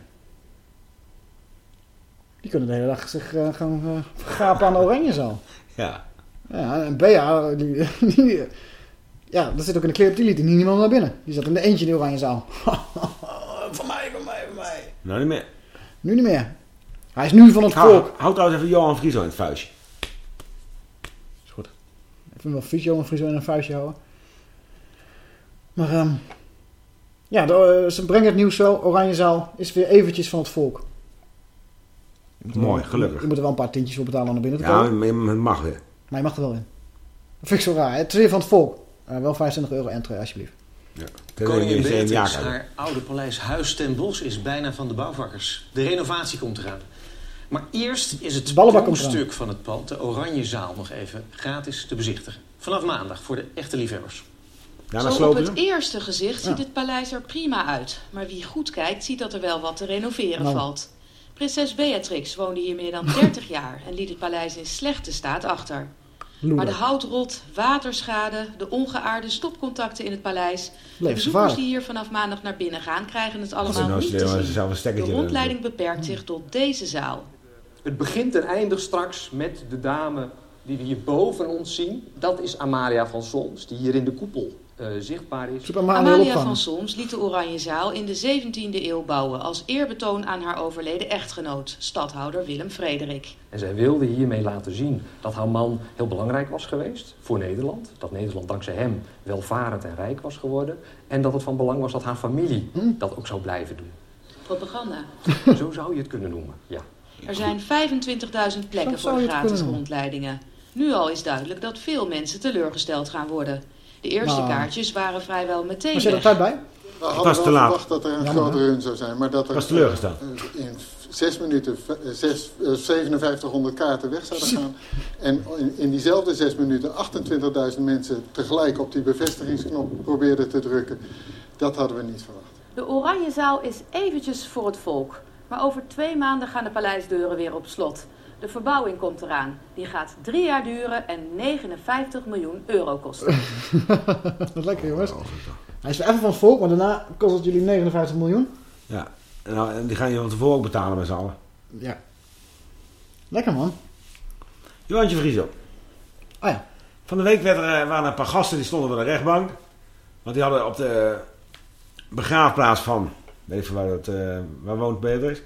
Speaker 2: Die kunnen de hele dag zich eh, gaan eh, aan de Oranjezaal.
Speaker 3: Ja.
Speaker 2: Ja, en Bea, die, die- ja, dat zit ook in de clip, die liet niet niemand naar binnen. Die zat in de eentje in de Oranjezaal. van mij, van mij, van mij.
Speaker 3: Nou, niet meer.
Speaker 2: Nu niet meer. Hij is nu van het volk.
Speaker 3: houd trouwens even Johan Frieso in het vuistje.
Speaker 2: Is goed. Vind wel vies Johan Frieso in een vuistje houden. Maar ehm ja, de, eh, ze brengen het nieuws zo. Oranjezaal is weer eventjes van het volk.
Speaker 3: Mooi,
Speaker 2: wel-
Speaker 3: gelukkig.
Speaker 2: Je moet er wel een paar tientjes voor betalen om naar binnen te
Speaker 3: Ja,
Speaker 2: komen.
Speaker 3: maar het mag weer.
Speaker 2: Maar je mag er wel in. Dat vind ik zo raar. Het is weer van het volk. Eh, wel 25 euro entree, alsjeblieft.
Speaker 3: Ja.
Speaker 38: Koningin Beatrix, haar oude paleis Huis ten Bosch is bijna van de bouwvakkers. De renovatie komt eraan. Maar eerst is het stuk van het pand, de Oranjezaal, nog even gratis te bezichtigen. Vanaf maandag voor de echte liefhebbers.
Speaker 39: Zo op het eerste gezicht
Speaker 38: Ja.
Speaker 39: ziet het paleis er prima uit. Maar wie goed kijkt, ziet dat er wel wat te renoveren
Speaker 2: Nou.
Speaker 39: valt. Prinses Beatrix woonde hier meer dan 30 jaar en liet het paleis in slechte staat achter. Maar de houtrot, waterschade, de ongeaarde stopcontacten in het paleis... de bezoekers die hier vanaf maandag naar binnen gaan... krijgen het allemaal
Speaker 3: nou
Speaker 39: niet te zien.
Speaker 3: zelf een
Speaker 39: De rondleiding beperkt zich tot deze zaal.
Speaker 29: Het begint en eindigt straks met de dame die we hier boven ons zien. Dat is Amalia van Solms, die hier in de koepel eh, zichtbaar is.
Speaker 39: Amalia van Solms liet de Oranjezaal in de 17e eeuw bouwen... als eerbetoon aan haar overleden echtgenoot, stadhouder Willem Frederik.
Speaker 29: En zij wilde hiermee laten zien dat haar man heel belangrijk was geweest voor Nederland. Dat Nederland dankzij hem welvarend en rijk was geworden. En dat het van belang was dat haar familie dat ook zou blijven doen.
Speaker 39: Propaganda.
Speaker 29: Zo zou je het kunnen noemen, ja.
Speaker 39: Er zijn 25.000 plekken voor gratis rondleidingen. Nu al is duidelijk dat veel mensen teleurgesteld gaan worden. De eerste
Speaker 2: Nou.
Speaker 39: kaartjes waren vrijwel meteen
Speaker 2: Was je er tijd bij?
Speaker 40: We
Speaker 3: was
Speaker 40: hadden
Speaker 3: te laat.
Speaker 40: verwacht dat er een
Speaker 2: Jammer,
Speaker 40: grote run zou zijn. Maar dat er
Speaker 3: Was teleurgesteld.
Speaker 40: eh, in zes minuten v- eh, zes, eh, 5700 kaarten weg zouden gaan. En in, in diezelfde zes minuten 28.000 mensen tegelijk op die bevestigingsknop probeerden te drukken. Dat hadden we niet verwacht.
Speaker 39: De Oranjezaal is eventjes voor het volk. Maar over twee maanden gaan de paleisdeuren weer op slot. De verbouwing komt eraan. Die gaat drie jaar duren en 59 miljoen euro kosten.
Speaker 2: Wat lekker jongens. Hij is even van het volk, maar daarna kost het jullie 59 miljoen.
Speaker 3: Ja. En, nou, en die gaan je van tevoren ook betalen met z'n allen.
Speaker 2: Ja. Lekker man.
Speaker 3: Johantje Frieso.
Speaker 2: Oh ja.
Speaker 3: Van de week werd er, eh, waren er een paar gasten die stonden bij de rechtbank. Want die hadden op de begraafplaats van... Weet ik veel waar, dat, eh, waar woont Beatrix?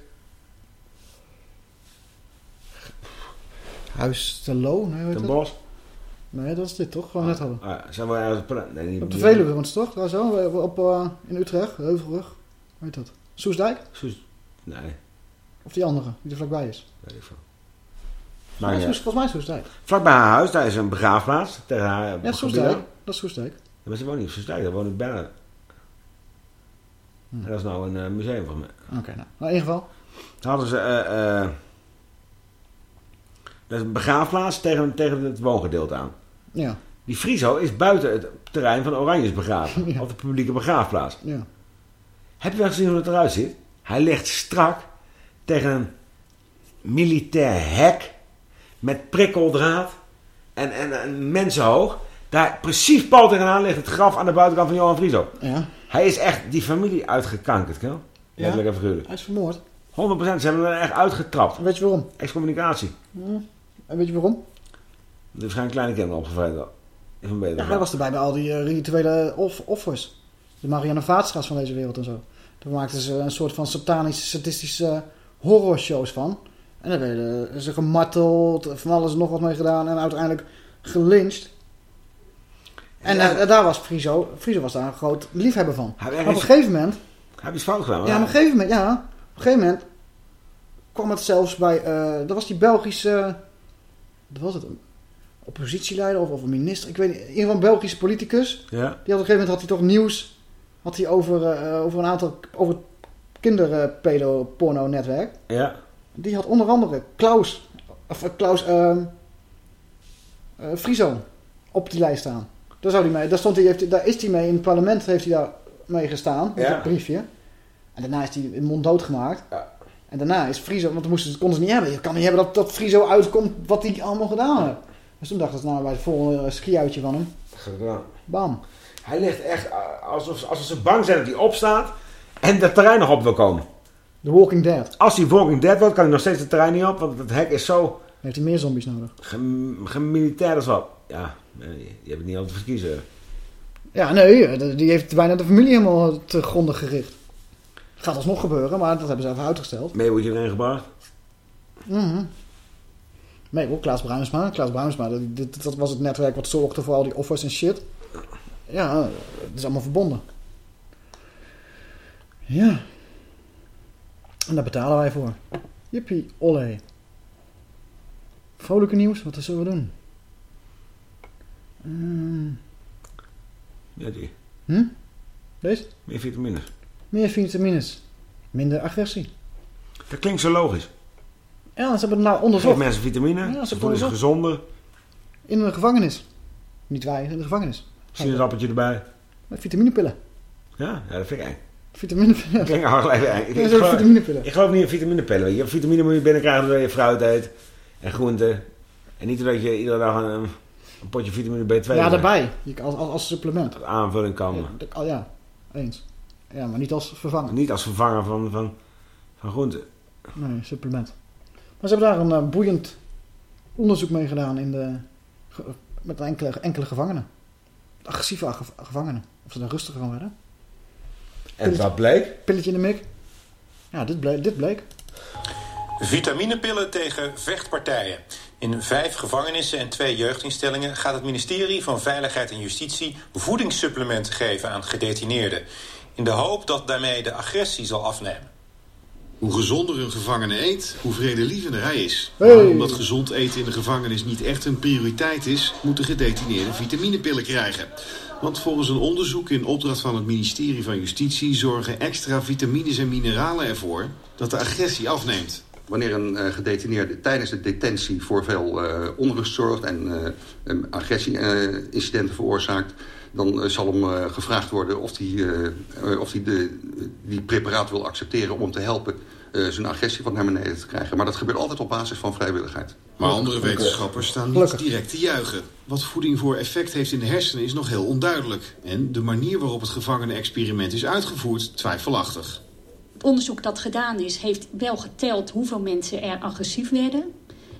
Speaker 2: Huis te Lo? Nee, hoe heet
Speaker 3: Ten? Bos?
Speaker 2: Nee, dat is dit toch? Gewoon net hadden.
Speaker 3: Ah, ja, zijn we ergens op... Nee, niet
Speaker 2: Op de Veluwe ze toch? Daar zo, op, eh, in Utrecht, Heuvelrug. Hoe heet dat? Soesdijk?
Speaker 3: Soes... Nee.
Speaker 2: Of die andere, die er vlakbij is?
Speaker 3: Weet ik veel.
Speaker 2: Volgens
Speaker 3: Maar
Speaker 2: mij volgens mij Soesdijk.
Speaker 3: Vlak bij haar huis, daar is een begraafplaats. Tegen haar
Speaker 2: Ja, Soesdijk. Dat is Soesdijk.
Speaker 3: Ja, maar ze woont niet in Soestdijk, daar woont ik bijna. Dat is nou een eh, museum van mij.
Speaker 2: Oké, nou. Maar in ieder geval.
Speaker 3: Daar hadden ze... eh, dat is een begraafplaats tegen, tegen het woongedeelte aan.
Speaker 2: Ja.
Speaker 3: Die Friso is buiten het terrein van Oranjes begraven.
Speaker 2: Ja.
Speaker 3: Op de publieke begraafplaats.
Speaker 2: Ja.
Speaker 3: Heb je wel gezien hoe het eruit ziet? Hij ligt strak tegen een militair hek met prikkeldraad en, en, en mensenhoog. Daar precies pal tegenaan ligt het graf aan de buitenkant van Johan Frieso.
Speaker 2: Ja.
Speaker 3: Hij is echt die familie uitgekankerd, kel.
Speaker 2: Ja? Hij is vermoord.
Speaker 3: 100% ze hebben hem er echt uitgetrapt.
Speaker 2: Weet je waarom?
Speaker 3: Excommunicatie.
Speaker 2: Hm. En weet je waarom?
Speaker 3: Er waarschijnlijk kleine kinderen opgevreten. Is een beter.
Speaker 2: Ja, hij was erbij bij al die eh, rituele off offers. De Marianne Vaatstra's van deze wereld en zo. Daar maakten ze een soort van satanische, sadistische horrorshows van. En daar werden ze gemarteld, van alles en nog wat mee gedaan en uiteindelijk gelyncht. En
Speaker 3: Ja.
Speaker 2: eh, daar was Friso, Friso was daar een groot liefhebber van. Maar op een gegeven moment,
Speaker 3: Heb je iets fout gedaan?
Speaker 2: ja, op een gegeven moment, ja, op een gegeven moment kwam het zelfs bij, eh dat was die Belgische, wat was het, een oppositieleider of, of een minister, ik weet niet, een Belgische politicus.
Speaker 3: Ja.
Speaker 2: Die had op een gegeven moment had hij toch nieuws, had hij over, eh, over een aantal, over het kinderpedo-porno-netwerk.
Speaker 3: Ja.
Speaker 2: Die had onder andere Klaus, of eh, Klaus ehm eh, Friso op die lijst staan. Daar, zou hij mee, daar, stond hij, heeft, daar is hij mee, in het parlement heeft hij daar mee gestaan, met
Speaker 3: Ja.
Speaker 2: dat briefje. En daarna is hij in mond dood gemaakt. En daarna is Friso, want dan moesten, ze- konden ze niet hebben. Je kan niet hebben dat, dat Friso uitkomt wat hij allemaal gedaan heeft. Dus toen dachten ze, nou bij het volgende ski-uitje van hem,
Speaker 3: Gedaan.
Speaker 2: bam.
Speaker 3: Hij ligt echt eh, alsof, alsof ze bang zijn dat hij opstaat en dat terrein nog op wil komen.
Speaker 2: The Walking Dead.
Speaker 3: Als hij Walking Dead wordt, kan hij nog steeds het terrein niet op, want het hek is zo
Speaker 2: Heeft hij meer zombies nodig?
Speaker 3: gem- gemilitair als wat. Ja, eh, je hebt het niet altijd verkiezen.
Speaker 2: Ja, nee, eh, die heeft bijna de familie helemaal te gronden gericht. Gaat alsnog gebeuren, maar dat hebben ze even uitgesteld.
Speaker 3: Wordt je erin gebracht.
Speaker 2: Mhm. Nee, hoor, Klaas Bruinsma. Klaas Bruinsma, dat, dat was het netwerk wat zorgde voor al die offers en shit. Ja, het is allemaal verbonden. Ja. En daar betalen wij voor. Jippie, olle. Vrolijke nieuws, wat zullen we doen? Ehm,
Speaker 3: Ja, die.
Speaker 2: hm? Deze?
Speaker 3: Meer vitamines.
Speaker 2: Meer vitamines. Minder agressie.
Speaker 3: Dat klinkt zo logisch.
Speaker 2: Ja, ze hebben het nou
Speaker 3: Geef
Speaker 2: onderzocht.
Speaker 3: mensen vitamine,
Speaker 2: Ja, ze
Speaker 3: voelen zich gezonder.
Speaker 2: In een gevangenis. Niet wij, in de gevangenis.
Speaker 3: Sinaasappeltje erbij.
Speaker 2: Met vitaminepillen.
Speaker 3: Ja, ja, dat vind ik eng.
Speaker 2: Vitaminepillen.
Speaker 3: Even eng. Ik,
Speaker 2: Ja,
Speaker 3: ik
Speaker 2: zo'n
Speaker 3: geloof-
Speaker 2: vitaminepillen.
Speaker 3: ik geloof niet in vitaminepillen. Je vitamine moet je binnenkrijgen doordat je fruit eet en groenten. En niet doordat je iedere dag een, een potje vitamine B2
Speaker 2: Ja, daarbij. Je, als, als, als supplement.
Speaker 3: als aanvulling kan.
Speaker 2: Ja, oh, ja, eens. Ja, maar niet als vervanger.
Speaker 3: Niet als vervanger van, van, van groenten.
Speaker 2: Nee, supplement. Maar ze hebben daar een eh, boeiend onderzoek mee gedaan in de, met enkele, enkele gevangenen. Agressieve ag- gevangenen. Of ze daar rustiger van werden.
Speaker 3: En wat bleek?
Speaker 2: Pilletje in de mik. Ja, dit bleek. Dit bleek.
Speaker 41: Vitaminepillen tegen vechtpartijen. In vijf gevangenissen en twee jeugdinstellingen gaat het ministerie van Veiligheid en Justitie voedingssupplementen geven aan gedetineerden. In de hoop dat daarmee de agressie zal afnemen.
Speaker 42: Hoe gezonder een gevangene eet, hoe vredelievender hij is.
Speaker 41: Hey.
Speaker 42: Maar omdat gezond eten in de gevangenis niet echt een prioriteit is... moeten gedetineerden vitaminepillen krijgen. Want volgens een onderzoek in opdracht van het ministerie van Justitie... zorgen extra vitamines en mineralen ervoor dat de agressie afneemt.
Speaker 34: Wanneer een eh, gedetineerde tijdens de detentie voor veel eh, onrust zorgt en uh, agressie-incidenten veroorzaakt, dan uh, zal hem uh, gevraagd worden of hij uh, of die, de, die preparaat wil accepteren om hem te helpen zijn agressie wat naar beneden te krijgen. Maar dat gebeurt altijd op basis van vrijwilligheid.
Speaker 42: Maar andere wetenschappers staan niet Gelukkig. direct te juichen. Wat voeding voor effect heeft in de hersenen is nog heel onduidelijk. En de manier waarop het gevangene-experiment is uitgevoerd twijfelachtig.
Speaker 43: Het onderzoek dat gedaan is, heeft wel geteld hoeveel mensen er agressief werden.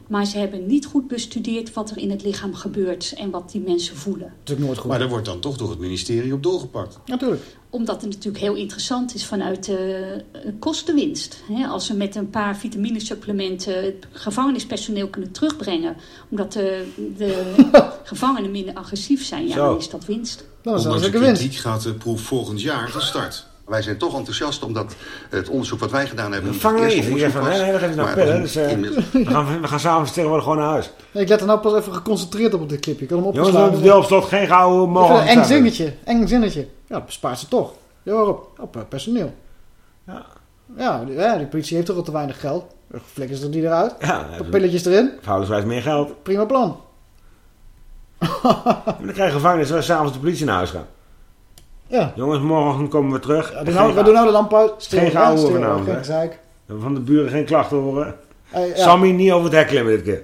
Speaker 43: Maar ze hebben niet goed bestudeerd wat er in het lichaam gebeurt en wat die mensen voelen.
Speaker 2: Dat is nooit goed.
Speaker 42: Maar daar wordt dan toch door het ministerie op doorgepakt.
Speaker 2: Natuurlijk.
Speaker 43: Omdat het natuurlijk heel interessant is vanuit de kostenwinst. Als we met een paar vitaminesupplementen het gevangenispersoneel kunnen terugbrengen... omdat de, de gevangenen minder agressief zijn, ja,
Speaker 42: Zo.
Speaker 43: dan is dat winst.
Speaker 2: Dat is zeker winst.
Speaker 42: gaat de proef volgend jaar van start.
Speaker 44: Wij zijn toch enthousiast omdat het onderzoek wat wij gedaan hebben...
Speaker 3: Vang
Speaker 44: het eerste onderzoek
Speaker 3: van, nee,
Speaker 44: was.
Speaker 3: nee, we gaan
Speaker 44: Maar
Speaker 3: naar
Speaker 44: het
Speaker 3: pillen. Dus,
Speaker 44: een-
Speaker 3: eh, we, gaan, we gaan s'avonds tegenwoordig gewoon naar huis.
Speaker 2: Nee, ik let er nou pas even geconcentreerd op op dit clipje. Ik had hem
Speaker 3: Jongens,
Speaker 2: opgeslagen.
Speaker 3: op de deel op slot geen gouden mogen.
Speaker 2: eng zinnetje. Eng zinnetje. Ja, dat bespaart ze toch. Ja, waarop? Op eh, personeel.
Speaker 3: Ja.
Speaker 2: Ja, die, ja, die politie heeft toch al te weinig geld. Flikken ze die eruit.
Speaker 3: Ja,
Speaker 2: pilletjes erin.
Speaker 3: Verhoudingswijs meer geld.
Speaker 2: Prima plan.
Speaker 3: En dan krijg je gevangenis waar s'avonds de politie naar huis gaat.
Speaker 2: Ja.
Speaker 3: Jongens, morgen komen we terug.
Speaker 2: Ja, doen nou, we doen nou de lamp uit.
Speaker 3: Geen
Speaker 2: gezeik.
Speaker 3: We hebben van de buren geen klachten horen.
Speaker 2: Eh, ja.
Speaker 3: Sammy niet over het hek klimmen dit keer.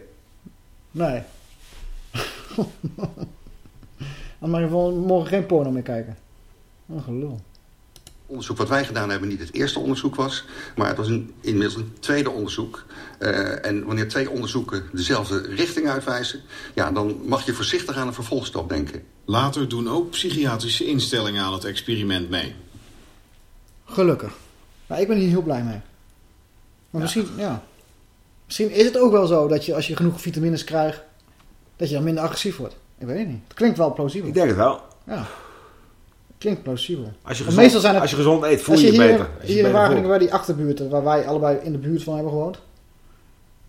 Speaker 2: Nee. Dan mag je morgen geen porno meer kijken. Oh, gelul.
Speaker 44: Onderzoek wat wij gedaan hebben niet het eerste onderzoek was, maar het was een, inmiddels een tweede onderzoek. Eh, en wanneer twee onderzoeken dezelfde richting uitwijzen, ja, dan mag je voorzichtig aan een vervolgstap denken.
Speaker 42: Later doen ook psychiatrische instellingen aan het experiment mee.
Speaker 2: Gelukkig. Nou, ik ben hier heel blij mee. Maar misschien, ja. Misschien is het ook wel zo dat je als je genoeg vitamines krijgt, dat je dan minder agressief wordt. Ik weet het niet. Het klinkt wel plausibel.
Speaker 3: Ik denk het wel.
Speaker 2: Ja. Klinkt plausibel.
Speaker 3: Als je gezond- als je gezond eet, voel je je
Speaker 2: hier,
Speaker 3: beter. Als je
Speaker 2: Hier in Wageningen,
Speaker 3: voelt.
Speaker 2: bij die achterbuurten, waar wij allebei in de buurt van hebben gewoond.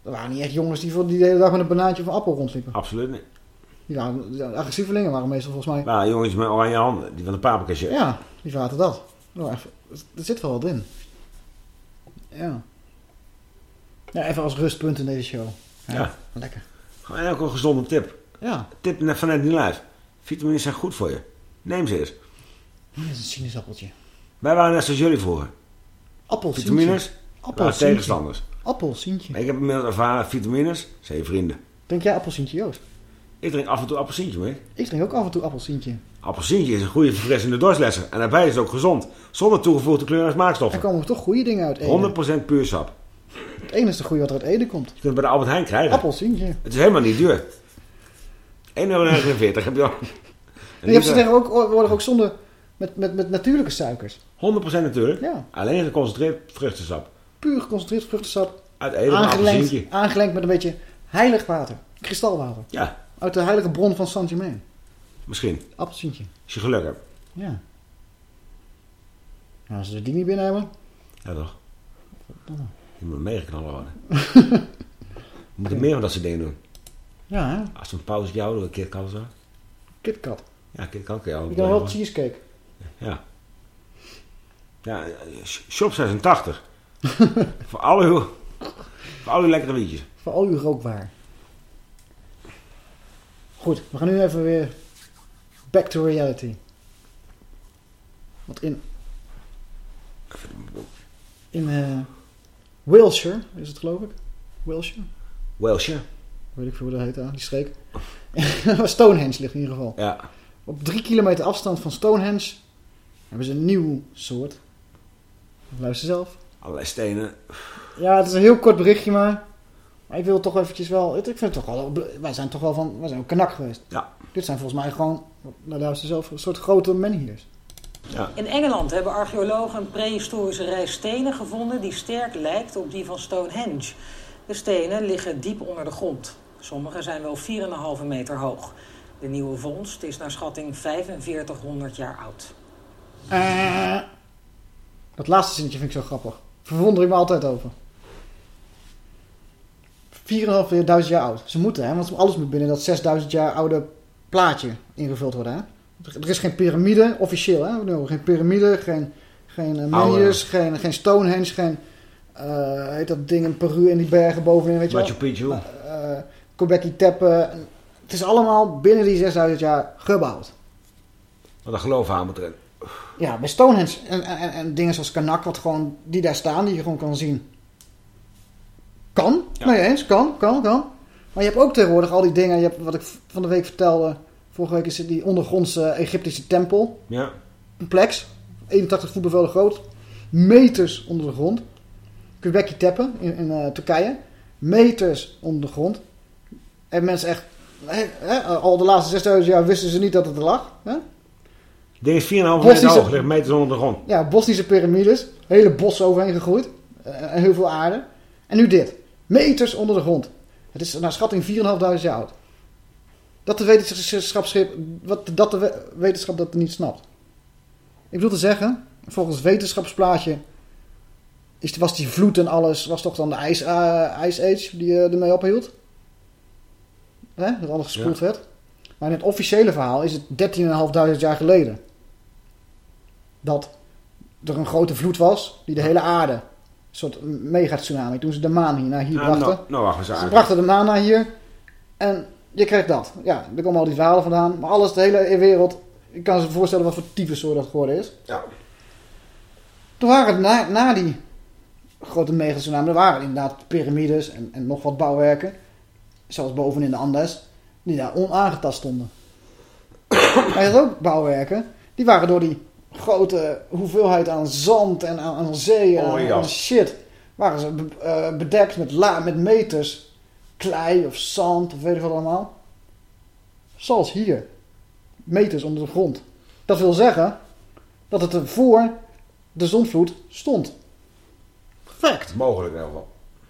Speaker 2: Er waren niet echt jongens die, voor, die de hele dag met een banaantje of een appel rondliepen.
Speaker 3: Absoluut niet.
Speaker 2: Die waren, de aggressievelingen waren meestal volgens mij.
Speaker 3: Nou, jongens met oranje handen, die van de paprika shit.
Speaker 2: Ja, die vaten dat. Nou, even- er zit wel wat in. Ja. Ja, even als rustpunt in deze show.
Speaker 3: Ja.
Speaker 2: Lekker.
Speaker 3: Gewoon ook een gezonde tip.
Speaker 2: Ja.
Speaker 3: Tip net van net niet live. Vitamines zijn goed voor je. Neem ze eens.
Speaker 2: Hier is een sinaasappeltje.
Speaker 3: Wij waren net zoals jullie vroeger.
Speaker 2: Appelsientje.
Speaker 3: Vitamines,
Speaker 2: Appelsientje.
Speaker 3: waren tegenstanders.
Speaker 2: Appelsientje.
Speaker 3: Ik heb inmiddels ervaren, vitamines zijn je vrienden.
Speaker 2: Drink jij appelsientje, Joost?
Speaker 3: Ik drink af en toe appelsientje mee.
Speaker 2: Ik drink ook af en toe appelsientje.
Speaker 3: Appelsientje is een goede verfrissende dorstlesser. En daarbij is het ook gezond. Zonder toegevoegde kleur en
Speaker 2: Er
Speaker 3: smaakstoffen.
Speaker 2: komen toch goede dingen uit Ede.
Speaker 3: 100% puur sap.
Speaker 2: Het enige goede wat er uit Ede komt.
Speaker 3: Je kunt het bij de Albert Heijn krijgen.
Speaker 2: Appelsientje.
Speaker 3: Het is helemaal niet duur. 1,49 euro heb je al.
Speaker 2: En je hebt ze tegen ook, worden ook zonder met, met, met natuurlijke suikers.
Speaker 3: 100% natuurlijk.
Speaker 2: Ja.
Speaker 3: Alleen geconcentreerd vruchtensap.
Speaker 2: Puur geconcentreerd vruchtensap.
Speaker 3: Uit Ede, een
Speaker 2: aangelengd, aangelengd met een beetje heilig water. Kristalwater.
Speaker 3: Ja.
Speaker 2: Uit de heilige bron van Saint-Germain.
Speaker 3: Misschien.
Speaker 2: Appelsientje.
Speaker 3: Als je geluk hebt.
Speaker 2: Ja. Nou, als ze die niet binnen hebben.
Speaker 3: Ja toch?
Speaker 2: Verdomme.
Speaker 3: Je moet meegeknallen worden. We moeten meer van dat soort dingen doen.
Speaker 2: Ja, hè?
Speaker 3: Als een pauze jou doen, een KitKat of zo.
Speaker 2: KitKat.
Speaker 3: Ja, KitKat kun je ook
Speaker 2: Ik kan wel cheesecake.
Speaker 3: Ja. Ja, eh, shop 86. voor al uw, voor al uw lekkere wietjes.
Speaker 2: Voor al uw rookwaar. Goed, we gaan nu even weer back to reality. Want in... In Wiltshire is het geloof ik. Wiltshire?
Speaker 3: Wiltshire.
Speaker 2: Weet ik veel hoe dat heet, ah, die streek. Stonehenge ligt in ieder geval.
Speaker 3: Ja.
Speaker 2: Op drie kilometer afstand van Stonehenge hebben ze een nieuw soort. Luister zelf.
Speaker 3: Allerlei stenen.
Speaker 2: Ja, het is een heel kort berichtje maar. Maar ik wil toch eventjes wel... Ik vind het toch wel... Wij zijn toch wel van... Wij zijn ook kanak geweest.
Speaker 3: Ja.
Speaker 2: Dit zijn volgens mij gewoon... Nou, luister zelf. Een soort grote menhirs.
Speaker 3: Ja.
Speaker 4: In Engeland hebben archeologen een prehistorische rij stenen gevonden die sterk lijkt op die van Stonehenge. De stenen liggen diep onder de grond. Sommige zijn wel 4,5 meter hoog. De nieuwe vondst is naar schatting 4500 jaar oud.
Speaker 2: Eh, dat laatste zinnetje vind ik zo grappig. Verwonder ik me altijd over. 4.500 jaar oud. Ze moeten, hè, want alles moet binnen dat 6000 jaar oude plaatje ingevuld worden. Hè? Er is geen piramide, officieel. Hè? No, geen piramide, geen, geen uh, menhirs, geen, geen Stonehenge, geen... eh heet dat ding in Peru in die bergen bovenin, weet je
Speaker 3: Machu? Picchu.
Speaker 2: Uh. Het is allemaal binnen die 6000 jaar gebouwd.
Speaker 3: Wat een geloof aan moet erin.
Speaker 2: Ja, bij Stonehenge en, en, en dingen zoals Kanak, wat gewoon, die daar staan, die je gewoon kan zien. Kan, nee eens, kan, kan, kan. Maar je hebt ook tegenwoordig al die dingen, je hebt, wat ik van de week vertelde, vorige week is het die ondergrondse Egyptische tempel.
Speaker 3: Ja.
Speaker 2: Complex, 81 voetbalvelden groot, meters onder de grond. Göbekli Tepe in, in uh, Turkije, meters onder de grond. En mensen echt, hè, hè, al de laatste 6000 jaar wisten ze niet dat het er lag. Hè?
Speaker 3: Ding is 4,5 meter hoog, ligt meters onder de grond.
Speaker 2: Ja, Bosnische piramides. Hele bossen overheen gegroeid. Uh, en heel veel aarde. En nu dit. Meters onder de grond. Het is naar schatting 4.500 jaar oud. Dat de wetenschap, wat, dat de wetenschap dat niet snapt. Ik bedoel te zeggen, volgens het wetenschapsplaatje is, was die vloed en alles, was toch dan de Ice, eh, Ice Age die eh, ermee ophield? Hè? Dat alles gespoeld
Speaker 3: Ja.
Speaker 2: werd. Maar in het officiële verhaal is het 13.500 jaar geleden. Dat er een grote vloed was die de hele aarde, een soort mega-tsunami, toen ze de maan hier naar hier brachten.
Speaker 3: No- Noach was
Speaker 2: Ze brachten de maan naar hier. En je krijgt dat. Ja, er komen al die verhalen vandaan. Maar alles, de hele wereld. Je kan zich voorstellen wat voor tyfussoort dat geworden is.
Speaker 3: Ja.
Speaker 2: Toen waren het na, na die grote megatsunami, er waren inderdaad piramides en, en nog wat bouwwerken. Zoals boven in de Andes. Die daar onaangetast stonden. maar je had ook bouwwerken. Die waren door die grote hoeveelheid aan zand en aan, aan zee en
Speaker 3: Oh, ja.
Speaker 2: aan shit. Waren ze eh, bedekt met, la, met meters klei of zand of weet ik wat allemaal. Zoals hier. Meters onder de grond. Dat wil zeggen dat het er voor de zonvloed stond. Fact.
Speaker 3: Mogelijk in ieder geval.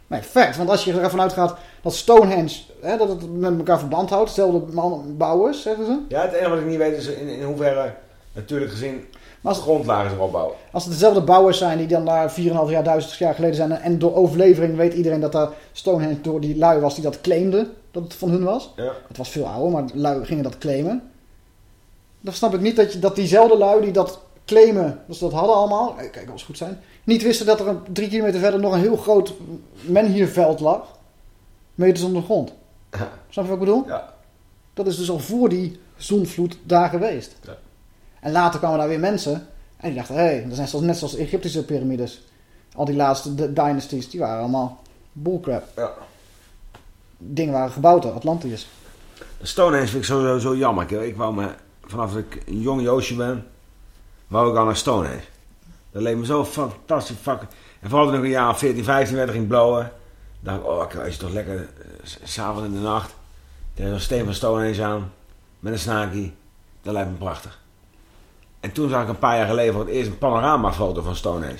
Speaker 2: Nee, fact. Want als je ervan uitgaat dat Stonehenge, hè, dat het met elkaar verband houdt, hetzelfde man, bouwers, zeggen ze.
Speaker 3: Ja, het enige wat ik niet weet is in, in hoeverre natuurlijk gezien
Speaker 2: Maar als-
Speaker 3: de grondlagen zich opbouwen.
Speaker 2: Als het dezelfde bouwers zijn die dan daar 4,5 jaar, 1000 jaar geleden zijn. En door overlevering weet iedereen dat daar Stonehenge door die lui was die dat claimde. Dat het van hun was.
Speaker 3: Ja.
Speaker 2: Het was veel ouder, maar lui gingen dat claimen. Dan snap ik niet dat, je, dat diezelfde lui die dat claimen, dat ze dat hadden allemaal. eh, Kijk, als goed zijn. Niet wisten dat er een, drie kilometer verder nog een heel groot menhierveld lag. Meters onder de grond. Snap je wat ik bedoel?
Speaker 3: Ja.
Speaker 2: Dat is dus al voor die zonvloed daar geweest.
Speaker 3: Ja.
Speaker 2: En later kwamen daar weer mensen. En die dachten, hé, hey, dat zijn zoals, net zoals de Egyptische piramides. Al die laatste dynasties, die waren allemaal bullcrap.
Speaker 3: Ja.
Speaker 2: Dingen waren gebouwd door Atlantis.
Speaker 3: Stonehenge vind ik sowieso zo jammer. Ik, ik wou me, vanaf dat ik een jong Joosje ben, wou ik al naar Stonehenge. Dat leek me zo fantastisch. Fuck. En vooral toen ik een jaar of 14, 15 werd, ging blowen. dacht ik, oh, ik is toch lekker eh, s- s'avonds in de nacht. Tegen een steen van Stonehenge aan. Met een snaakie. Dat lijkt me prachtig. En toen zag ik een paar jaar geleden voor het eerst een panoramafoto van Stonehenge.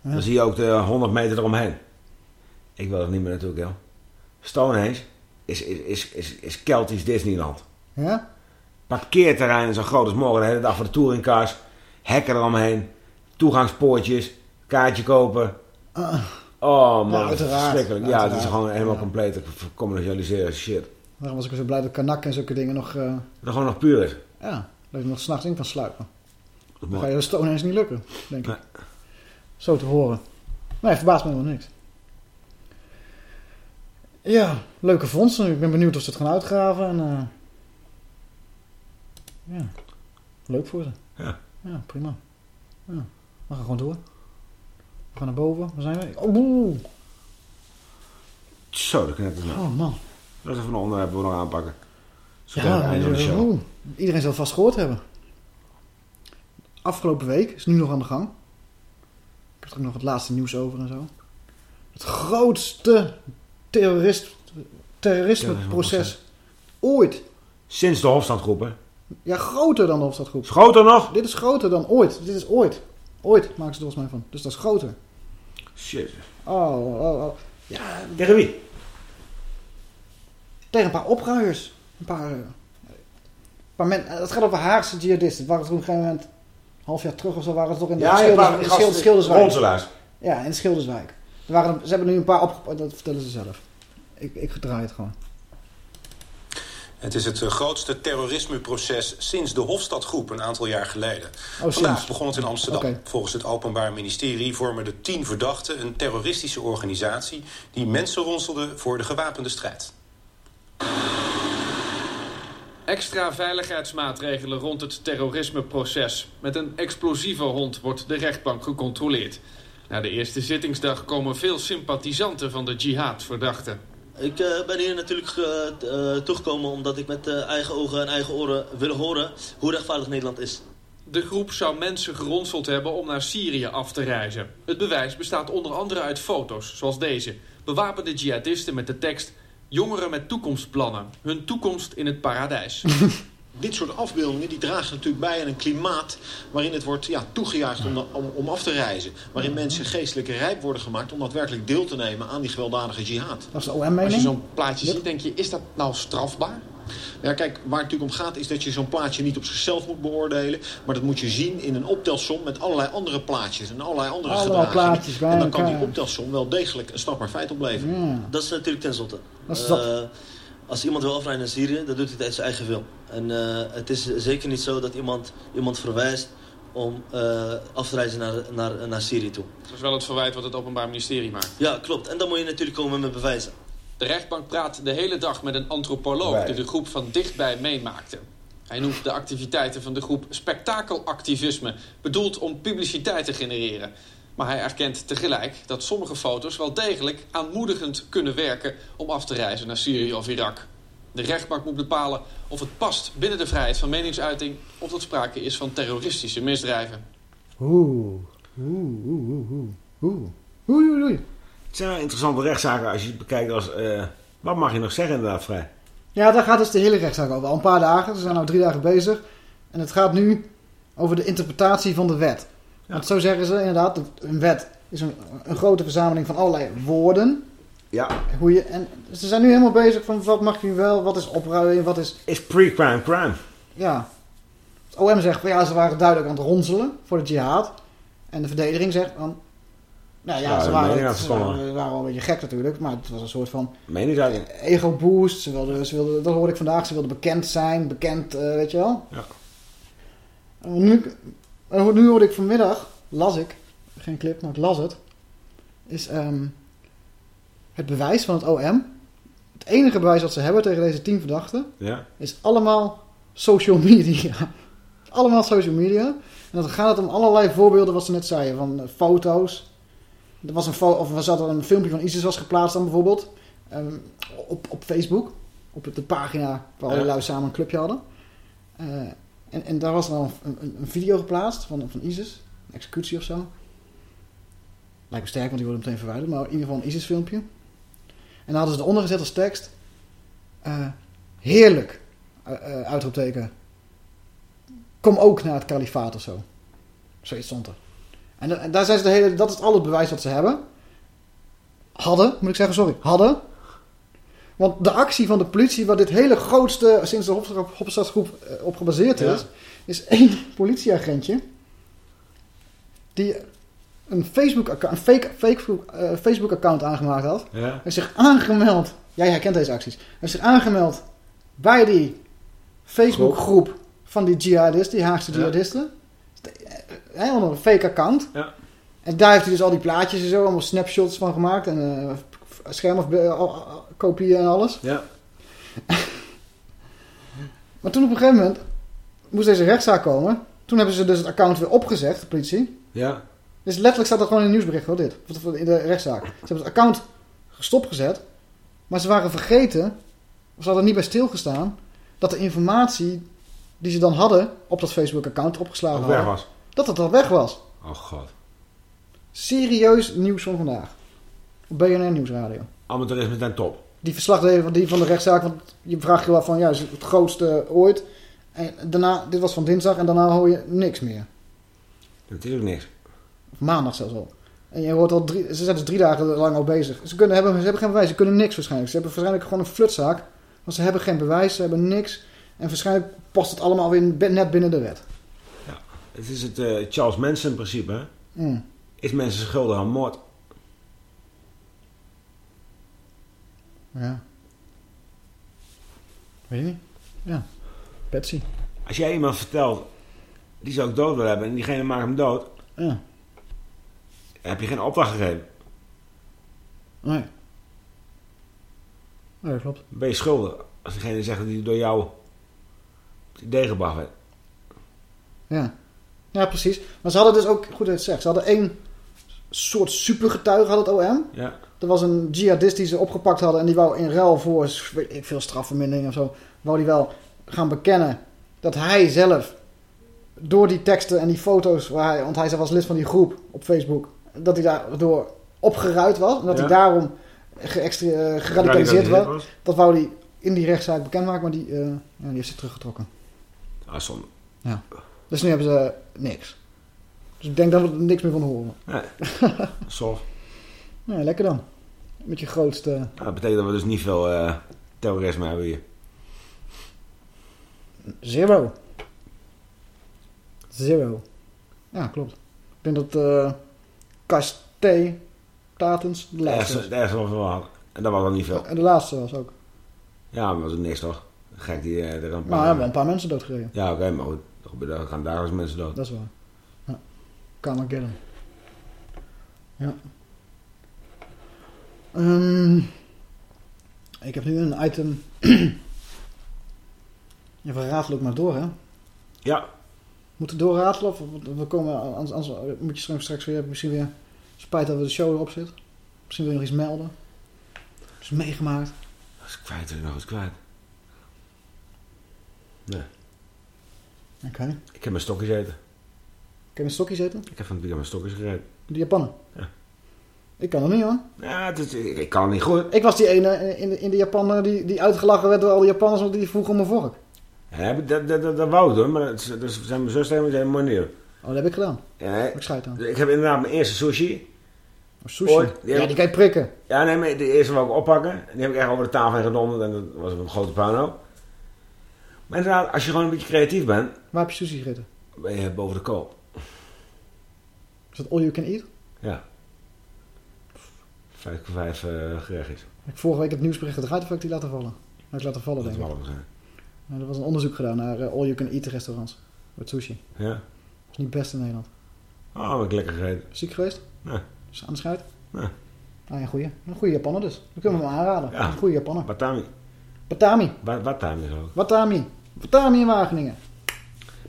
Speaker 2: Ja.
Speaker 3: Dan zie je ook de 100 meter eromheen. Ik wil er niet meer naartoe, joh. Stonehenge is, is, is, is, is Keltisch Disneyland.
Speaker 2: Ja?
Speaker 3: Parkeerterreinen zo groot als morgen de hele dag voor de touringcars. Hekken eromheen. Toegangspoortjes. Kaartje kopen.
Speaker 2: Ah.
Speaker 3: Oh man,
Speaker 2: Ja, uiteraard.
Speaker 3: verschrikkelijk. Ja, het is gewoon helemaal
Speaker 2: Ja.
Speaker 3: compleet commercialiseren shit.
Speaker 2: Daarom was ik zo blij dat Kanak en zulke dingen nog... eh,
Speaker 3: Dat gewoon nog puur is.
Speaker 2: ja, dat je nog s'nachts in kan sluipen. Dan ga je de Stonehenge niet lukken, denk ik. Zo te horen. Nee, verbaast me helemaal niks. Ja, leuke vondsten. Ik ben benieuwd of ze het gaan uitgraven. En, eh, ja, leuk voor ze.
Speaker 3: Ja.
Speaker 2: Ja, prima. Ja, we gaan gewoon door. We gaan naar boven. Waar zijn we? Oh.
Speaker 3: Zo, dat knipt het
Speaker 2: oh man.
Speaker 3: Dat is even een onderwerp we nog aanpakken. Zo
Speaker 2: Ja,
Speaker 3: de show.
Speaker 2: iedereen zal het vast gehoord hebben. Afgelopen week is nu nog aan de gang. Ik heb er ook nog het laatste nieuws over en zo. Het grootste terrorist, terrorismeproces ooit.
Speaker 3: Sinds de Hofstadgroep, hè?
Speaker 2: Ja, groter dan de Hofstadgroep.
Speaker 3: Is groter nog?
Speaker 2: Dit is groter dan ooit. Dit is ooit. Ooit maken ze er volgens mij van. Dus dat is groter.
Speaker 3: Shit.
Speaker 2: Oh, oh, oh. Ja,
Speaker 3: Tegen wie?
Speaker 2: tegen een paar opruiers. Een paar... paar men, het gaat over Haagse jihadisten. Het waren op een gegeven moment... Een half jaar terug of zo waren ze toch in de
Speaker 3: Ja, ja,
Speaker 2: Schilders, Schild- Schilderswijk.
Speaker 3: Ronselaars.
Speaker 2: Ja, in Schilderswijk. Er waren, ze hebben nu een paar opgepakt. Dat vertellen ze zelf. Ik, ik draai het gewoon.
Speaker 41: Het is het eh, grootste terrorismeproces sinds de Hofstadgroep een aantal jaar geleden.
Speaker 2: Oh,
Speaker 41: Vandaag
Speaker 2: sinds.
Speaker 41: begon het in Amsterdam. Volgens het Openbaar Ministerie vormen de tien verdachten een terroristische organisatie die mensen ronselde voor de gewapende strijd.
Speaker 45: Extra veiligheidsmaatregelen rond het terrorismeproces. Met een explosieve hond wordt de rechtbank gecontroleerd. Na de eerste zittingsdag komen veel sympathisanten van de jihad-verdachten.
Speaker 46: Ik eh, ben hier natuurlijk eh, t- eh, toegekomen omdat ik met eigen ogen en eigen oren wil horen hoe rechtvaardig Nederland is.
Speaker 45: De groep zou mensen geronseld hebben om naar Syrië af te reizen. Het bewijs bestaat onder andere uit foto's, zoals deze. Bewapende jihadisten met de tekst... Jongeren met toekomstplannen. Hun toekomst in het paradijs.
Speaker 47: Dit soort afbeeldingen die dragen natuurlijk bij aan een klimaat waarin het wordt ja, toegejuicht om, om, om af te reizen. Waarin mensen geestelijk rijp worden gemaakt om daadwerkelijk deel te nemen aan die gewelddadige jihad.
Speaker 2: Dat is de
Speaker 45: Als je
Speaker 2: OM-mening.
Speaker 45: zo'n plaatje ziet, denk je, is dat nou strafbaar?
Speaker 47: Ja, kijk, waar het natuurlijk om gaat is dat je zo'n plaatje niet op zichzelf moet beoordelen. Maar dat moet je zien in een optelsom met allerlei andere plaatjes en allerlei andere
Speaker 2: Allemaal
Speaker 47: gedragingen.
Speaker 2: plaatjes bij
Speaker 47: en dan kan die optelsom wel degelijk een strafbaar feit opleveren.
Speaker 46: Dat is natuurlijk ten zotte.
Speaker 2: Dat is
Speaker 46: Eh, als iemand wil afrijden naar Syrië, dan doet hij het uit zijn eigen wil. En eh, het is zeker niet zo dat iemand iemand verwijst om eh, af te reizen naar, naar, naar Syrië toe.
Speaker 45: Dat is wel het verwijt wat het Openbaar Ministerie maakt.
Speaker 46: Ja, klopt. En dan moet je natuurlijk komen met bewijzen.
Speaker 45: De rechtbank praat de hele dag met een antropoloog die de groep van dichtbij meemaakte. Hij noemt de activiteiten van de groep spektakelactivisme, bedoeld om publiciteit te genereren. Maar hij erkent tegelijk dat sommige foto's wel degelijk aanmoedigend kunnen werken om af te reizen naar Syrië of Irak. De rechtbank moet bepalen of het past binnen de vrijheid van meningsuiting of dat sprake is van terroristische misdrijven.
Speaker 2: Oeh. Oeh, oeh, oeh, oeh. Oeh. Oei.
Speaker 3: Het zijn wel interessante rechtszaken als je het bekijkt als... eh, wat mag je nog zeggen inderdaad, vrij?
Speaker 2: Ja, daar gaat dus de hele rechtszaak over. Al een paar dagen. Ze zijn al drie dagen bezig. En het gaat nu over de interpretatie van de wet. Want zo zeggen ze inderdaad, een wet is een, een grote verzameling van allerlei woorden.
Speaker 3: Ja.
Speaker 2: Hoe je, en ze zijn nu helemaal bezig van wat mag je wel, wat is opruimen, wat is...
Speaker 3: Is pre-crime crime?
Speaker 2: Ja. Het OM zegt ja, ze waren duidelijk aan het ronselen voor de jihad. En de verdediging zegt van... Nou ja,
Speaker 3: Ja,
Speaker 2: ze, waren,
Speaker 3: het
Speaker 2: ze waren, wel een beetje gek natuurlijk. Maar het was een soort van
Speaker 3: Meningsuiting.
Speaker 2: ego boost. Ze wilden, ze wilden, dat hoorde ik vandaag. Ze wilden bekend zijn, bekend, eh, weet je wel.
Speaker 3: Ja.
Speaker 2: En nu, en nu hoorde ik vanmiddag, las ik, geen clip, maar ik las het. Is ehm, het bewijs van het OM. Het enige bewijs wat ze hebben tegen deze tien verdachten.
Speaker 3: Ja.
Speaker 2: Is allemaal social media. allemaal social media. En dan gaat het om allerlei voorbeelden wat ze net zeiden. Van eh, foto's. Er was een of er zat een filmpje van ISIS was geplaatst dan bijvoorbeeld. ehm, op, op Facebook. Op de pagina waar alle lui samen een clubje hadden. Eh, en, en daar was dan een, een, een video geplaatst van, van ISIS. Een executie of zo. Lijkt me sterk, want die worden meteen verwijderd. Maar in ieder geval een ISIS filmpje. En dan hadden ze eronder gezet als tekst. eh, heerlijk. eh, uitroepteken. Kom ook naar het kalifaat of zo. Zoiets stond er. En, da- en daar zijn ze de hele, dat is al het bewijs wat ze hebben. Hadden, moet ik zeggen, sorry, hadden. Want de actie van de politie, waar dit hele grootste, sinds de Hofstadgroep eh, op gebaseerd
Speaker 3: Ja.
Speaker 2: is, is één politieagentje die een Facebook-account, een fake, fake eh, Facebook-account aangemaakt had.
Speaker 3: Ja.
Speaker 2: En zich aangemeld. Jij herkent deze acties. Hij heeft zich aangemeld bij die Facebook-groep van die jihadisten, die Haagse
Speaker 3: Ja.
Speaker 2: Hij onder een fake account.
Speaker 3: Ja.
Speaker 2: En daar heeft hij dus al die plaatjes en zo, allemaal snapshots van gemaakt. En eh schermafkopieën en alles.
Speaker 3: Ja.
Speaker 2: Maar toen op een gegeven moment moest deze rechtszaak komen. Toen hebben ze dus het account weer opgezegd, de politie.
Speaker 3: Ja.
Speaker 2: Dus letterlijk staat dat gewoon in het nieuwsbericht, hoor, dit. Of In de rechtszaak. Ze hebben het account stopgezet. Maar ze waren vergeten, of ze hadden niet bij stilgestaan, dat de informatie die ze dan hadden op dat Facebook-account opgeslagen
Speaker 3: was.
Speaker 2: Dat het al weg was.
Speaker 3: Oh god.
Speaker 2: Serieus nieuws van vandaag. Op BNR Nieuwsradio.
Speaker 3: Amateurisme ten top.
Speaker 2: Die verslaggever van, die van de rechtszaak, want je vraagt je wel van, ja, is het het grootste ooit. En daarna, dit was van dinsdag en daarna hoor je niks meer.
Speaker 3: Natuurlijk niks.
Speaker 2: Of maandag zelfs al. En je hoort al drie, ze zijn dus drie dagen lang al bezig. Ze, kunnen, hebben, ze hebben geen bewijs, ze kunnen niks waarschijnlijk. Ze hebben waarschijnlijk gewoon een flutzaak. Want ze hebben geen bewijs, ze hebben niks. En waarschijnlijk past het allemaal weer net binnen de wet.
Speaker 3: Het is het eh, Charles Manson principe. hè?
Speaker 2: Mm.
Speaker 3: Is mensen schuldig aan moord?
Speaker 2: Ja. Weet je niet? Ja. Patsy.
Speaker 3: Als jij iemand vertelt, die zou ik dood willen hebben en diegene maakt hem dood,
Speaker 2: Ja.
Speaker 3: heb je geen opdracht gegeven.
Speaker 2: Nee. Nee, dat klopt.
Speaker 3: Ben je schuldig als diegene zegt dat hij door jou het idee gebracht werd.
Speaker 2: Ja. Ja, precies. Maar ze hadden dus ook, goed het zegt, ze hadden één soort supergetuige, had het OM.
Speaker 3: Ja.
Speaker 2: Er was een jihadist die ze opgepakt hadden en die wou in ruil voor weet ik veel strafvermindering of zo, wou die wel gaan bekennen dat hij zelf door die teksten en die foto's, waar hij, want hij was lid van die groep op Facebook, dat hij daardoor opgeruid was en dat
Speaker 3: Ja.
Speaker 2: hij daarom eh, geradicaliseerd was.
Speaker 3: was.
Speaker 2: Dat wou hij in die rechtszaak bekendmaken, maar die, eh, ja, die heeft zich teruggetrokken.
Speaker 3: Ah, zonde.
Speaker 2: Ja. Dus nu hebben ze niks. Dus ik denk dat we er niks meer van horen.
Speaker 3: Nee. Sof.
Speaker 2: Nee, lekker dan. Met je grootste...
Speaker 3: Nou, dat betekent dat we dus niet veel eh, terrorisme hebben hier.
Speaker 2: Zero. Zero. Ja, klopt. Ik denk dat Casté, Tatens, de laatste
Speaker 3: ergste, de ergste was wel. En dat was al niet veel.
Speaker 2: was. En de laatste was ook.
Speaker 3: Ja, maar dat was niks toch? Gek die eh, er een
Speaker 2: Maar
Speaker 3: paar...
Speaker 2: we hebben een paar mensen doodgereden.
Speaker 3: Ja, oké, maar goed. Er gebeuren- gaan dagelijks mensen dood.
Speaker 2: Dat is waar. Ja. Carmageddon. Ja. Ehm, ik heb nu een item. Even ratelen ook maar door, hè?
Speaker 3: Ja.
Speaker 2: Moeten we doorratelen? Of we komen, anders, anders moet je straks, straks weer, misschien weer spijt dat we de show erop zit. Misschien wil je nog iets melden. Is meegemaakt.
Speaker 3: Dat is kwijt, ik nog eens kwijt. Nee.
Speaker 2: Oké.
Speaker 3: Ik heb mijn stokjes eten.
Speaker 2: Kun je een stokje zetten?
Speaker 3: Ik heb van het weekend mijn stokjes gereden.
Speaker 2: Die Japanen?
Speaker 3: Ja.
Speaker 2: Ik kan er niet hoor.
Speaker 3: Ja, het is, ik, ik kan het niet goed.
Speaker 2: Ik was die ene in de, in de Japaner die, die uitgelachen werd door al die Japanners, want die vroegen om een vork.
Speaker 3: Ja, dat, dat, dat, dat wou ik doen, maar dat, dat zijn mijn zus tegen zei, manier.
Speaker 2: Oh, dat heb ik gedaan.
Speaker 3: Ja,
Speaker 2: Ik scheid aan.
Speaker 3: ik heb inderdaad mijn eerste sushi.
Speaker 2: sushi?
Speaker 3: Ooit.
Speaker 2: Ja, die kan je prikken.
Speaker 3: Ja, nee, maar de eerste wou ik oppakken. Die heb ik echt over de tafel heen gedonderd en dat was een grote puinhoop. Maar inderdaad, als je gewoon een beetje creatief bent,
Speaker 2: Waar heb je sushi gegeten?
Speaker 3: ben je boven de kool.
Speaker 2: Is dat all you can eat?
Speaker 3: Ja. Vijf keer vijf eh, gerechtjes.
Speaker 2: Ik heb vorige week het nieuwsbericht eruit of heb ik die laten vallen? Heb ik laten vallen,
Speaker 3: Dat
Speaker 2: denk ik.
Speaker 3: zijn.
Speaker 2: Ja, er was een onderzoek gedaan naar eh, all you can eat restaurants. Met sushi.
Speaker 3: Ja.
Speaker 2: Dat is niet best in Nederland.
Speaker 3: Oh, heb ik lekker gegeten.
Speaker 2: Ziek geweest?
Speaker 3: Nee.
Speaker 2: Is aan de schuit?
Speaker 3: Nee.
Speaker 2: Ah, ja, goeie. Een goede Japaner dus. Dat kunnen we hem aanraden.
Speaker 3: Ja.
Speaker 2: Een goede Japaner.
Speaker 3: Batami.
Speaker 2: Batami.
Speaker 3: Ba Batami is ook.
Speaker 2: Watami. Watami in Wageningen.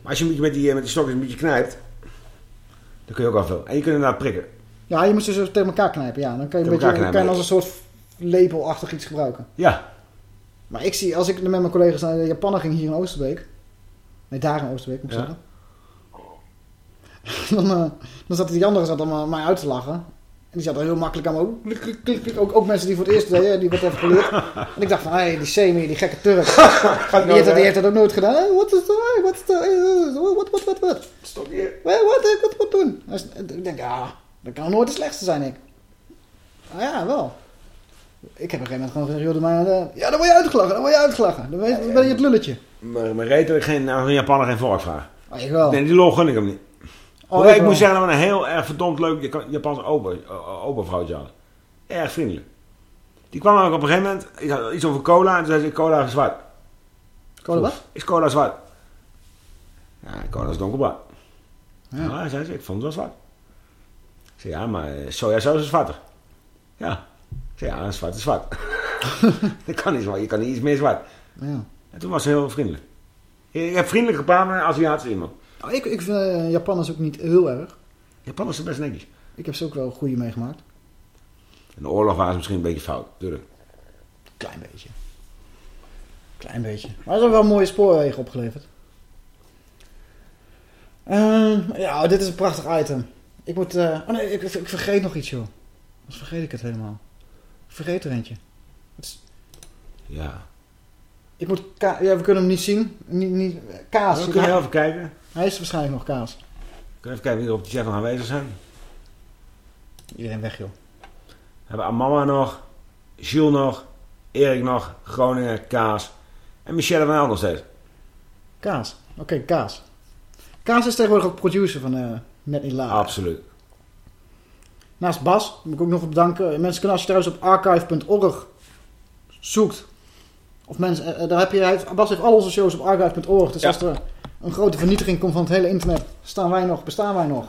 Speaker 3: Maar als je met die, eh, met die stokjes een beetje knijpt, dan kun je ook al veel. En je kunt inderdaad prikken.
Speaker 2: Ja, je moet ze tegen elkaar knijpen. Ja, dan kan je, een beetje, kan je als een soort lepelachtig iets gebruiken.
Speaker 3: Ja.
Speaker 2: Maar ik zie, als ik met mijn collega's naar de ging hier in Oosterbeek. Nee, daar in Oosterbeek moet ik
Speaker 3: Ja.
Speaker 2: zeggen. dan, eh, dan zat die andere zat om mij uit te lachen. En die zat er heel makkelijk aan me. ook- klik, klik, klik, klik. Ook, ook mensen die voor het eerst deden, die werd even geleerd. En ik dacht van, hé, hey, die Semi, die gekke Turk. die, heeft dat, die heeft dat ook nooit gedaan. Hey, Wat is dat? Wat is dat? Wat, wat, wat, wat?
Speaker 3: Stop hier.
Speaker 2: Wat, wat, wat, wat doen? Ik denk, ja, dat kan nooit de slechtste zijn, ik. Ah ja, wel. Ik heb op een gegeven moment gewoon gezegd, joh, doe maar, eh, ja, dan word je uitgelachen, dan word je uitgelachen. Dan ben je, dan ben je het lulletje.
Speaker 3: Maar, maar reed dat ik geen, nou, een Japaner geen vork vraag.
Speaker 2: Oh, ik wel.
Speaker 3: Nee, die lol gun ik hem niet.
Speaker 2: Oh, ik
Speaker 3: moet zeggen dat we een heel erg verdomd leuk Japa- Japans ober, o- obervrouwtje hadden. Erg vriendelijk. Die kwam ook op een gegeven moment, ik had iets over cola, en toen zei ze, cola is zwart.
Speaker 2: Cola wat?
Speaker 3: Is cola zwart? Ja, cola is donkerbruin.
Speaker 2: Ja.
Speaker 3: Ja, zei ze, ik vond het wel zwart. Ik zei, ja, maar eh, sojasaus is zwarter. Ja. Ik zei, ja, zwart is zwart. dat kan niet zwart, je kan niet iets meer zwart.
Speaker 2: Ja.
Speaker 3: En toen was ze heel vriendelijk. Ik heb vriendelijk gepraat met een Aziatische iemand.
Speaker 2: Oh, ik, ik vind eh, Japanners ook niet heel erg.
Speaker 3: Japanners zijn best netjes.
Speaker 2: Ik heb ze ook wel goede meegemaakt.
Speaker 3: In de oorlog waren ze misschien een beetje fout, tuurlijk.
Speaker 2: Klein beetje. Klein beetje. Maar ze hebben wel mooie spoorwegen opgeleverd. Ehm, ja, dit is een prachtig item. Ik moet... eh, oh nee, ik, ik vergeet nog iets, joh. Anders vergeet ik het helemaal. Ik vergeet er eentje. Is-
Speaker 3: Ja.
Speaker 2: Ik moet... Ja, we kunnen hem niet zien. Niet, niet, kaas.
Speaker 3: We kunnen even kijken.
Speaker 2: Hij is waarschijnlijk nog kaas.
Speaker 3: Kunnen even kijken wie er op de chat nog aanwezig zijn.
Speaker 2: Iedereen weg, joh.
Speaker 3: We hebben Amama nog, Jules nog, Erik nog, Groningen, Kaas. En Michelle van El nog steeds.
Speaker 2: Kaas. Oké, Kaas. Kaas is tegenwoordig ook producer van eh Net Niet Laat.
Speaker 3: Absoluut.
Speaker 2: Naast Bas, moet ik ook nog bedanken. Mensen kunnen als je trouwens op archive.org zoekt. Of mensen, eh, daar heb je, heeft- Bas heeft al onze shows op archive.org. Dus
Speaker 3: Ja.
Speaker 2: als er een grote vernietiging komt van het hele internet, staan wij nog, bestaan wij nog.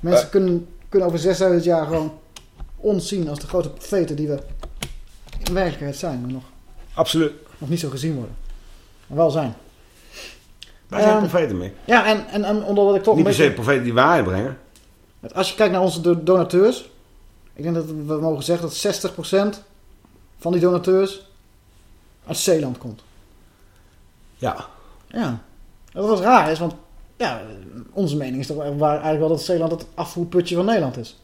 Speaker 2: Mensen
Speaker 3: Eh.
Speaker 2: kunnen, kunnen over 6000 jaar gewoon ons zien als de grote profeten die we in werkelijkheid zijn. Maar nog,
Speaker 3: Absoluut.
Speaker 2: nog niet zo gezien worden. Maar wel zijn.
Speaker 3: Wij zijn
Speaker 2: Ehm,
Speaker 3: profeten mee.
Speaker 2: Ja, en, en, en omdat ik toch
Speaker 3: Niet per se profeten die waarheid brengen.
Speaker 2: Als je kijkt naar onze do- donateurs. Ik denk dat we mogen zeggen dat 60% van die donateurs uit Zeeland komt.
Speaker 3: Ja.
Speaker 2: Ja. Dat was raar is, want ja, onze mening is toch waar eigenlijk wel dat Zeeland het afvoerputje van Nederland is.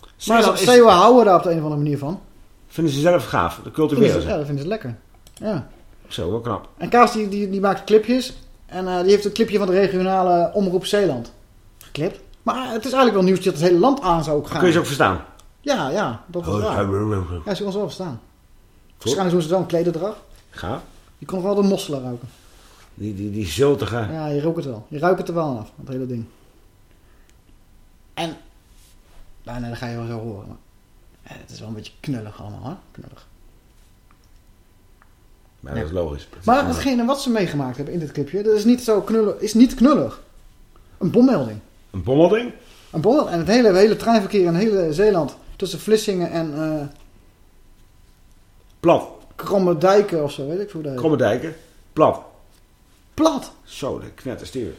Speaker 2: Maar
Speaker 3: Zeeland is-
Speaker 2: Zeeuwen houden daar op de een of andere manier van.
Speaker 3: Vinden ze zelf gaaf. De
Speaker 2: ze-
Speaker 3: ze.
Speaker 2: Ja, dat vinden ze lekker. Ja.
Speaker 3: Zo, wel knap.
Speaker 2: En Kaas die, die, die maakt clipjes. En eh, die heeft een clipje van de regionale Omroep Zeeland geklipt. Maar het is eigenlijk wel nieuws dat het hele land aan zou gaan.
Speaker 3: Kun je ze ook verstaan?
Speaker 2: Ja, ja. Dat was
Speaker 3: Oh,
Speaker 2: raar.
Speaker 3: ja.
Speaker 2: Ze was wel verstaan. Waarschijnlijk doen ze wel een klederdracht.
Speaker 3: Gaaf.
Speaker 2: Je kon nog wel de mosselen ruiken.
Speaker 3: Die, die, die zultige...
Speaker 2: Ja, je ruikt het wel. Je ruikt het er wel aan af, dat hele ding. En, nou nee, dat ga je wel zo horen. Maar, eh, het is wel een beetje knullig allemaal, hè? Knullig.
Speaker 3: Maar dat is logisch.
Speaker 2: Maar hetgene wat ze meegemaakt hebben in dit clipje, dat is niet zo knullig. Is niet knullig. Een bommelding.
Speaker 3: Een bommelding?
Speaker 2: Een bommel. En het hele, hele treinverkeer in hele Zeeland tussen Vlissingen en... eh
Speaker 3: Plat.
Speaker 2: Kromme Dijken of zo, weet ik hoe dat heet.
Speaker 3: Kromme dijken. Plat.
Speaker 2: Plat?
Speaker 3: Zo, de knetterstuur.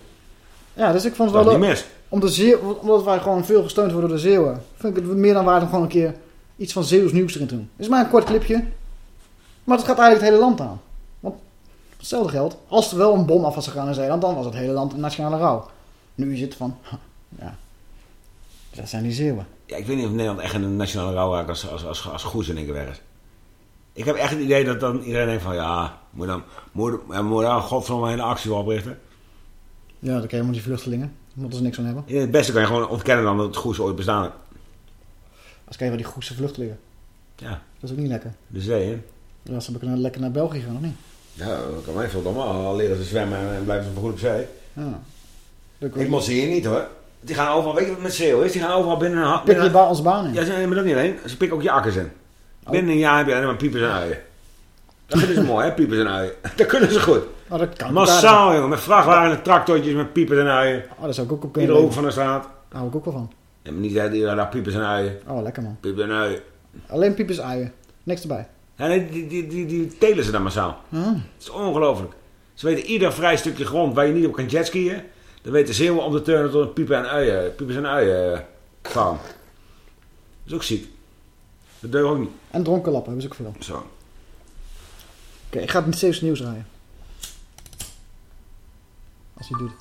Speaker 2: Ja, dus ik vond het wel leuk.
Speaker 3: mis.
Speaker 2: Om de Zeeuw, omdat wij gewoon veel gesteund worden door de Zeeuwen. Vind ik het meer dan waard om gewoon een keer iets van Zeeuws nieuws erin te doen. Het is maar een kort clipje. Maar het gaat eigenlijk het hele land aan. Want hetzelfde geldt. Als er wel een bom af was gegaan in Zeeland, dan was het hele land een nationale rouw. Nu is het van, ja, dat zijn die Zeeuwen.
Speaker 3: Ja, ik weet niet of Nederland echt een nationale rouw raakt als, als, als, als Goes in één keer weg is. Ik heb echt het idee dat dan iedereen denkt van... Ja, moet dan, moet, moet daar godverdomme een hele actie oprichten.
Speaker 2: Ja, dan krijg je maar die vluchtelingen. Daar moeten ze niks van hebben.
Speaker 3: Ja, het beste kan je gewoon ontkennen dan dat het Goes ooit bestaan heeft.
Speaker 2: Als kijk je wel die Goese vluchtelingen.
Speaker 3: Ja.
Speaker 2: Dat is ook niet lekker.
Speaker 3: De zee, hè?
Speaker 2: Ja, ze hebben lekker naar België gaan, of niet?
Speaker 3: Ja, dat kan mij veel allemaal. Al leren ze zwemmen en blijven ze goed op zee.
Speaker 2: Ja.
Speaker 3: Ik moet ze hier niet hoor. Die gaan overal, weet je wat met zeeuw is? Die gaan overal binnen een... ha-
Speaker 2: Pik je
Speaker 3: binnen-
Speaker 2: ba ons baan in.
Speaker 3: Ja, ze- maar dat niet alleen. Ze pikken ook je akkers in. Binnen een jaar heb je alleen maar piepers en uien. Dat vinden ze mooi, hè, piepers en uien. Dat kunnen ze goed.
Speaker 2: Oh, dat kan
Speaker 3: Massaal, jongen. Met vrachtwagens en tractortjes met piepers en uien.
Speaker 2: Oh, dat zou ik ook op
Speaker 3: Iedere hoek van de straat.
Speaker 2: Daar hou ik ook wel van.
Speaker 3: Ja, maar niet dat iedereen daar piepers en uien.
Speaker 2: Oh, lekker man.
Speaker 3: Piepers en uien.
Speaker 2: Alleen piepers uien. Niks erbij.
Speaker 3: Ja, nee, die, die, die, die telen ze dan massaal.
Speaker 2: Ah.
Speaker 3: Het is ongelooflijk. Ze weten ieder vrij stukje grond waar je niet op kan jetskiën. Dan weten ze helemaal om te turnen tot een piepen en uien, piepers en uien eh, farm. Dat is ook ziek. Dat deugt ook niet.
Speaker 2: En dronkenlappen hebben ze ook veel.
Speaker 3: Zo.
Speaker 2: Oké, ik ga het niet Zeeuws nieuws rijden. Als hij doet.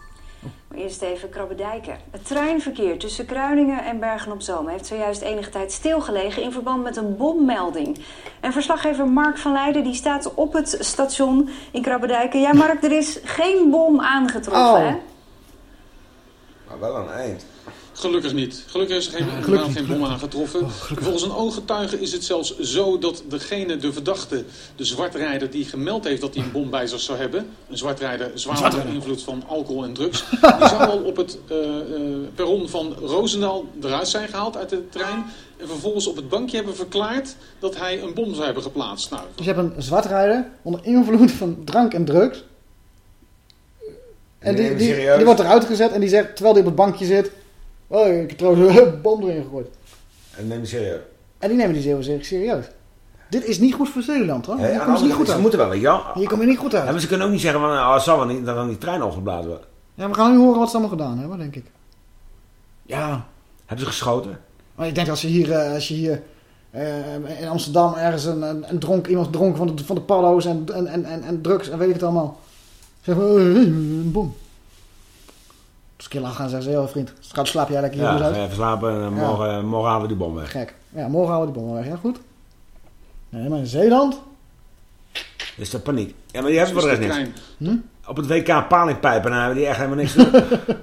Speaker 48: Maar eerst even Krabbedijken. Het treinverkeer tussen Kruiningen en Bergen op Zoom heeft zojuist enige tijd stilgelegen in verband met een bommelding. En verslaggever Mark van Leiden die staat op het station in Krabbedijken. Ja, Mark, er is geen bom aangetroffen,
Speaker 45: Oh.
Speaker 48: hè?
Speaker 3: Maar wel een eind.
Speaker 45: Gelukkig niet. Gelukkig is er geen,
Speaker 3: gelukkig
Speaker 45: geen bom aangetroffen. Volgens een ooggetuige is het zelfs zo dat degene, de verdachte, de zwartrijder die gemeld heeft dat hij een bom bij zich zou hebben, een zwartrijder zwaar onder invloed van alcohol en drugs, die zou al op het eh, eh, perron van Roosendaal eruit zijn gehaald uit de trein en vervolgens op het bankje hebben verklaard dat hij een bom zou hebben geplaatst. Nou,
Speaker 2: Dus je hebt een zwartrijder onder invloed van drank en drugs. En
Speaker 3: Die
Speaker 2: die, die wordt eruit gezet en die zegt, terwijl hij op het bankje zit... Oh, ik heb trouwens een bom erin gegooid.
Speaker 3: En neem je serieus.
Speaker 2: En die nemen die Zeeuwen serieus. Dit is niet goed voor Zeeland, hoor.
Speaker 3: Hey,
Speaker 2: ze
Speaker 3: de
Speaker 2: niet goed
Speaker 3: ze
Speaker 2: uit.
Speaker 3: moeten wel, weet je wel.
Speaker 2: Hier kom je niet goed uit.
Speaker 3: Ja, maar ze kunnen ook niet zeggen van, oh, het zal wel niet, dat dan die trein opgeblazen wordt.
Speaker 2: Ja, we gaan nu horen wat ze allemaal gedaan hebben, denk ik. Ja.
Speaker 3: Hebben ze geschoten?
Speaker 2: Maar ik denk als je hier, eh, als je hier eh, in Amsterdam ergens een, een, een dronk, iemand dronken van de, van de paddo's en, en, en, en, drugs en weet ik het allemaal. Zeg maar, oh, een bom. Als ik je lachen gaan zeggen ze, joh vriend, straks slaap jij lekker hier
Speaker 3: Ja,
Speaker 2: uit.
Speaker 3: je even slapen en
Speaker 2: Ja.
Speaker 3: morgen, morgen halen we die bom weg.
Speaker 2: Gek. Ja, morgen houden we die bom weg, ja goed. Nee, maar in Zeeland?
Speaker 3: Is dat paniek. Ja, maar die hebben voor de rest niks.
Speaker 2: Hm?
Speaker 3: Op het WK palingpijpen dan hebben die echt helemaal niks te doen.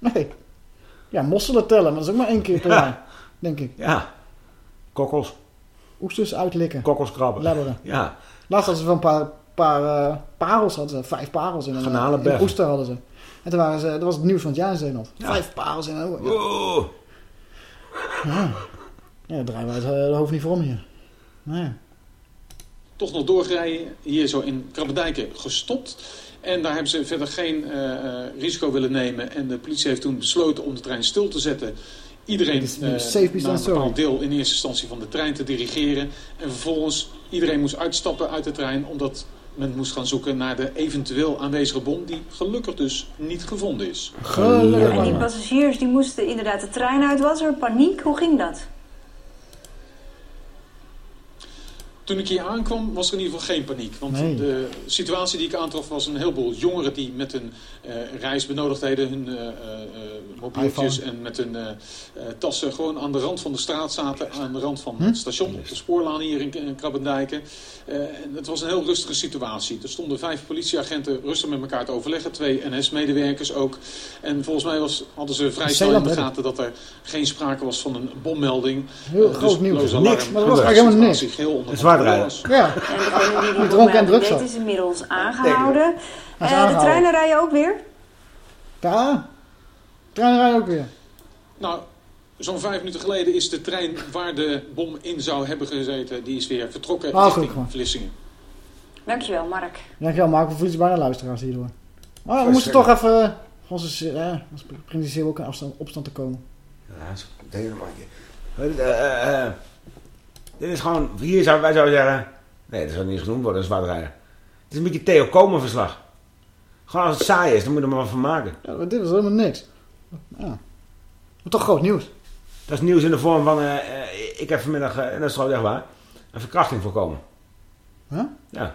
Speaker 2: Nee. Ja, mosselen tellen, maar dat is ook maar één keer per jaar, denk ik.
Speaker 3: Ja. Kokkels.
Speaker 2: Oesters uitlikken.
Speaker 3: Kokkelskrabben.
Speaker 2: Labberen.
Speaker 3: Ja.
Speaker 2: Laatst hadden ze wel een paar, paar eh, parels, hadden ze, vijf parels in een, in een oester hadden ze. En toen waren ze, dat was het nieuws van het jaar Zeeland.
Speaker 3: Ja.
Speaker 2: Vijf parels in een oester.
Speaker 3: Wow.
Speaker 2: Ja. ja, draaien wij het eh, hoofd niet voor om hier. Nou ja.
Speaker 45: toch nog doorgereden. Hier zo in Krabbedijken gestopt. En daar hebben ze verder geen eh, eh, risico willen nemen. En de politie heeft toen besloten om de trein stil te zetten. Iedereen
Speaker 2: is be
Speaker 45: naar een bepaald deel in eerste instantie van de trein te dirigeren. En vervolgens iedereen moest uitstappen uit de trein. Omdat men moest gaan zoeken naar de eventueel aanwezige bom. Die gelukkig dus niet gevonden is.
Speaker 48: En die passagiers die moesten inderdaad de trein uit. Was er paniek? Hoe ging dat?
Speaker 45: Toen ik hier aankwam was er in ieder geval geen paniek. Want
Speaker 2: Nee.
Speaker 45: de situatie die ik aantrof was een heleboel jongeren die met hun eh, reisbenodigdheden, hun eh, eh, eh, mobieltjes
Speaker 2: iPhone.
Speaker 45: en met hun tassen gewoon aan de rand van de straat zaten. Aan de rand van
Speaker 2: Hm?
Speaker 45: het station, op de spoorlaan hier in, in Krabbendijken. Eh, en het was een heel rustige situatie. Er stonden vijf politieagenten rustig met elkaar te overleggen. Twee NS-medewerkers ook. En volgens mij was, hadden ze vrij snel in de gaten dat er geen sprake was van een bommelding.
Speaker 2: Heel groot
Speaker 45: dus
Speaker 2: nieuws. Niks, maar er was eigenlijk helemaal niks. Ja.
Speaker 48: En degene die die
Speaker 2: Die dronken en
Speaker 48: bommelding
Speaker 2: drugs
Speaker 48: deed
Speaker 2: had.
Speaker 48: is inmiddels aangehouden. Eh, de treinen rijden ook weer.
Speaker 2: Ja. Trein rijden ook weer.
Speaker 22: Nou, zo'n vijf minuten geleden is de trein waar de bom in zou hebben gezeten, die is weer vertrokken
Speaker 2: Ah, goed,
Speaker 22: richting
Speaker 2: gewoon.
Speaker 22: Vlissingen.
Speaker 48: Dankjewel, Mark.
Speaker 2: Dankjewel Mark, we verliezen bijna luisteraars hierdoor. Maar we moesten toch even... eh, Onze, begint die zeeuw ook in afstand, opstand te komen.
Speaker 3: Ja, dat is het Dit is gewoon, hier zou, wij zouden zeggen, nee, dat zou niet genoemd worden, dat is. Het is een beetje Theo Komen verslag. Gewoon als het saai is, dan moet je er maar van maken.
Speaker 2: Ja, maar dit was helemaal niks. Ja. Maar toch groot nieuws.
Speaker 3: Dat is nieuws in de vorm van, eh, eh, ik heb vanmiddag, eh, en dat is trouwens echt waar, een verkrachting voorkomen.
Speaker 2: Huh?
Speaker 3: Ja.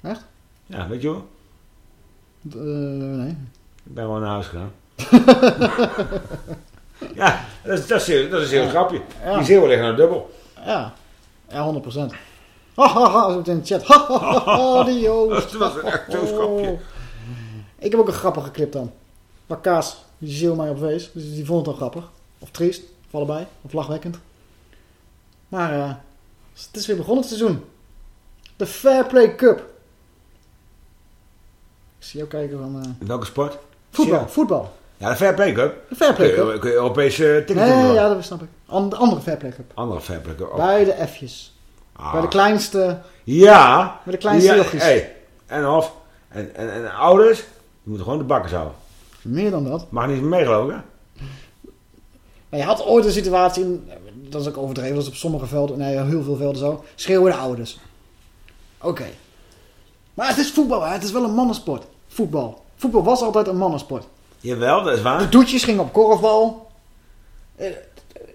Speaker 2: Echt?
Speaker 3: Ja, weet je wel?
Speaker 2: Eh, nee.
Speaker 3: Ik ben gewoon naar huis gegaan. ja, dat is, dat is, heel- dat is een heel
Speaker 2: Ja.
Speaker 3: grapje.
Speaker 2: Ja.
Speaker 3: Die zeeuwen liggen naar dubbel.
Speaker 2: Ja. Ja, 100 procent. Ha, ha, ha, zo in de chat. Ha, ha, ha, ha, die Joost.
Speaker 3: Dat was echt zo'n grapje.
Speaker 2: Ik heb ook een grappige clip dan. Maar Kaas, die ziel mij op wees. Dus die vond het wel grappig. Of triest, of allebei. Of lachwekkend. Maar eh, het is weer begonnen het seizoen. De Fair Play Cup. Ik zie jou kijken van... eh,
Speaker 3: In welke sport?
Speaker 2: voetbal, voetbal.
Speaker 3: Ja, de Fair Play Cup.
Speaker 2: De Fair Play
Speaker 3: Kun je-
Speaker 2: Cup.
Speaker 3: Kun je Europese tickets
Speaker 2: Nee, ja, dat snap ik. An- De andere Fair Play Cup.
Speaker 3: Andere Fair Play Cup. ook.
Speaker 2: Bij de F'jes.
Speaker 3: Ah.
Speaker 2: Bij de kleinste...
Speaker 3: Ja.
Speaker 2: Bij de kleinste
Speaker 3: ja, hey. En of. En, en, en ouders, die moeten gewoon de bakken houden.
Speaker 2: Meer dan dat.
Speaker 3: Mag niet meer meegelopen?
Speaker 2: Maar je had ooit een situatie, in- dat is ook overdreven, dat is op sommige velden, nee, heel veel velden zo, schreeuwen de ouders. Oké. Maar het is voetbal, hè? het is wel een mannensport. Voetbal. Voetbal was altijd een mannensport.
Speaker 3: Jawel, dat is waar.
Speaker 2: De doetjes gingen op korfbal.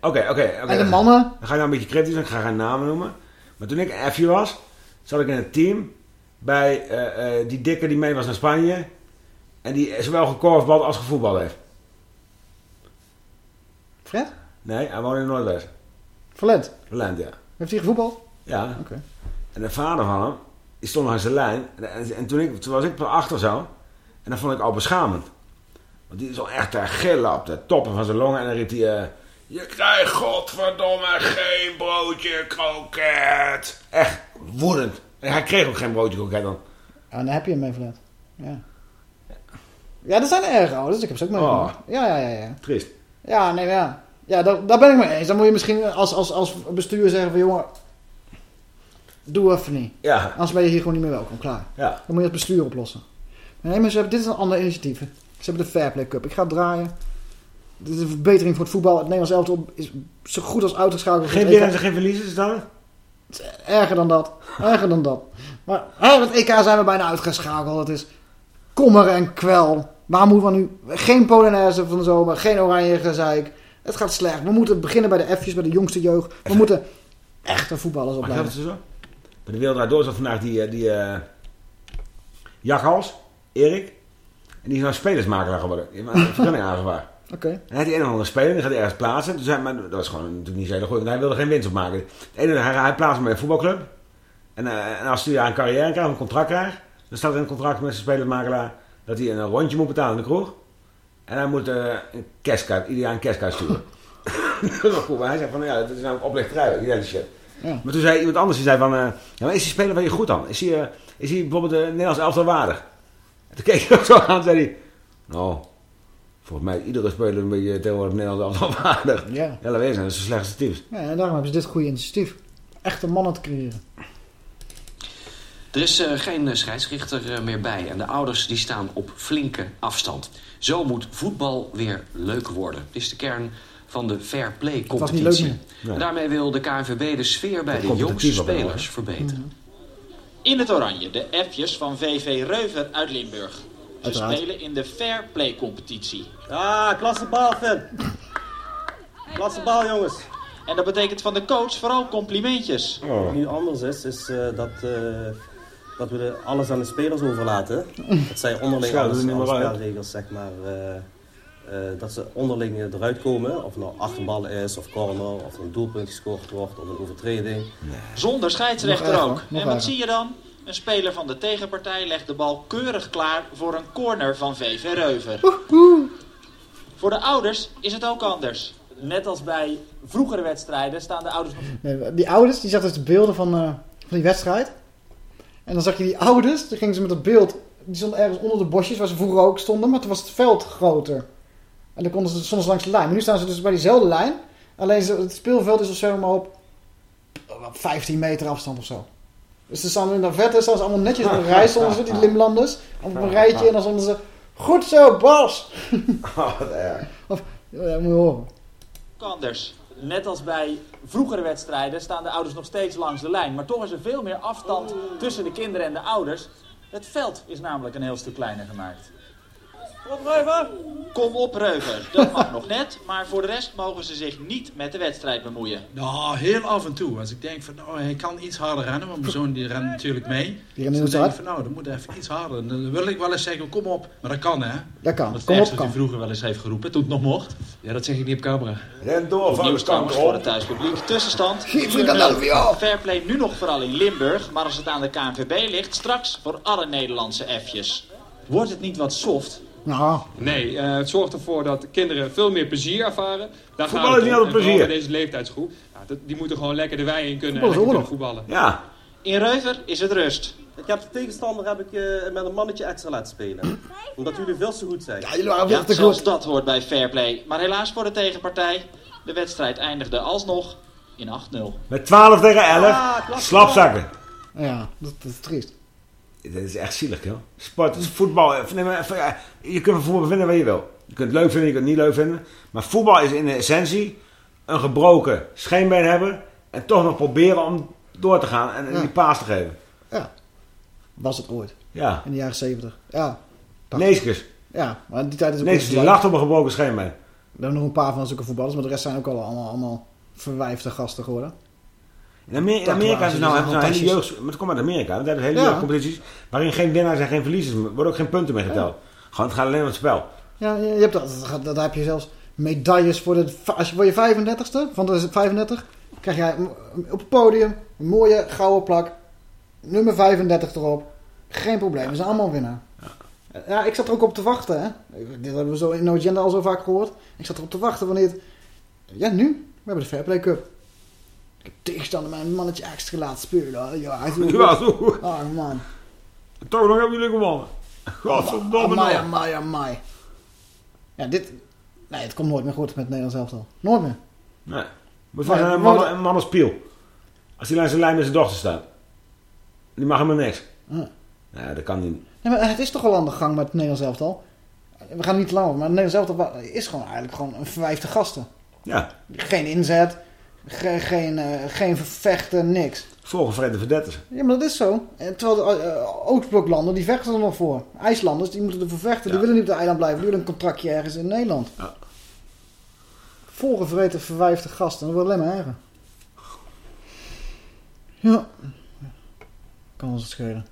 Speaker 3: Oké, oké.
Speaker 2: En de mannen?
Speaker 3: Dan ga ik nou een beetje cryptisch, ik ga geen namen noemen. Maar toen ik een F'je was, zat ik in een team bij eh, eh, die dikke die mee was naar Spanje. En die zowel gekorfbald als gevoetbald heeft.
Speaker 2: Fred?
Speaker 3: Nee, hij woonde in Noordwest.
Speaker 2: Verlent.
Speaker 3: Verlent, ja.
Speaker 2: Heeft hij gevoetbald?
Speaker 3: Ja.
Speaker 2: Oké.
Speaker 3: En de vader van hem, die stond langs de lijn. En, en, en toen, ik, toen was ik achter zo. En dat vond ik al beschamend. Want die is al echt daar gillen op de toppen van zijn longen. En dan riep hij... eh, je krijgt godverdomme geen broodje kroket. Echt woedend. En hij kreeg ook geen broodje kroket dan.
Speaker 2: Ja, dan heb je hem mee, Verlent. Ja. Ja, dat zijn erg ouders, ik heb ze ook meegemaakt.
Speaker 3: Oh.
Speaker 2: Ja, ja, ja, ja.
Speaker 3: Triest.
Speaker 2: Ja, nee, ja. Ja, daar, daar ben ik mee eens. Dan moet je misschien als, als, als bestuur zeggen van, jongen, doe even niet.
Speaker 3: Ja.
Speaker 2: Anders ben je hier gewoon niet meer welkom, klaar.
Speaker 3: Ja.
Speaker 2: Dan moet je het bestuur oplossen. Nee, maar ze hebben, dit is een ander initiatief. Ze hebben de Fair Play Cup. Ik ga het draaien. Dit is een verbetering voor het voetbal. Het Nederlands elftal is zo goed als uitgeschakeld.
Speaker 3: Geen
Speaker 2: het EK.
Speaker 3: en geen verliezers is dat?
Speaker 2: Erger dan dat. Erger dan dat. Maar hè, met EK zijn we bijna uitgeschakeld. Het is kommer en kwel. Waar moeten we nu? Geen Polonaise van de zomer. Geen oranje gezeik. Het gaat slecht. We moeten beginnen bij de F'jes, bij de jongste jeugd. We moeten echte voetballers
Speaker 3: Maar
Speaker 2: opleiden.
Speaker 3: het zo? Bij de Wereld Draait Door zat vandaag die, eh, die Jakhals, Erik. En die is nou spelersmakelaar geworden. Die heeft een vergunning aangevraagd.
Speaker 2: Oké.
Speaker 3: En hij had die een of andere speler, die gaat hij ergens plaatsen. Maar dat was gewoon natuurlijk niet zo heel goed, want hij wilde geen winst opmaken. Het ene, hij, hij plaatst hem bij een voetbalclub. En, eh, en als hij daar een carrière krijgt, een contract krijgt, dan staat er in een contract met zijn spelersmakelaar dat hij een rondje moet betalen in de kroeg. En hij moet eh, een cashkaart, ieder jaar een cashkaart sturen. dat is wel cool, maar hij zei van, ja, dat is nou oplichterij, shit.
Speaker 2: Ja.
Speaker 3: Maar toen zei iemand anders, die zei van, eh, ja, maar is die speler wel je goed dan? Is hij, eh, is hij bijvoorbeeld de Nederlands elftal waardig? En toen keek hij ook zo aan en zei hij, nou, volgens mij is iedere speler een beetje tegenwoordig Nederlands elftal waardig.
Speaker 2: Ja.
Speaker 3: Ja, dat is de slechtste teams.
Speaker 2: Ja, en daarom hebben ze dit goede initiatief. Echte mannen te creëren.
Speaker 49: Er is eh, geen eh, scheidsrechter eh, meer bij en de ouders die staan op flinke afstand. Zo moet voetbal weer leuk worden. Het is de kern van de fair play
Speaker 2: was niet leuk
Speaker 49: competitie.
Speaker 2: meer.
Speaker 49: En
Speaker 2: Nee.
Speaker 49: daarmee wil de KNVB de sfeer bij de jongste
Speaker 50: Competitief op,
Speaker 49: spelers
Speaker 50: hè? In het oranje, de F'jes van VV Reuver uit Limburg. Ze
Speaker 2: Uiteraard.
Speaker 50: spelen in de Fair Play competitie.
Speaker 51: Ja, klasse bal, Finn. Klasse bal, jongens.
Speaker 50: En dat betekent van de coach vooral complimentjes.
Speaker 51: Wat nu anders is, is eh, dat, eh, dat we alles aan de spelers overlaten. Dat zij onderling alles, alle spelregels, zeg maar, eh, eh, dat ze onderling eruit komen. Of het nou achterbal is, of corner, of een doelpunt gescoord wordt, of een overtreding.
Speaker 50: Zonder scheidsrechter
Speaker 51: Nog
Speaker 50: ook.
Speaker 51: nog
Speaker 50: en wat
Speaker 51: erger.
Speaker 50: zie je dan? Een speler van de tegenpartij legt de bal keurig klaar voor een corner van VV Reuver. Voor de ouders is het ook anders. net als bij vroegere wedstrijden staan de ouders.
Speaker 2: Nee, die ouders, die zagen dus de beelden van, eh, van die wedstrijd. En dan zag je die ouders, dan gingen ze met dat beeld... Die stonden ergens onder de bosjes, waar ze vroeger ook stonden. Maar toen was het veld groter. En dan konden ze soms langs de lijn. Maar nu staan ze dus bij diezelfde lijn. Alleen het speelveld is of zeg maar op, op 15 meter afstand of zo. Dus ze staan in de verte, staan ze allemaal netjes op een rij, stonden ze, die Limlanders. Op een rijtje en dan stonden ze... Goed zo, Bas!
Speaker 3: Oh, wat erg.
Speaker 2: Of, ja, moet je horen.
Speaker 50: Anders. Net als bij vroegere wedstrijden staan de ouders nog steeds langs de lijn. Maar toch is er veel meer afstand tussen de kinderen en de ouders. Het veld is namelijk een heel stuk kleiner gemaakt. Kom op, Reuver! Kom op, Reuver. Dat mag nog net, maar voor de rest mogen ze zich niet met de wedstrijd bemoeien.
Speaker 52: Nou, heel af en toe. Als ik denk van, oh, hij kan iets harder rennen, want mijn zoon die rent natuurlijk mee.
Speaker 2: Die rent
Speaker 52: dus
Speaker 2: heel
Speaker 52: dan denk
Speaker 2: hard.
Speaker 52: ik van, nou, dan moet even iets harder. Dan wil ik wel eens zeggen, kom op. Maar dat kan, hè?
Speaker 2: Dat kan.
Speaker 52: Dat
Speaker 2: Kom op,
Speaker 52: wat
Speaker 2: kan.
Speaker 52: hij vroeger wel eens heeft geroepen, toen het nog mocht. Ja, dat zeg ik niet op camera.
Speaker 3: Ren door van de kant
Speaker 50: voor het thuispubliek. Tussenstand.
Speaker 2: Geef me dat nou weer op.
Speaker 50: Fairplay nu nog vooral in Limburg, maar als het aan de KNVB ligt, straks voor alle Nederlandse F'jes. Wordt het niet wat soft?
Speaker 2: Nou,
Speaker 53: Nee, eh, het zorgt ervoor dat kinderen veel meer plezier ervaren. Daar
Speaker 3: Voetballen
Speaker 53: gaat het
Speaker 3: niet altijd plezier.
Speaker 53: deze leeftijdsgroep. Ja, dat, die moeten gewoon lekker de wei in kunnen
Speaker 2: Voetbal is
Speaker 53: en kunnen voetballen.
Speaker 3: Ja.
Speaker 50: In Reuver is het rust.
Speaker 51: Ik heb de tegenstander heb ik, eh, met een mannetje extra laten spelen. Omdat jullie veel te goed zijn.
Speaker 2: ja, jullie waren
Speaker 50: Ja,
Speaker 2: te goed.
Speaker 50: dat hoort bij Fairplay. Maar helaas voor de tegenpartij. De wedstrijd eindigde alsnog in 8-0.
Speaker 3: Met 12 tegen 11.
Speaker 51: Ah.
Speaker 3: Slapzakken.
Speaker 2: Ja, dat, dat is triest.
Speaker 3: Dat is echt zielig, joh. Sport, is voetbal. eh, Je kunt voetbal vinden wat je wil. Je kunt het leuk vinden, je kunt het niet leuk vinden. Maar voetbal is in de essentie een gebroken scheenbeen hebben. En toch nog proberen om door te gaan en
Speaker 2: Ja.
Speaker 3: die paas te geven.
Speaker 2: Ja. Was het ooit.
Speaker 3: Ja.
Speaker 2: In de jaren 70. Ja.
Speaker 3: Neeskes.
Speaker 2: Ja, maar die tijd is ook
Speaker 3: Neeskes, die lacht op een gebroken scheenbeen.
Speaker 2: Er hebben nog een paar van zulke voetballers, maar de rest zijn ook al allemaal, allemaal verwijfde gasten geworden.
Speaker 3: In, Amer- in Amerika hebben ze nou, hebben nou hele jeugd... Maar het komt uit Amerika. Want daar hebben hele
Speaker 2: Ja.
Speaker 3: jeugdcompetities waarin geen winnaars en geen verliezers... Er worden ook geen punten mee geteld. Gewoon, het gaat alleen om het spel.
Speaker 2: Ja, je, hebt dat, dat, dat heb je zelfs medailles voor de... Als je voor je 35ste, van de 35, krijg jij op het podium een mooie gouden plak. Nummer 35 erop. Geen probleem, we zijn allemaal winnaar. Ja, ik zat er ook op te wachten. Hè. Dit hebben we zo in No Agenda al zo vaak gehoord. Ik zat erop te wachten wanneer het... Ja, nu. We hebben de Fairplay Cup. Tegenstander mijn mannetje extra laten spelen. Ja, doet
Speaker 3: Ja, zo.
Speaker 2: Ah, man.
Speaker 3: Toch nog hebben jullie gewonnen. Godverdomme
Speaker 2: Amai,
Speaker 3: nou.
Speaker 2: amai, amai. Ja, dit... Nee, het komt nooit meer goed met het Nederlands elftal. Nooit meer.
Speaker 3: Nee.
Speaker 2: Nee,
Speaker 3: van een, man, een man als Piel. Als hij langs de lijn met zijn dochter staat. Die mag helemaal niks.
Speaker 2: Ja.
Speaker 3: Ja, dat kan niet.
Speaker 2: Nee, maar het is toch al aan de gang met het Nederlands elftal. We gaan niet te lang over, maar het Nederlands elftal is gewoon eigenlijk gewoon een verwijfde gasten.
Speaker 3: Ja.
Speaker 2: Geen inzet, ge- geen, eh, geen vechten, niks.
Speaker 3: Volgevreden verdetters.
Speaker 2: Ja, maar dat is zo. En terwijl de eh, Oostbloklanden, die vechten er nog voor. IJslanders, die moeten ervoor vechten. Die willen niet op het eiland blijven. Die willen een contractje ergens in Nederland.
Speaker 3: Ja.
Speaker 2: Volgevreten verwijfde gasten. Dat wordt alleen maar erger. Ja. Kan ons het schelen.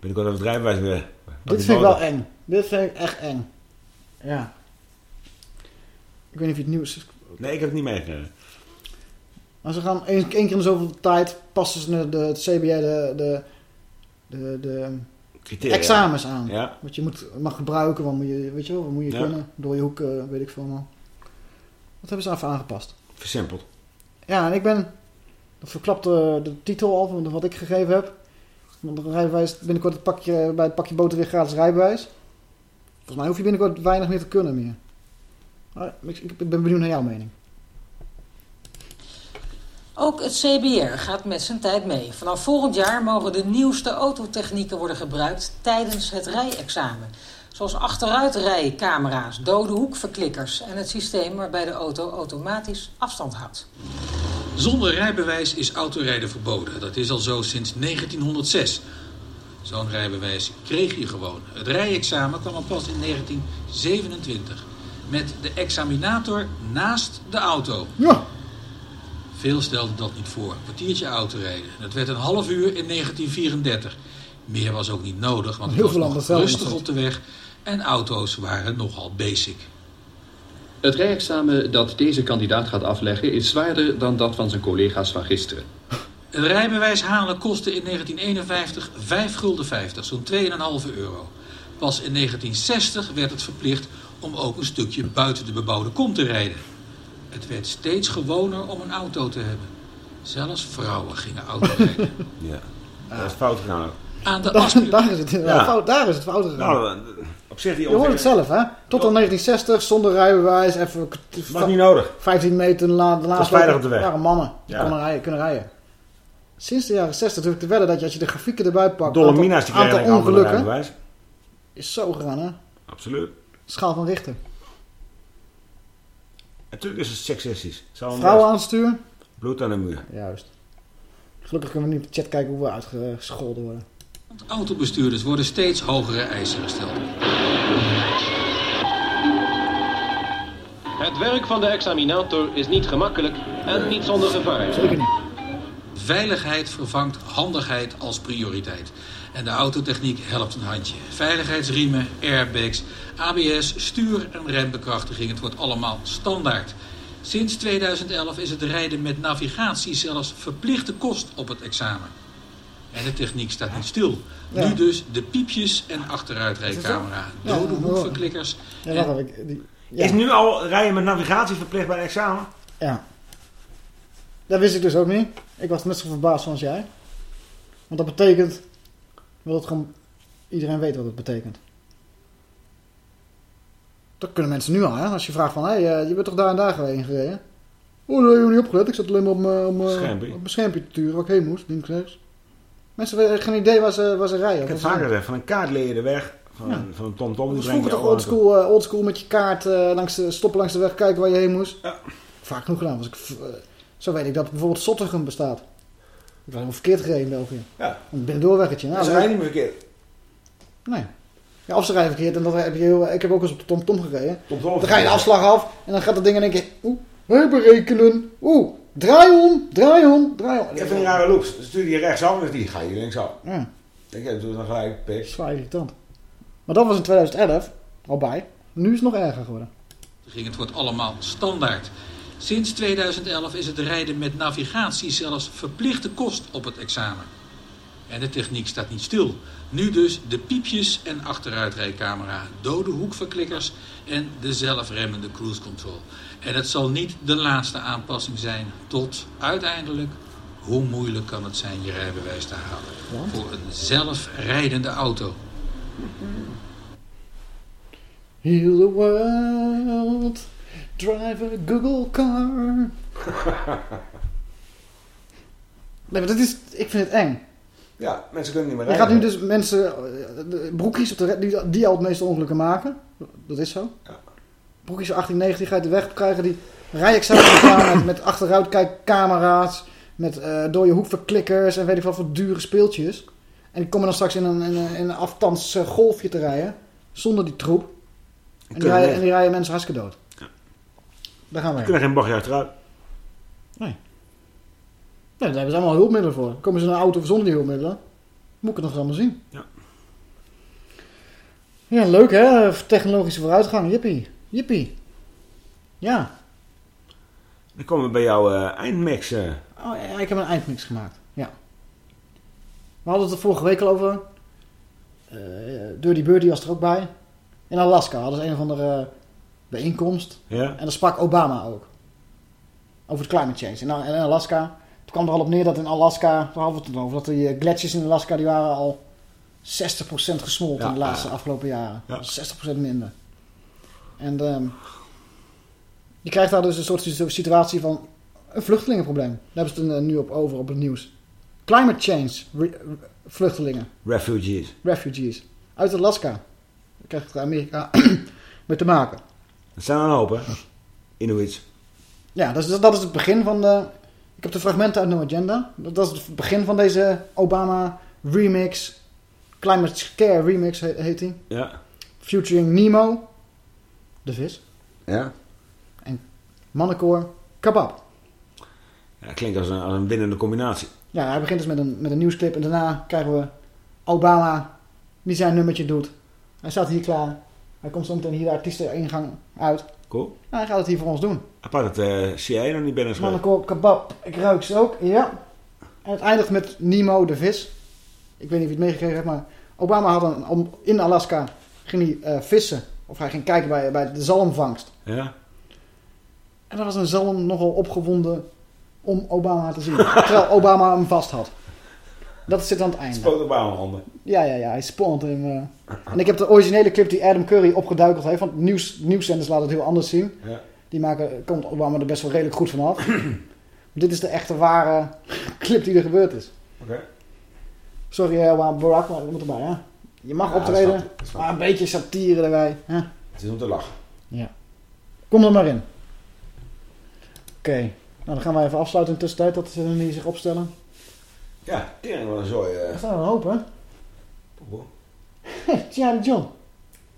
Speaker 3: Binnenkort het rijbewijs weer.
Speaker 2: Dit vind ik wel eng. Dit vind ik echt eng. Ja. Ik weet niet of je het nieuws...
Speaker 3: Nee, ik heb het niet meegekregen.
Speaker 2: Maar ze gaan één, keer in de zoveel tijd passen ze de, het CBR de, de, de, de
Speaker 3: Criteria.
Speaker 2: examens aan.
Speaker 3: Ja.
Speaker 2: Wat je moet, mag gebruiken, wat moet je, weet je wel, wat moet je
Speaker 3: Ja.
Speaker 2: kunnen. Door je hoek, eh, weet ik veel allemaal. Dat hebben ze even aangepast.
Speaker 3: Versimpeld.
Speaker 2: Ja, en ik ben... Dat verklapt de, de titel al van wat ik gegeven heb. Want de rijbewijs, binnenkort het pakje, bij het pakje boter weer gratis rijbewijs. Volgens mij hoef je binnenkort weinig meer te kunnen meer. Maar ik, ik ben benieuwd naar jouw mening.
Speaker 4: Ook het CBR gaat met zijn tijd mee. Vanaf volgend jaar mogen de nieuwste autotechnieken worden gebruikt tijdens het rijexamen. Zoals achteruitrijcamera's, dode hoekverklikkers en het systeem waarbij de auto automatisch afstand houdt.
Speaker 22: Zonder rijbewijs is autorijden verboden. Dat is al zo sinds 1906. Zo'n rijbewijs kreeg je gewoon. Het rijexamen kwam al pas in 1927. Met de examinator naast de auto.
Speaker 2: Ja.
Speaker 22: Veel stelden dat niet voor. Een kwartiertje autorijden. Dat werd een half uur in 1934. Meer was ook niet nodig, want het
Speaker 2: Heel
Speaker 22: was rustig op de weg. En auto's waren nogal basic.
Speaker 54: Het rijexamen dat deze kandidaat gaat afleggen is zwaarder dan dat van zijn collega's van gisteren.
Speaker 22: Het rijbewijs halen kostte in 1951 5 gulden 50, zo'n 2,5 euro. Pas in 1960 werd het verplicht om ook een stukje buiten de bebouwde kom te rijden. Het werd steeds gewoner om een auto te hebben. Zelfs vrouwen gingen autorijden.
Speaker 3: Ja, dat is fout gegaan ook.
Speaker 22: Aan de
Speaker 2: Daar, daar is het, ja. Fout, daar is het fout gegaan.
Speaker 3: Nou, op zich die
Speaker 2: Je hoort het zelf, hè? Tot aan 1960, zonder rijbewijs, even...
Speaker 3: Was niet nodig.
Speaker 2: 15 meter la, de laatste
Speaker 3: veilig op de weg.
Speaker 2: waren mannen die
Speaker 3: Ja.
Speaker 2: konden rijden, kunnen rijden. Sinds de jaren 60 durf ik te wedden dat je, als je de grafieken erbij pakt...
Speaker 3: Dolomina's die
Speaker 2: aantal, ongelukken
Speaker 3: rijbewijs.
Speaker 2: is zo gegaan, hè?
Speaker 3: Absoluut.
Speaker 2: Schaal van Richter.
Speaker 3: Natuurlijk is het seksistisch. Zou
Speaker 2: Vrouwen aan het stuur?
Speaker 3: Bloed aan de muur.
Speaker 2: Juist. Gelukkig kunnen we niet op de chat kijken hoe we uitgescholden worden.
Speaker 22: Autobestuurders worden steeds hogere eisen gesteld.
Speaker 55: Het werk van de examinator is niet gemakkelijk en niet zonder gevaar.
Speaker 2: Zeker niet.
Speaker 22: Veiligheid vervangt handigheid als prioriteit. En de autotechniek helpt een handje. Veiligheidsriemen, airbags, ABS, stuur- en rembekrachtiging. Het wordt allemaal standaard. Sinds 2011 is het rijden met navigatie zelfs verplichte kost op het examen. En de techniek staat niet stil.
Speaker 2: Ja.
Speaker 22: Nu dus de piepjes en achteruitrijcamera, dode
Speaker 2: ja,
Speaker 22: hoekverklikkers.
Speaker 2: Ja, wacht even. Die, ja.
Speaker 3: Is nu al rijden met navigatie verplicht bij een examen?
Speaker 2: Ja. Dat wist ik dus ook niet. Ik was net zo verbaasd als jij. Want dat betekent... Wil gewoon... Iedereen weet wat het betekent. Dat kunnen mensen nu al, hè. Als je vraagt van... Hé, hey, eh, je bent toch daar en daar geweest gereden? Oh, dat heb je niet opgelet. Ik zat alleen maar op mijn,
Speaker 3: Schermpje.
Speaker 2: te turen. Waar ik heen moest. Links, rechts. Mensen hebben geen idee waar ze, waar ze rijden.
Speaker 3: Ik heb vaker gezegd, van een kaart leer je de weg. Van,
Speaker 2: Ja.
Speaker 3: van een tomtom.
Speaker 2: Dat vroeger toch oldschool, eh, oldschool met je kaart eh, langs de, stoppen langs de weg, kijken waar je heen moest. Vaak genoeg gedaan. Was ik, zo weet ik dat bijvoorbeeld Sottegem bestaat. Ik was helemaal verkeerd gereden in België.
Speaker 3: Ja.
Speaker 2: Een binnendoorweggetje. Nou,
Speaker 3: Ze rijden niet meer verkeerd.
Speaker 2: Nee. Ja, of ze rijden verkeerd en dat heb je heel, ik heb ook eens op de TomTom gereden.
Speaker 3: TomTom
Speaker 2: dan ga je de afslag af en dan gaat dat ding in één keer... Oeh, wij berekenen. Oeh, draai om, draai om, draai om.
Speaker 3: Ik heb een rare loops. Dan stuur je rechtsaf en die ga je linksaf.
Speaker 2: Ja.
Speaker 3: Ik heb het dan gelijk pik.
Speaker 2: Zwaar irritant. Maar dat was in 2011 al bij. Nu is het nog erger geworden.
Speaker 22: Het wordt allemaal standaard. Sinds 2011 is het rijden met navigatie zelfs verplichte kost op het examen. En de techniek staat niet stil. Nu dus de piepjes en achteruitrijcamera, dode hoekverklikkers en de zelfremmende cruise control. En het zal niet de laatste aanpassing zijn tot uiteindelijk hoe moeilijk kan het zijn je rijbewijs te halen voor een zelfrijdende auto.
Speaker 2: Heal the world, drive a Google car. nee, maar dat is, ik vind het eng.
Speaker 3: Ja, mensen kunnen niet meer
Speaker 2: Je
Speaker 3: rijden.
Speaker 2: gaat nu dus mensen, eh, broekjes op de, re- die, die al het meeste ongelukken maken. Dat is zo. Broekjes van 18, 19 ga je de weg op krijgen die rijexamen gaan met, met achteruitkijkcamera's, met eh door je hoekverklikkers en weet ik wat voor dure speeltjes. En die komen dan straks in een, in een, in een aftans eh, golfje te rijden, zonder die troep. En die, rijden, en die rijden mensen hartstikke dood. Daar gaan we
Speaker 3: Ze kunnen geen bochtje achteruit.
Speaker 2: Nee. Nee, daar hebben ze allemaal hulpmiddelen voor. Komen ze in een auto zonder die hulpmiddelen? Moet ik het nog allemaal zien.
Speaker 3: Ja.
Speaker 2: Ja, leuk hè? Technologische vooruitgang. Jippie. Jippie. Ja.
Speaker 3: Dan komen we bij jouw eh, eindmix. eh.
Speaker 2: Oh, ja, ik heb een eindmix gemaakt. Ja. We hadden het er vorige week al over. Eh Dirty Birdie was er ook bij. In Alaska hadden ze een of andere bijeenkomst.
Speaker 3: Ja.
Speaker 2: En daar sprak Obama ook. Over de climate change. En in Alaska. Toen kwam er al op neer dat in Alaska. Daar hadden we het over. Dat die eh, gletsjers in Alaska. die waren al 60% gesmolten
Speaker 3: Ja,
Speaker 2: in de laatste
Speaker 3: ja.
Speaker 2: afgelopen jaren.
Speaker 3: Ja.
Speaker 2: 60% minder. En ehm, je krijgt daar dus een soort situatie van een vluchtelingenprobleem. Daar hebben ze het eh, nu op over op het nieuws. Climate change, re- vluchtelingen,
Speaker 3: Refugees.
Speaker 2: refugees, uit Alaska. Daar krijgt Amerika mee te maken.
Speaker 3: Dat zijn er een hoop, hè? Inuits.
Speaker 2: Ja, dat is, dat is het begin van de... Ik heb de fragmenten uit No Agenda. Dat, dat is het begin van deze Obama remix. Climate Scare remix he- heet hij.
Speaker 3: Ja.
Speaker 2: Featuring Nemo, de vis.
Speaker 3: Ja.
Speaker 2: En mannenkoor, Kabab.
Speaker 3: ja klinkt als een, als een winnende combinatie.
Speaker 2: Ja, hij begint dus met een, met een nieuwsclip en daarna krijgen we Obama die zijn nummertje doet. Hij staat hier klaar. Hij komt zo meteen hier de artiesteningang uit.
Speaker 3: Cool.
Speaker 2: Nou, hij gaat het hier voor ons doen.
Speaker 3: Apart dat uh, CIA nog niet binnen.
Speaker 2: Mannenkoor, Kabab, ik ruik ze ook, ja. En het eindigt met Nemo de vis. Ik weet niet of je het meegekregen hebt, maar Obama had een, om, in Alaska ging hij eh, vissen. Of hij ging kijken bij, bij de zalmvangst.
Speaker 3: Ja.
Speaker 2: En dan was een zalm nogal opgewonden om Obama te zien. terwijl Obama hem vast had. Dat zit aan het einde.
Speaker 3: Spoot Obama onder.
Speaker 2: Ja, ja, ja. Hij spant hem. eh. En ik heb de originele clip die Adam Curry opgeduikeld heeft. Want nieuws, nieuwszenders laten het heel anders zien.
Speaker 3: Ja.
Speaker 2: Die maken, komt Obama er best wel redelijk goed vanaf. Dit is de echte ware clip die er gebeurd is.
Speaker 3: Oké.
Speaker 2: Sorry, eh, Obama, Barack, maar dat moet erbij, hè? Je mag
Speaker 3: Ja,
Speaker 2: optreden,
Speaker 3: ik, ik.
Speaker 2: maar een beetje satire erbij. Hè?
Speaker 3: Het is om te lachen.
Speaker 2: Ja. Kom er maar in. Oké. Nou, dan gaan wij even afsluiten in de tussentijd dat ze zich opstellen.
Speaker 3: Ja, tering wat een zooi.
Speaker 2: Er
Speaker 3: eh.
Speaker 2: staan er een hoop, hè? Gianni John.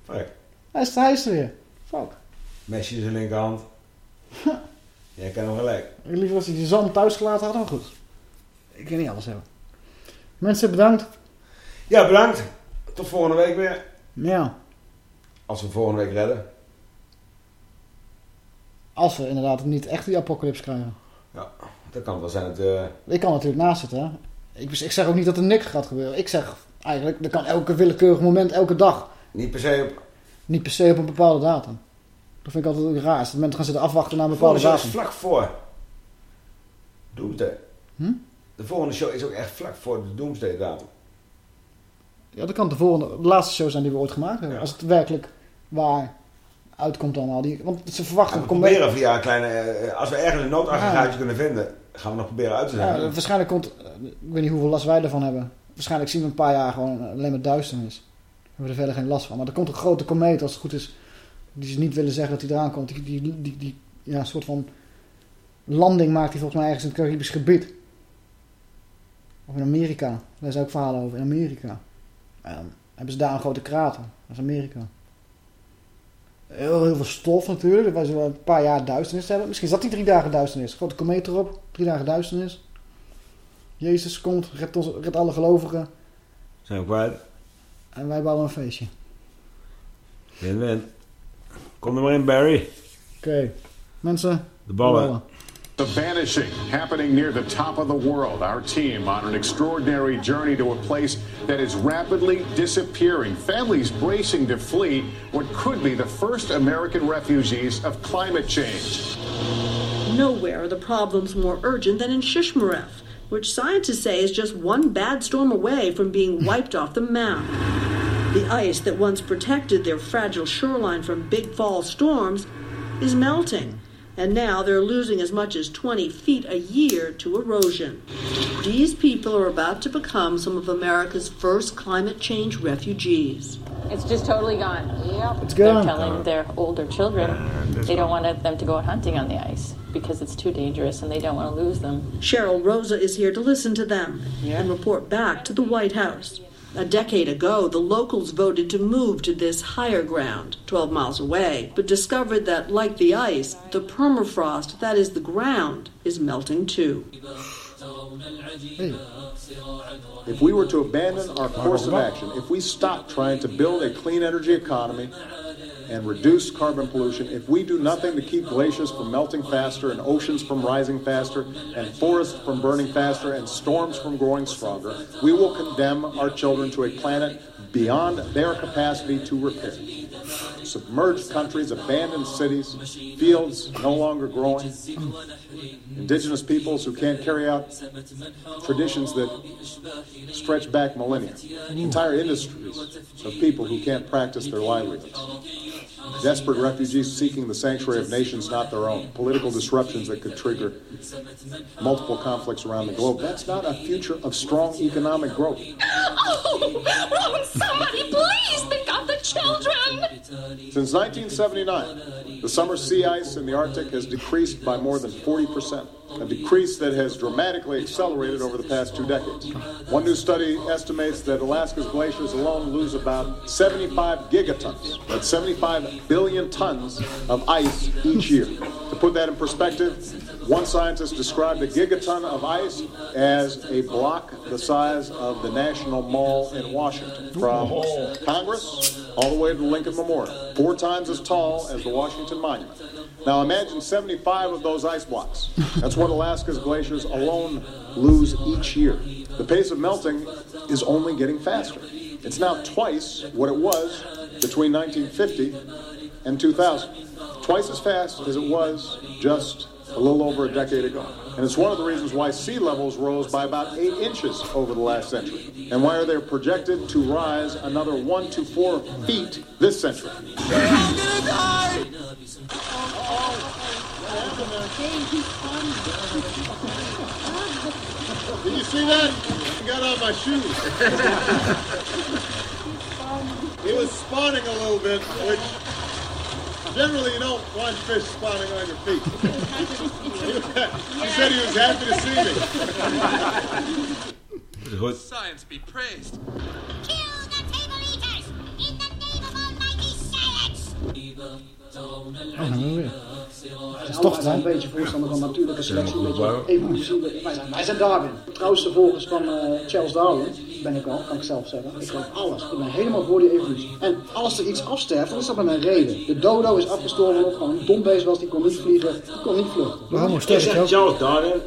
Speaker 3: Fuck.
Speaker 2: Hij is, hij is er weer. Fuck.
Speaker 3: Messi in zijn linkerhand. Jij kan hem gelijk.
Speaker 2: Ik liever als hij zijn zalm thuis gelaten had, maar goed. Ik kan niet alles hebben. Mensen, bedankt.
Speaker 3: Ja, bedankt. Tot volgende week weer.
Speaker 2: Ja.
Speaker 3: Als we volgende week redden.
Speaker 2: Als we inderdaad niet echt die apocalypse krijgen.
Speaker 3: Ja, dat kan wel zijn. Het, eh,
Speaker 2: Ik kan natuurlijk naast zitten, hè. Ik, ik zeg ook niet dat er niks gaat gebeuren. Ik zeg eigenlijk, er kan elke willekeurig moment, elke dag.
Speaker 3: Niet per se op...
Speaker 2: Niet per se op een bepaalde datum. Dat vind ik altijd raar. Als mensen gaan zitten afwachten naar een bepaalde
Speaker 3: volgende show is
Speaker 2: datum.
Speaker 3: vlak voor. Doomsday.
Speaker 2: Hm?
Speaker 3: De volgende show is ook echt vlak voor de Doomsday datum.
Speaker 2: Ja, dat kan de volgende, de laatste show zijn die we ooit gemaakt hebben. Als het werkelijk waar uitkomt allemaal. Die, want ze verwachten...
Speaker 3: We
Speaker 2: kom-
Speaker 3: proberen via een kleine... eh, als we ergens een noodaggregaatje kunnen vinden, gaan we nog proberen uit te
Speaker 2: Ja,
Speaker 3: zetten.
Speaker 2: waarschijnlijk komt... Ik weet niet hoeveel last wij ervan hebben. Waarschijnlijk zien we een paar jaar gewoon alleen maar duisternis. We hebben er verder geen last van. Maar er komt een grote komeet, als het goed is... Die ze niet willen zeggen dat hij eraan komt. Die, die, die, die ja, soort van landing maakt hij volgens mij ergens in het Caribisch gebied. Of in Amerika. Daar zijn ook verhalen over. In Amerika. Hebben ze daar een grote krater. Dat is Amerika. Heel, heel veel stof natuurlijk. Wij zullen een paar jaar duisternis hebben. Misschien zat die drie dagen duisternis. Grote komeet erop. Drie dagen duisternis. Jezus komt, redt, ons, redt alle gelovigen.
Speaker 3: Zijn we kwijt.
Speaker 2: En wij bouwen een feestje.
Speaker 3: Win-win. Kom er maar in, Barry.
Speaker 2: Oké. Mensen.
Speaker 3: De ballen.
Speaker 56: The vanishing happening near the top of the world. Our team on an extraordinary journey to a place that is rapidly disappearing. Families bracing to flee what could be the first American refugees of climate change.
Speaker 57: Nowhere are the problems more urgent than in Shishmaref, which scientists say is just one bad storm away from being wiped off the map. The ice that once protected their fragile shoreline from big fall storms is melting, and now they're losing as much as 20 feet a year to erosion. These people are about to become some of America's first climate change refugees.
Speaker 58: It's just totally gone. Yep.
Speaker 2: It's
Speaker 58: They're
Speaker 2: gone.
Speaker 58: telling their older children they don't want them to go out hunting on the ice because it's too dangerous and they don't want to lose them.
Speaker 57: Cheryl Rosa is here to listen to them and report back to the White House. A decade ago, the locals voted to move to this higher ground, 12 miles away, but discovered that, like the ice, the permafrost, that is the ground, is melting too.
Speaker 59: If we were to abandon our course of action, if we stopped trying to build a clean energy economy and reduce carbon pollution, if we do nothing to keep glaciers from melting faster and oceans from rising faster and forests from burning faster and storms from growing stronger, we will condemn our children to a planet beyond their capacity to repair. Submerged countries, abandoned cities, fields no longer growing, indigenous peoples who can't carry out traditions that stretch back millennia, entire industries of people who can't practice their livelihoods, desperate refugees seeking the sanctuary of nations not their own, political disruptions that could trigger multiple conflicts around the globe. That's not a future of strong economic growth.
Speaker 60: Oh, somebody please think of the children!
Speaker 59: Since 1979, the summer sea ice in the Arctic has decreased by more than 40%, a decrease that has dramatically accelerated over the past two decades. One new study estimates that Alaska's glaciers alone lose about 75 gigatons, that's 75 billion tons of ice each year. Put that in perspective, one scientist described a gigaton of ice as a block the size of the National Mall in Washington, from Congress all the way to the Lincoln Memorial, four times as tall as the Washington Monument. Now imagine 75 of those ice blocks. That's what Alaska's glaciers alone lose each year. The pace of melting is only getting faster. It's now twice what it was between 1950 and 2000. Twice as fast as it was just a little over a decade ago. And it's one of the reasons why sea levels rose by about eight inches over the last century, and why are they're projected to rise another one to four feet this century.
Speaker 47: Did you see that? I got on my shoes. it was spawning a little bit, which generally you don't want fish spawning on your feet. he said he was happy to see me.
Speaker 3: Goed.
Speaker 61: Science be praised.
Speaker 62: Oh, nou weer.
Speaker 2: Het is toch een beetje voorstander van natuurlijke selectie, een beetje evolutie. Wij zijn, wij zijn Darwin. Trouwens, volgens van eh, Charles Darwin ben ik al, kan ik zelf zeggen. Ik geloof alles. Ik ben helemaal voor die evolutie. En als er iets afsterft, dan is dat met een reden. De dodo is afgestorven omdat het gewoon een dombeest was, die kon niet vliegen, die kon niet vluchten.
Speaker 62: Homo.
Speaker 3: Charles Darwin,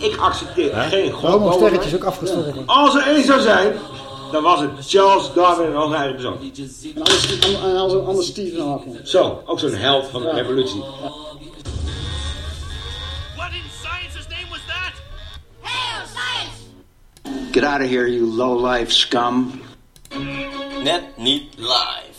Speaker 3: ik, accepteer geen
Speaker 62: De
Speaker 3: god.
Speaker 62: homo sterretje is
Speaker 3: mij.
Speaker 62: ook afgestorven.
Speaker 3: Als er één zou zijn, dan was het Charles Darwin en eigen persoon.
Speaker 2: En anders, en anders, anders Stephen Hawking.
Speaker 3: Zo, ook zo'n held van de revolutie.
Speaker 63: Get out of here, you low-life scum.
Speaker 8: Net niet live.